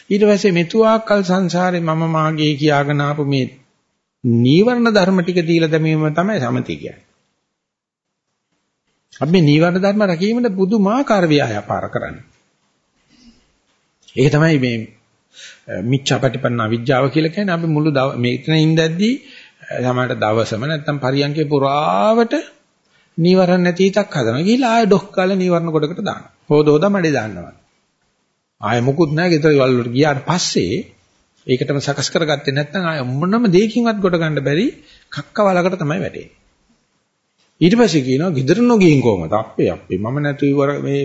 S1: ඊට පස්සේ මෙතුආකල් සංසාරේ මම මාගේ කියාගෙන ආපු මේ නීවරණ ධර්ම ටික දීලා දැමීම තමයි සමති කියන්නේ. අපි මේ නීවරණ ධර්ම රැකීමට පුදුමාකාර ව්‍යාපාර කරන්නේ. ඒක තමයි මේ මිච්ඡාපටිපන්න විද්‍යාව කියලා කියන්නේ අපි මුළු මෙතන ඉඳද්දී සමහරට දවසම නැත්තම් පරියන්කේ පුරාවට නීවරණ නැති හිතක් හදනවා. ගිහිල්ලා ආය ඩොක් කාලා නීවරණ කොටකට දානවා. හොදෝද මඩේ දාන්නවා. ආය මොකුත් නැහැ ගෙදර වල ගියාට පස්සේ ඒකටම සකස් කරගත්තේ නැත්නම් ආය මොනම දෙයකින්වත් කොට ගන්න බැරි කක්ක වලකට තමයි වැටෙන්නේ. ඊට පස්සේ කියනවා ගෙදර නොගින් කොහමද? අපේ අපේ මම නැතු ඉවර මේ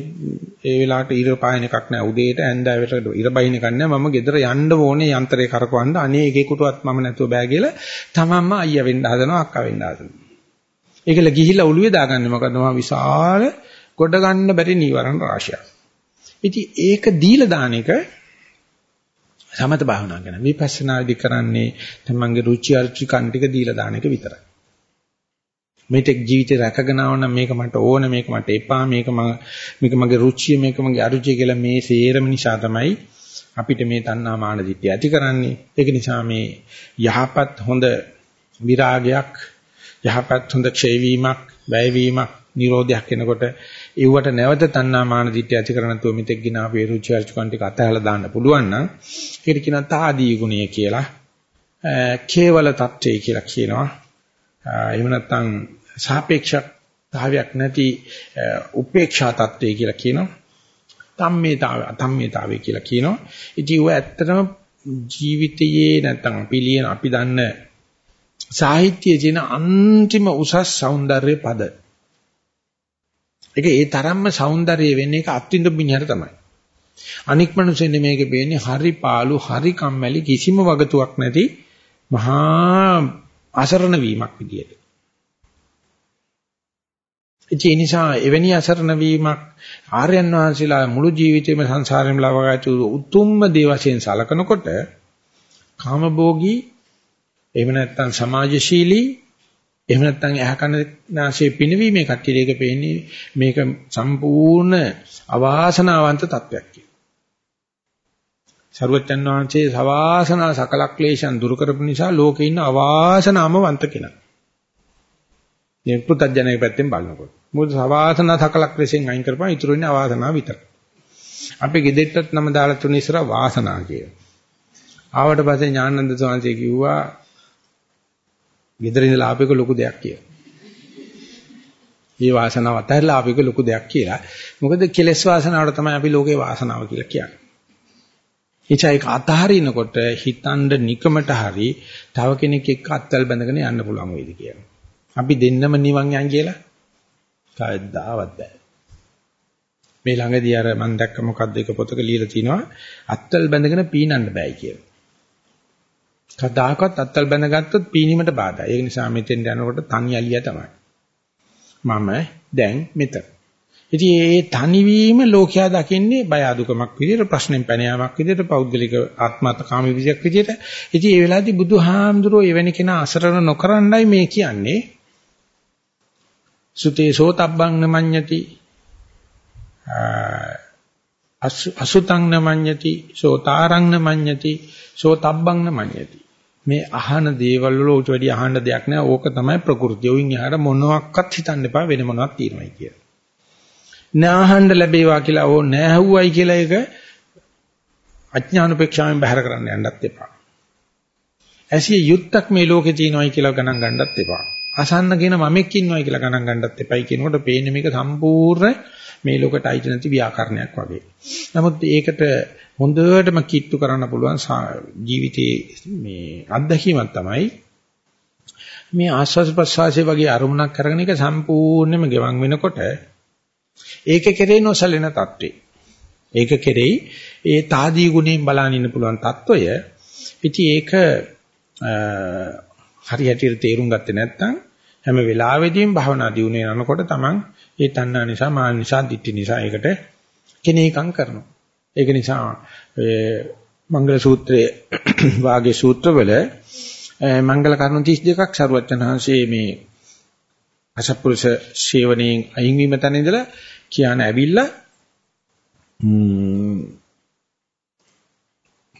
S1: ඒ වෙලාවට ඊර පායන එකක් නැහැ. උදේට ඇඳාවට ඊර බයින් එකක් නැහැ. මම ගෙදර යන්න ඕනේ යන්ත්‍රේ කරකවන්න. අනේ එකෙකුටවත් මම නැතුව බෑ කියලා තමන්ම අයියා වෙන්න හදනවා අක්කා වෙන්න හදනවා. ඒකල ගිහිල්ලා ඔළුවේ දාගන්නේ මොකද? මම විශාල ගොඩ ගන්න බැරි නීවරණ රාශියක්. ඉතින් ඒක දීලා දාන එක සමත භාවනා කරන විපස්සනාදි කරන්නේ තමන්ගේ රුචි අරුචි කන් ටික දීලා දාන එක විතරයි. මේතෙක් ජීවිතේ රැකගෙන ආවනම් මේක මට ඕන මේක මට එපා මේක මේක මගේ රුචිය මේක මගේ අරුචිය කියලා මේ සේරම නිසා තමයි අපිට මේ තණ්හා මාන දිට්ඨිය ඇති කරන්නේ. ඒක නිසා මේ යහපත් හොඳ විරාගයක් යහපත් හොඳ ක්ෂය වීමක්, වැය වීමක්, නිරෝධයක් එනකොට ඒවට නැවත තණ්හා මාන දිට්ඨිය ඇති කරන තුව මෙතෙක් ගිනා අපේ රුචි අරුචිකන් ටික අතහැලා දාන්න පුළුවන් නම් ඒකට කියනවා තාදී ගුණය කියලා. කේවල தත්ත්වය කියලා කියනවා. එහෙම නැත්නම් සාපේක්ෂ භාවයක් නැති උපේක්ෂා தত্ত্বය කියලා කියනවා. තම්මේතාව අතම්මේතාවය කියලා කියනවා. ඉතින් ਉਹ ඇත්තටම ජීවිතයේ නැත්තම් අපි ලියන අපි දන්න සාහිත්‍යයේ තියෙන අන්තිම උසස් సౌందර්ය පද. ඒක ඒ තරම්ම సౌందර්ය වෙන්නේ ඒක අත්විඳු මිනිහට තමයි. අනික් මිනිස්සුෙන් මේකේ වෙන්නේ හරි පාළු හරි කම්මැලි කිසිම වගතුවක් නැති මහා අසරණ වීමක් විදියට. ඒ නිසා එවැනි අසරණ වීමක් ආර්යයන් වහන්සේලා මුළු ජීවිතේම සංසාරෙම ලබාගත්තු උතුම්ම දේ වශයෙන් සලකනකොට කාමභෝගී එහෙම නැත්නම් සමාජශීලී එහෙම නැත්නම් ඇහ කන නාසයේ පිනවීමේ කට්ටියක පේන්නේ මේක සම්පූර්ණ අවාසනාවන්ත තත්වයක් කියලා. සරුවචන් වහන්සේ සවාසනා සකල ක්ලේශයන් දුරු කරපු නිසා ලෝකේ ඉන්න අවාසනාමවන්ත කෙනා. මේ පුතඥයේ පැත්තෙන් බලනකොට. මොකද සවාසනා සකල ක්ලේශෙන් අයින් කරපුවා ඉතුරු වෙන්නේ අවාසනාව විතරයි. අපි ගෙදෙට්ටත් නම දාලා තුන ඉස්සර වාසනා කියලා. ආවට පස්සේ ඥානන්ද ස්වාමීන් කිව්වා ගෙදර ඉඳලා ආපේක ලොකු දෙයක් කියලා. මේ වාසනාව අතහැරලා ආපේක ලොකු දෙයක් කියලා. මොකද කෙලස් වාසනාවට තමයි අපි ලෝකේ වාසනාව කියලා කියන්නේ. එචා ඒක අතහරිනකොට හිතනද නිකමට හරි තව කෙනෙක් එක්ක අත්වල බැඳගෙන යන්න පුළුවන් වෙයිද කියලා. අපි දෙන්නම නිවන් යන් කියලා කවදාවත් බෑ. මේ ළඟදී අර මම දැක්ක මොකද්ද එක පොතක ලියලා තිනවා අත්වල බැඳගෙන පීනන්න බෑ කියලා. කදාකත් අත්තල් බැඳගත්තොත් පීනීමට බාධා. ඒ නිසා මෙතෙන් යනකොට තනි අලියා තමයි. මම දැන් මෙතන. ඉතින් මේ තනිවීම ලෝකයා දකින්නේ බය අදුකමක් විදිහට ප්‍රශ්නෙන් පැන යාමක් විදිහට පෞද්ගලික ආත්මార్థකාමී විදියක් විදිහට. ඉතින් ඒ වෙලාවේදී බුදුහාමුදුරෝ එවැනි කෙනා අසරණ නොකරන්නයි මේ කියන්නේ. සුතේ සෝතබ්බං නමඤ්ඤති අසුතං නමඤ්ඤති සෝතාරං නමඤ්ඤති සෝතබ්බං නමඤ්ඤති මේ අහන දේවල් වල උට වැඩි අහන්න දෙයක් නෑ. ඕක තමයි ප්‍රകൃතිය. උන් එහාට මොනවත් හිතන්න එපා වෙන මොනවත් තියෙනවයි කියලා. නාහන්න ලැබේවා කියලා ඕ නෑහුවයි කියලා ඒක අඥානුපේක්ෂාවෙන් බහැර කරන්න යන්නත් එපා. ඇසිය යුත්තක් මේ ලෝකේ තියෙනවයි කියලා ගණන් ගන්නත් එපා. අසන්න කියන මමෙක් ඉන්නවයි කියලා ගණන් ගන්නත් එපයි කියනකොට පේන්නේ මේක සම්පූර්ණ මේ ලෝකයට අයිති නැති ව්‍යාකරණයක් වගේ. නමුත් ඒකට හොඳටම කිට්ටු කරන්න පුළුවන් ජීවිතයේ මේ අත්දැකීමක් තමයි මේ ආස්වාද ප්‍රසවාසය වගේ අරමුණක් කරගෙන ඒක සම්පූර්ණයෙන්ම ගෙවන් වෙනකොට ඒක කෙරේ නොසලෙන தત્ත්වේ. ඒක කෙරෙයි ඒ తాදී ගුණයෙන් බලන්න ඉන්න පුළුවන් తত্ত্বය. ඉතින් ඒක හරියට තේරුම් ගත්තේ නැත්නම් හැම වෙලාවෙදීම භවනා දියුනේ යනකොට තමන් ඒ තණ්හා නිසා මාන නිසා ditthi නිසා ඒකට කෙනේකම් කරනවා. ඒක නිසා මංගල සූත්‍රයේ *coughs* වාගේ සූත්‍රවල මංගල කරුණු 32ක් සරුවච්චන් වහන්සේ මේ අසප්පුරුෂ ශේවණයෙන් අයින් වීම තැන ඉඳලා කියන ඇවිල්ලා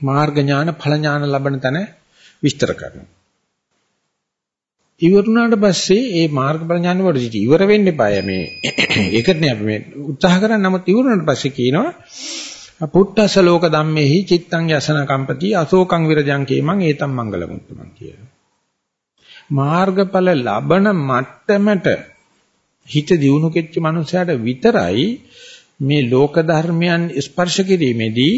S1: මාර්ග ඥාන ඵල ඥාන ලබන තැන විස්තර කරනවා. ඉවරුණාට පස්සේ ඒ මාර්ගඵල ඥාන වලට ඉවර වෙන්න eBay මේ ඒකටනේ අපි මේ උත්සාහ කරන්නේ නමුත් ඉවරුණාට පස්සේ කියනවා පුට්ටස ලෝක ධම්මේහි චිත්තං යසන කම්පති අශෝකං විරජං කේමං ඒතම් මංගල මුත්තමන් කියන. මාර්ගඵල ලබන මට්ටමට හිත දියුණු කෙච්ච මනුස්සයාට විතරයි මේ ලෝක ධර්මයන් ස්පර්ශ කිරීමේදී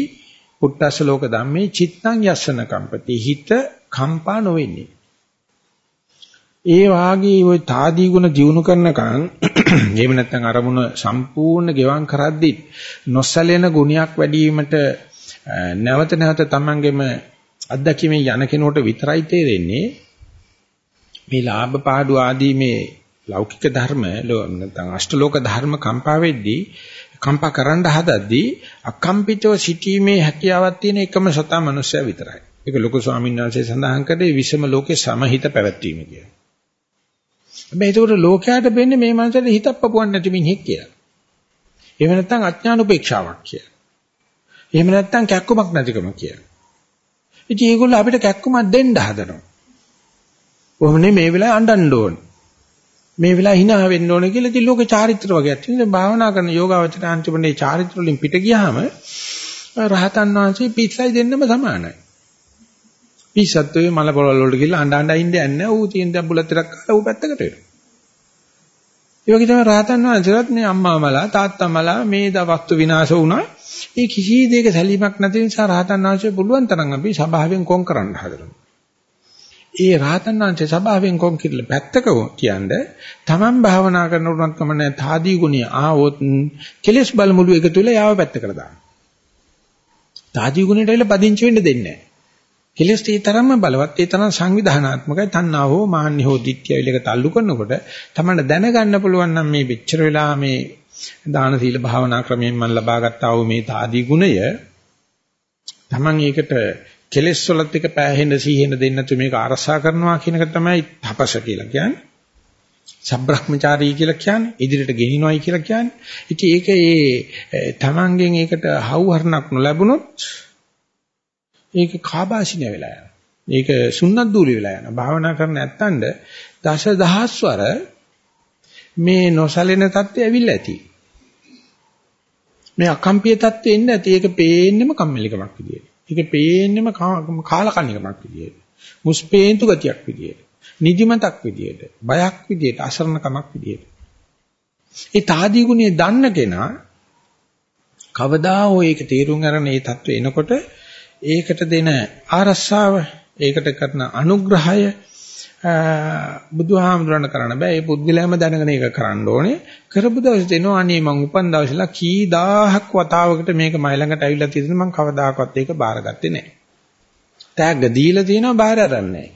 S1: පුට්ටස්ස ලෝක ධම්මේ චිත්තං යස්සන කම්පති හිත කම්පා නොවෙන්නේ. ඒ වාගේ ওই තාදී ගුණ දියුණු කරනකන් *clears throat* එහෙම නැත්නම් අරමුණ සම්පූර්ණ ගෙවම් කරද්දි නොසැලෙන ගුණයක් වැඩි වීමට නැවත නැවත තමන්ගෙම අත්දැකීමේ යන කෙනෙකුට විතරයි තේරෙන්නේ මේ ලාභ පාඩු ආදී මේ ලෞකික ධර්ම නැත්නම් අෂ්ටලෝක ධර්ම කම්පා වෙද්දී කම්පා කරන්න හදද්දී අකම්පිතව සිටීමේ හැකියාවක් තියෙන එකම සතා මනුස්සයා විතරයි. ඒක ලොකු ස්වාමීන් වහන්සේ සඳහන් කරේ විසම ලෝකේ සමහිත පැවැත්වීම කියලා. හැබැයි ඒකට ලෝකයට වෙන්නේ මේ මනසට හිතක් පපුවන්නේ නැති මිනිහෙක් කියලා. එහෙම නැත්නම් අඥාන උපේක්ෂාවක් කියලා. එහෙම නැත්නම් කැක්කමක් නැතිකම කියලා. ඉතින් ඒගොල්ලෝ අපිට කැක්කමක් දෙන්න හදනවා. කොහොම මේ වෙලාවේ අඬන්න ඕන. මේ වෙලාවේ hina වෙන්න ඕන කියලා ඉතින් ලෝක චාරිත්‍ර වගේක් තියෙනවා. භාවනා කරන යෝගාවචර අන්තිමනේ චාරිත්‍ර වලින් පිට ගියාම රහතන් වහන්සේ පිස්සයි දෙන්නම සමානයි. පිස්සත් ඔය මල පොළවල් වලට ගිහලා අඬ අඬ ඉන්නේ නැහැ. ඌ තියෙන දේ බුලත් ටිකක් කාලා ඌ පැත්තකට වෙනවා. ඒ වගේ තමයි රහතන් වහන්සේලාත් මේ අම්මා මලා තාත්තා මලා මේ ද වස්තු විනාශ වුණා. ඒ කිසි දෙයක සැලීමක් නැති නිසා රහතන් වහන්සේ පුළුවන් තරම් අපි සබාවෙන් කොන් කරන්න හදනවා. ඒ රහතන් වහන්සේ සබාවෙන් කොන් කිරලා පැත්තක කියන්නේ තමන් භාවනා කරනකොට කම නැහැ තාදී ගුණිය ආවොත් කෙලස් බල මුළු එකතු වෙලා යාව පැත්තකට දානවා. තාදී ගුණයට ඇවිල්ලා පදිංචි වෙන්න දෙන්නේ නැහැ. කෙලස් ඒ තරම්ම බලවත් ඒ තරම් සංවිධානාත්මකයි තණ්හා හෝ මාන්නි හෝ දික්කිය විලක තල්ලු කරනකොට තමයි දැනගන්න පුළුවන් නම් මේ වෙච්චර වෙලා මේ දාන සීල භාවනා ක්‍රමයෙන් මම ලබා ගත්තා වූ මේ තාදී ගුණය Taman ඒකට කෙලෙස් වලත් එක පෑහෙන්න සීහෙන්න දෙන්න තු මේක අරසා කරනවා කියන එක තමයි තපස කියලා කියන්නේ. සබ්‍රහ්මචාරී කියලා කියන්නේ ඉදිරියට ගෙනිනවයි කියලා කියන්නේ. ඉතින් ඒක ඒ තමන්ගෙන් ඒකට හවුහරණක් නොලැබුණොත් ඒක කාබාසිනිය වෙලා යනවා. ඒක සුන්නත් දූලි වෙලා යනවා. භාවනා කරන්නේ නැත්තඳ දස දහස්වර මේ නොසලෙන தත්ත්වය ඇවිල්ලා ඇති. මේ අකම්පිය தත්ත්වෙ ඉන්න ඇති. ඒක පේන්නෙම කම්මැලිකමක් විදියට. ඒක පේන්නෙම කාලකන්නිකමක් විදියට. මුස්පේන්තු ගතියක් විදියට. නිදිමතක් විදියට. බයක් විදියට. අසරණකමක් විදියට. ඒ තාදී ගුණය දන්න කෙනා කවදා හෝ ඒක තේරුම් අරගෙන ඒ தත්ත්වෙ එනකොට ඒකට දෙන ආරස්සාව ඒකට කරන අනුග්‍රහය බුදුහාමුදුරණ කරන්න බෑ. ඒ පුද්ගලයාම දැනගෙන ඒක කරන්න ඕනේ. කරපු දවසේ දෙනවා අනේ මං උපන් දවසේලා කී දහහක් වතාවකට මේක මයි ළඟට ඇවිල්ලා තියෙන මං කවදාකවත් ඒක බාරගත්තේ නෑ. තෑග්ග දීලා තියෙනවා බාර අරන්නේ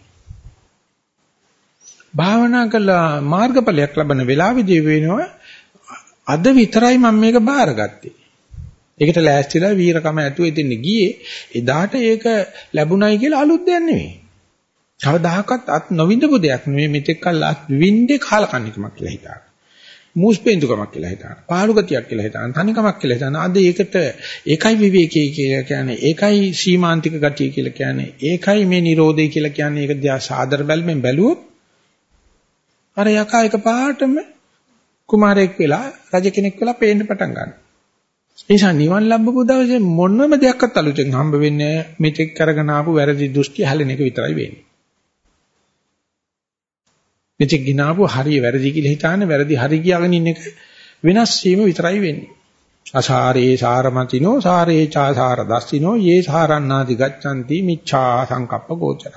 S1: භාවනා කළා මාර්ගඵලයක් ලබන වෙලාවෙදී වෙනවා අද විතරයි මම මේක බාරගත්තේ. ඒකට ලෑස්තිලා වීරකම ඇතුව ඉතින් ගියේ එදාට ඒක ලැබුණයි කියලා අලුත් දෙයක් නෙමෙයි. කවදාහකත් අත් නොවිඳපු දෙයක් නෙමෙයි මෙතෙක් කල් අත් විඳේ කාලකන්නිකමක් කියලා හිතාන. මූස්පෙන්දුකමක් කියලා හිතාන. පාළු ගතියක් කියලා හිතාන. තනිකමක් කියලා හිතාන. අද ඒකට ඒකයි විවේකී කියලා කියන්නේ. ඒකයි සීමාන්තික ගතිය කියලා කියන්නේ. ඒකයි මේ Nirodhe කියලා කියන්නේ. ඒක දිහා සාදර බැලමෙන් බැලුවොත් අර යකා එක පාටම කුමාරයෙක් වෙලා රජ කෙනෙක් වෙලා පේන්න පටන් ගන්නවා. ඒ නිසා නිවන් ලැබපු දවසේ මොනම දෙයක්වත් අලුතෙන් හම්බ වෙන්නේ මෙතෙක් කරගෙන ආපු වැරදි දෘෂ්ටි හැලෙන එක විතරයි වෙන්නේ. මෙතෙක් ගినాපු හරිය වැරදි කියලා හිතාන්නේ වැරදි හරි කියාගෙන ඉන්න එක වෙනස් වීම විතරයි වෙන්නේ. අසාරේ සාරමතිනෝ සාරේ චාසාර දස්සිනෝ යේ සාරණ්ණාදි ගච්ඡanti මිච්ඡා සංකප්ප ගෝචර.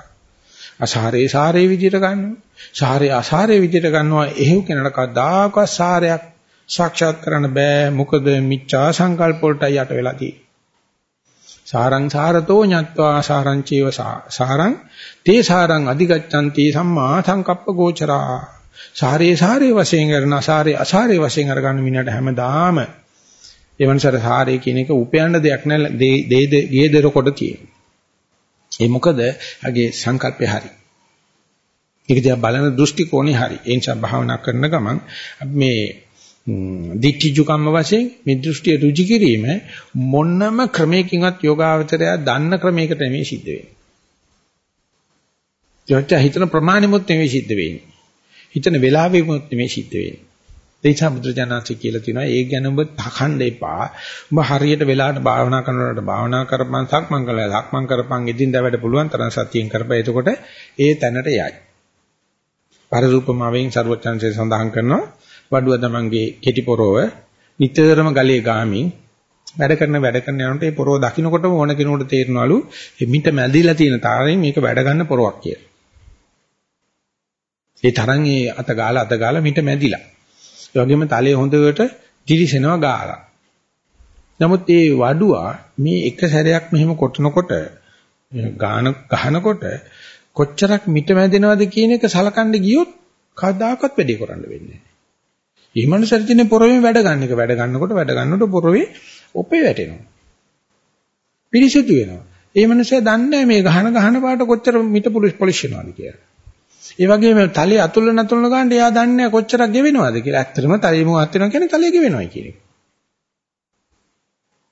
S1: අසාරේ සාරේ විදියට ගන්නවා. සාරේ අසාරේ විදියට ගන්නවා. එහෙව් කෙනට කවදාකවත් සාරයක් සාක්ෂාත් කරන්න බෑ. මොකද මිච්ඡා සංකල්ප වලට යට වෙලා තියෙන්නේ. සාරං සාරතෝ ඤත්වා සාරං චේව සාරං තේ සාරං අධිගච්ඡanti සම්මා සංකප්ප ගෝචරා සාරේ සාරේ වශයෙන් කරන අසාරේ අසාරේ වශයෙන් අරගන්න මිනිහට හැමදාම එවනසර සාරේ කියන එක උපයන්න දෙයක් නෑ දේ ගේ දර කොට තියෙන. ඒ මොකද අගේ සංකල්පය හරි. ඒක දිහා බලන දෘෂ්ටි කෝණේ හරි. ඒ නිසා භාවනා කරන ගමන් මේ දිට්ඨිජු කම්ම වශයෙන් මේ දෘෂ්ටිය ඍජු කිරීම මොන්නම ක්‍රමයකින්වත් යෝගාවචරය දන්න ක්‍රමයකට නෙමෙයි සිද්ධ වෙන්නේ. ඒකට හිතන ප්‍රමාණෙමුත් නෙමෙයි සිද්ධ වෙන්නේ. හිතන වෙලාවෙමුත් නෙමෙයි සිද්ධ වෙන්නේ. දේශා බුදුජානනාංශ කියලා තියෙනවා ඒ ගැන ඔබ තකන්න එපා. ඔබ හරියට වෙලාවට භාවනා කරනකොට භාවනා කරපන් සක්මන් කළා සක්මන් කරපන් ඉදින්දා වැඩ පුළුවන් තරම් සතියෙන් කරපන්. එතකොට ඒ තැනට යයි. පරිරූපමාවෙන් ਸਰවචන්සේ සඳහන් කරනවා වඩුව තමන්ගේ කෙටි පොරව නිතරම ගලේ ගාමින් වැඩ කරන වැඩ කරන යනකොට ඒ පොරව දකින්නකොටම ඕන කෙනෙකුට තේරෙනවලු මිට මැදිලා තියෙන තාරෙන් මේක වැඩ ගන්න පොරවක් කියලා. ඒ තරම් ඒ අත ගාලා අත ගාලා මිට මැදිලා. ඒ වගේම තලයේ හොඳට දිලිසෙනවා ගාලා. නමුත් මේ වඩුවා මේ එක සැරයක් මෙහෙම කොටනකොට ගාන ගහනකොට කොච්චරක් මිට මැදෙනවද කියන එක සලකන්න ගියොත් කවදාකවත් වැඩේ කරන්න වෙන්නේ නැහැ. මේ මනුස්සයර තියෙන පොරවේ වැඩ ගන්න එක වැඩ ගන්නකොට වැඩ ගන්නකොට පොරවේ ඔපේ වැටෙනවා. පිරිසුදු වෙනවා. ඒ මනුස්සයා දන්නේ මේ ගහන ගහන පාට කොච්චර මිට පොලිෂ් වෙනවද කියලා. ඒ වගේම තලයේ අතුල්ල නතුල්න ගන්න එයා දන්නේ කොච්චරක් ගෙවෙනවද කියලා. ඇත්තටම තලයේ මොකක්ද වෙනවා කියන්නේ තලයේ ගෙවෙනවයි කියන එක.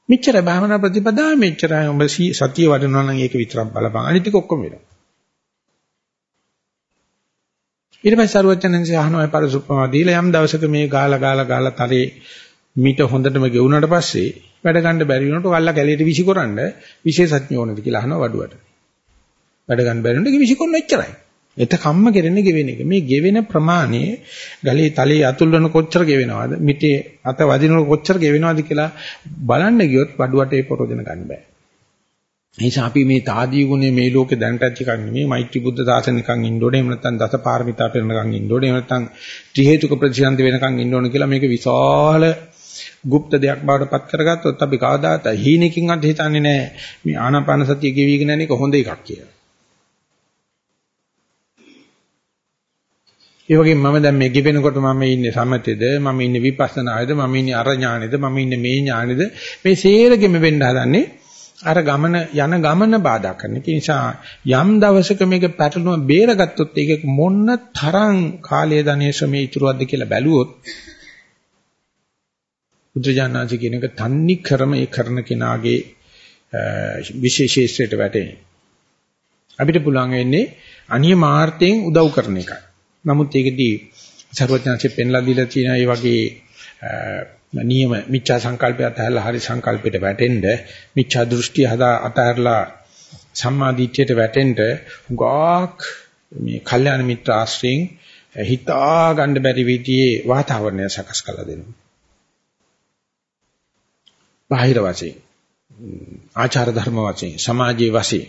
S1: මෙච්චර භාවනා ප්‍රතිපදා මෙච්චරයි ඔබ සතිය වඩනවා නම් ඒක විතරක් බලපන්. අනිත් ටික ඔක්කොම වෙනවා. ඊට පස්සේ සරුවචනන්සේ අහනවා පරිසුප්පමා දීලා යම් දවසක මේ ගාලා ගාලා ගාලා තරේ මිට හොඳටම ගෙවුනට පස්සේ වැඩ ගන්න බැරි වුණොත් කල්ලා කැලේට විසිකරන්න විශේෂඥ ඕනද කියලා අහනවා වඩුවට. වැඩ ගන්න බැරි වුණොත් විසිකොන්න එච්චරයි. එත කම්ම කෙරෙන්නේ ගෙවෙන එක. මේ ගෙවෙන ප්‍රමාණය ගලේ තලයේ අතුල් වෙන කොච්චර ගෙවෙනවද? මිටේ අත වදිනකොට කොච්චර ගෙවෙනවද කියලා බලන්න ගියොත් වඩුවට ඒ පොරොදෙන ගන්න බෑ. නිසා අපි මේ තාදී ගුණේ මේ ලෝකේ දැනට ඇති එකක් නෙමෙයි මෛත්‍රී බුද්ධ දාසනිකන් ඉන්න ඕනේ එහෙම නැත්නම් දස පාරමිතා පෙරනකන් ඉන්න ඕනේ එහෙම නැත්නම් ත්‍රි හේතුක ප්‍රතිසන්දි වෙනකන් ඉන්න ඕනේ කියලා මේක විශාල গুপ্ত දෙයක් බවට පත් කරගත්තොත් අපි කවදාත් හීනකින්වත් හිතන්නේ නැහැ මේ ආනාපාන සතිය ගෙවිගෙන යන එක හොඳ එකක් කියලා. ඒ වගේම මම දැන් මේ ගෙවෙනකොට මම ඉන්නේ සමතේද මම ඉන්නේ විපස්සනායේද මම ඉන්නේ අරඥානේද මම ඉන්නේ මේ ඥානේද මේ සේරගෙම වෙන්න හදන්නේ අර ගමන යන ගමන බාධා කරන. ඒ නිසා යම් දවසක මේක පැටලුම බේරගත්තොත් ඒක මොන්න තරම් කාලයේ ධනේ ශ්‍රමයේ ඉතුරුවක්ද කියලා බැලුවොත් බුද්ධජානනාච කියන එක තන්නි ක්‍රම ඒ කරන කෙනාගේ විශේෂීත්වයට වැටෙන. අපිට පුළුවන් වෙන්නේ අනියමාර්ථයෙන් උදව් කරන එකයි. නමුත් ඒකදී සර්වඥාන්සේ පෙන්ලා දීලා තියෙන ඒ වගේ නියම මිච්ඡා සංකල්පය අතහැරලා හරි සංකල්පයට වැටෙන්න මිච්ඡා දෘෂ්ටි හදා අතහැරලා සම්මා දිට්ඨියට වැටෙන්න උගාක් මේ කල්යාණ මිත්‍ර ආශ්‍රයෙන් හිතා ගන්න බැරි විදිහේ වාතාවරණය සකස් කරලා දෙනවා. බාහිර වශයෙන් ආචාර ධර්ම වශයෙන් සමාජයේ වශයෙන්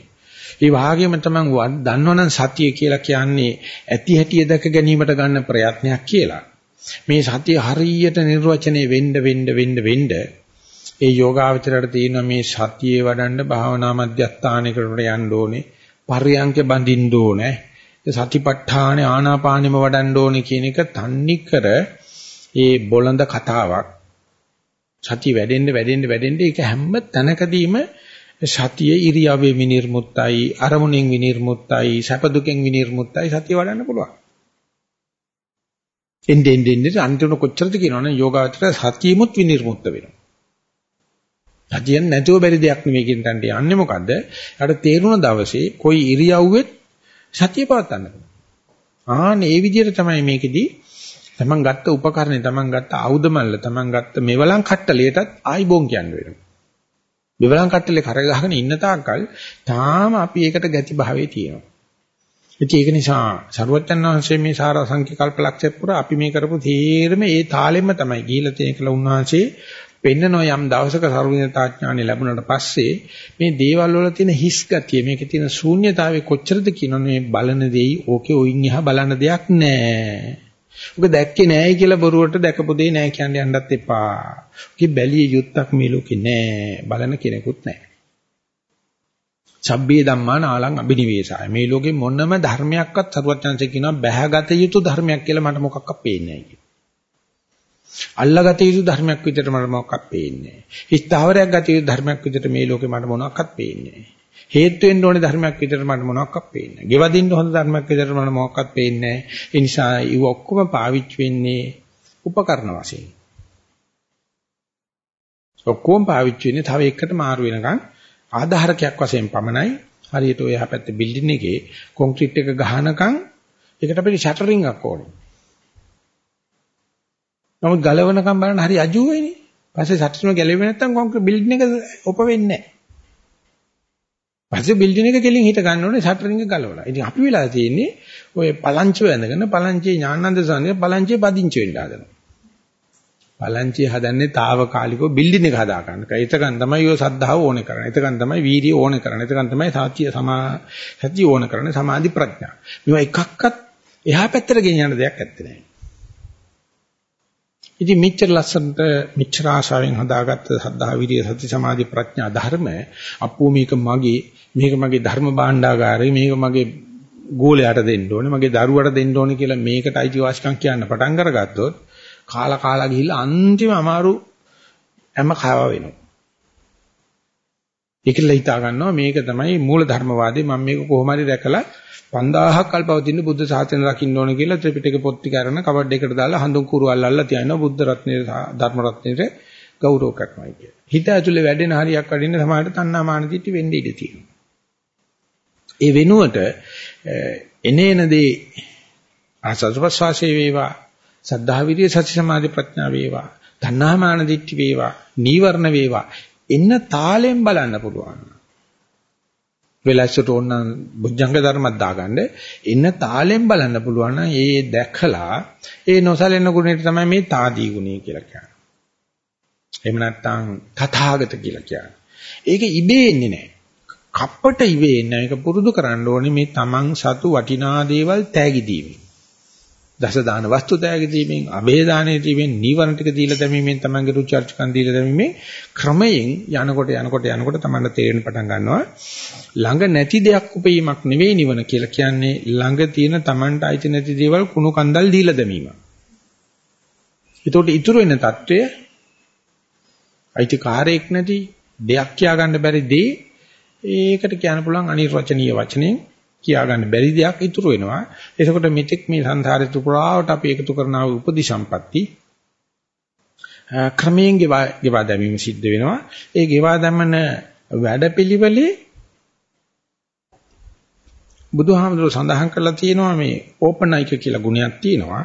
S1: ඒ වාගේම තමයි දන්නවනම් සතිය කියලා කියන්නේ ඇති හැටි දැක ගැනීමට ගන්න ප්‍රයත්නයක් කියලා. මේ සතිය හරියට නිර්වචනය වෙන්න වෙන්න වෙන්න වෙන්න ඒ යෝගාවචරයට තියෙන මේ සතියේ වඩන්න භාවනා මධ්‍යස්ථානයකට යන්න ඕනේ පර්යංක බඳින්න ඕනේ සතිපට්ඨාන ආනාපානෙම වඩන්න ඕනේ කියන එක තන්නේ කර ඒ බොළඳ කතාවක්. සතිය වැඩෙන්න වැඩෙන්න වැඩෙන්න ඒක හැම තැනකදීම සතිය ඉරියව්වේ විනිර්මුත්තයි අරමුණෙන් විනිර්මුත්තයි සැප දුකෙන් විනිර්මුත්තයි සතිය වඩන්න පුළුවන්. එන්නේ එන්නේ එන්නේ අන්තිම කොච්චරද කියනවනේ යෝගාවචර සතියෙමුත් විනිර්මුක්ත වෙනවා. සතියෙන් නැතුව බැරි දෙයක් නෙමෙයි කියන තැනට යන්නේ මොකද්ද? යාට තේරුණ දවසේ કોઈ ඉරියව්වෙත් සතිය පවත්වන්න පුළුවන්. ආන් ඒ විදිහට තමයි මේකෙදී තමන් ගත්ත උපකරණේ තමන් ගත්ත ආයුධ මල්ල තමන් ගත්ත මෙවලම් කට්ටලියටත් ආයිබෝන් කියන්න වෙනවා. මෙවලම් කට්ටලේ කර ගහගෙන ඉන්න තාක්කල් තාම අපි ඒකට ගැති භාවයේ තියෙනවා. ඉතින් ඒක නිසා සරුවච්චන් වහන්සේ මේ සාරාංශික කල්පලක්ෂය පුරා අපි මේ කරපු තීරම ඒ තාලෙම තමයි ගිහිලා තියෙන කියලා උන්වහන්සේ පෙන්නනෝ යම් දවසක සරුවිනතාඥානෙ ලැබුණාට පස්සේ මේ දේවල් වල තියෙන හිස් ගතිය මේකේ තියෙන ශූන්‍යතාවය කොච්චරද කියනවනේ මේ බලන දෙයි ඕකේ ඔයින් එහා බලන දෙයක් නැහැ. ඔක දැක්කේ නැහැ කියලා බොරුවට දැකපු දෙයක් නැහැ කියන්න යන්නත් එපා. ඔකේ බැලිය යුත්තක් මේ ලෝකේ නැහැ. බලන කෙනෙකුත් නැහැ. සබ්බේ ධම්මා නාලං අබිනිවේසය. මේ ලෝකේ මොනම ධර්මයක්වත් සරුවචනසේ කියනවා බැහැගත යුතු ධර්මයක් කියලා මට මොකක්වත් පේන්නේ නැහැ කියලා. අල්ලගත යුතු ධර්මයක් විදිහට මට මොකක්වත් පේන්නේ නැහැ. ස්ථාවරයක් ගත යුතු ධර්මයක් විදිහට මේ ලෝකේ මට මොනවත්වත් පේන්නේ නැහැ. හේතු වෙන්න ඕනේ ධර්මයක් විදිහට මට මොනවත්වත් පේන්නේ නැහැ. ගෙවදින්න හොඳ ධර්මයක් විදිහට මට මොකක්වත් පේන්නේ නැහැ. ඒ නිසා ඒව ඔක්කොම පාවිච්චි වෙන්නේ උපකරණ වශයෙන්. ඔක්කොම පාවිච්චි වෙන්නේ තව එකකට මාරු වෙනකන් ආධාරකයක් වශයෙන් පමණයි හරියට ඔය යහපැත්තේ බිල්ඩින් එකේ කොන්ක්‍රීට් එක ගහනකම් ඒකට අපිට ෂටරින් එකක් ඕනේ. නමුත් ගලවනකම් බලන්න හරි අජු වෙන්නේ. පස්සේ ෂටරින් ගැලෙන්නේ නැත්නම් කොන්ක්‍රීට් බිල්ඩින් එක ඔප වෙන්නේ නැහැ. පස්සේ බිල්ඩින් එක කෙලින් හිට ගන්න ඕනේ ෂටරින් එක ගලවලා. ඉතින් අපි වෙලා තියෙන්නේ ඔය පලංචි වැඳගෙන පලංචි ඥානන්ද සානිය පලංචි පදිංචි වෙන්න හදනවා. පලංචිය හදන්නේ తాවකාලිකව බිල්ඩින් එක හදා ගන්න. ඒතකන් තමයි ඔය සද්ධාව ඕනේ කරන්නේ. ඒතකන් තමයි වීර්යය ඕනේ කරන්නේ. ඒතකන් තමයි සාත්‍ය සමා සත්‍ය ඕනේ කරන්නේ. සමාධි ප්‍රඥා. මේවා එකක්වත් එහා පැත්තට ගෙනියන්න දෙයක් නැත්තේ නෑ. ඉතින් මෙච්චර ලස්සනට මෙච්චර ආශාවෙන් හදාගත්ත සද්ධා විරිය සති සමාධි ප්‍රඥා ධර්ම අපෝ මේක මගේ මේක මගේ ධර්ම භාණ්ඩාගාරය මේක මගේ ගෝලයට දෙන්න ඕනේ මගේ දරුවට දෙන්න ඕනේ කියලා මේකට අයිතිවාසිකම් කියන්න පටන් අරගත්තොත් කාලා කාලා ගිහිල්ලා අන්තිම අමාරු හැම කව වෙනවා. ඒකල හිතා ගන්නවා මේක තමයි මූල ධර්මවාදී මම මේක කොහොම හරි දැකලා 5000ක් කල්පවතින බුද්ධ ශාසනය රකින්න ඕනේ කියලා ත්‍රිපිටක පොත් ටික අරන කබඩ් එකට දාලා හඳුන් කුරු අල්ලලා තියනවා බුද්ධ රත්නයේ ධර්ම රත්නයේ ගෞරව කරනවා කිය. හිත ඇතුලේ වැඩෙන හරියක් වඩින්න සමාහයට තණ්හා මාන දිටි වෙන්න ඉඩ තියෙනවා. ඒ වෙනුවට එනේන දේ ආසස්වස්වාසේ වේවා සද්ධා විරිය සති සමාධි ප්‍රඥා වේවා තණ්හාමාන දිට්ඨි වේවා නීවරණ වේවා. එන්න තාලෙන් බලන්න පුළුවන්. වෙලස්සට ඕන බුද්ධංග ධර්මයක් දාගන්න. එන්න තාලෙන් බලන්න පුළුවන් නම් ඒ දැකලා ඒ නොසලෙන ගුණයට තමයි මේ తాදී ගුණය කියලා කියන්නේ. එහෙම නැත්නම් තථාගත කියලා කියන්නේ. ඒක ඉබේ එන්නේ නැහැ. කප්පට ඉවේ එන්නේ ඒක පුරුදු කරන්න ඕනේ මේ තමන් සතු වටිනා දේවල් තෑගි දීමෙන්. දස දාන වස්තු දයාග දීමෙන් අබේ දානෙ දීමෙන් නීවරණ ටික දීලා දැමීමෙන් තමන්ගේ රුචි අරුචිකම් දීලා දැමීමෙන් ක්‍රමයෙන් යනකොට යනකොට යනකොට තමන්ට තේරෙන්න පටන් ගන්නවා ළඟ නැති දෙයක් උපයීමක් නෙවෙයි නිවන කියලා කියන්නේ ළඟ තියෙන තමන්ට අයිති නැති දේවල් කුණු කන්දල් දීලා දැමීම. ඒතකොට ඉතුරු වෙන తত্ত্বය අයිතිකාරයක් නැති දෙයක් කියා ගන්න බැරි දේ ඒකට කියන්න පුළුවන් අනිර්වචනීය වචනෙන් කියා ගන්න බැරි දෙයක් ඉතුරු වෙනවා. එතකොට මෙතෙක් මේ සංසාරේ තුපුරාවට අපි එකතු කරන උපදි සම්පatti ක්‍රමයෙන් ගෙවා දැමීම සිද්ධ වෙනවා. ඒ ගෙවා දැමන වැඩපිළිවෙලේ බුදුහාමුදුරුවෝ සඳහන් කරලා තියෙනවා මේ ඕපනයික කියලා ගුණයක් තියෙනවා.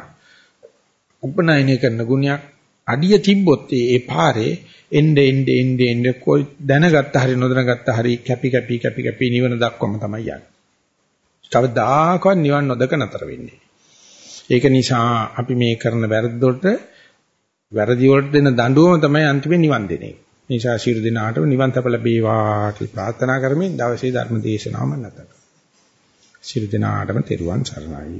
S1: උපනයනය කරන ගුණයක් අඩිය තිබ්බොත් ඒ පාරේ එnde එnde එnde එnde કોઈ දැනගත්ත හරි නොදැනගත්ත හරි කැපි කැපි කැපි කැපි නිවන දක්වම තමයි යන්නේ. කවදාකවත් නිවන් නොදක නතර වෙන්නේ. ඒක නිසා අපි මේ කරන වැරද්දොට වැරදි වලට දෙන දඬුවම තමයි අන්තිමේ නිවන් දෙන්නේ. නිසා ශිරු දිනාටම නිවන් තප ලැබේවා කියලා ප්‍රාර්ථනා කරමින් දවසේ ධර්ම දේශනාව නැතක. ශිරු දිනාටම තෙරුවන් සරණයි.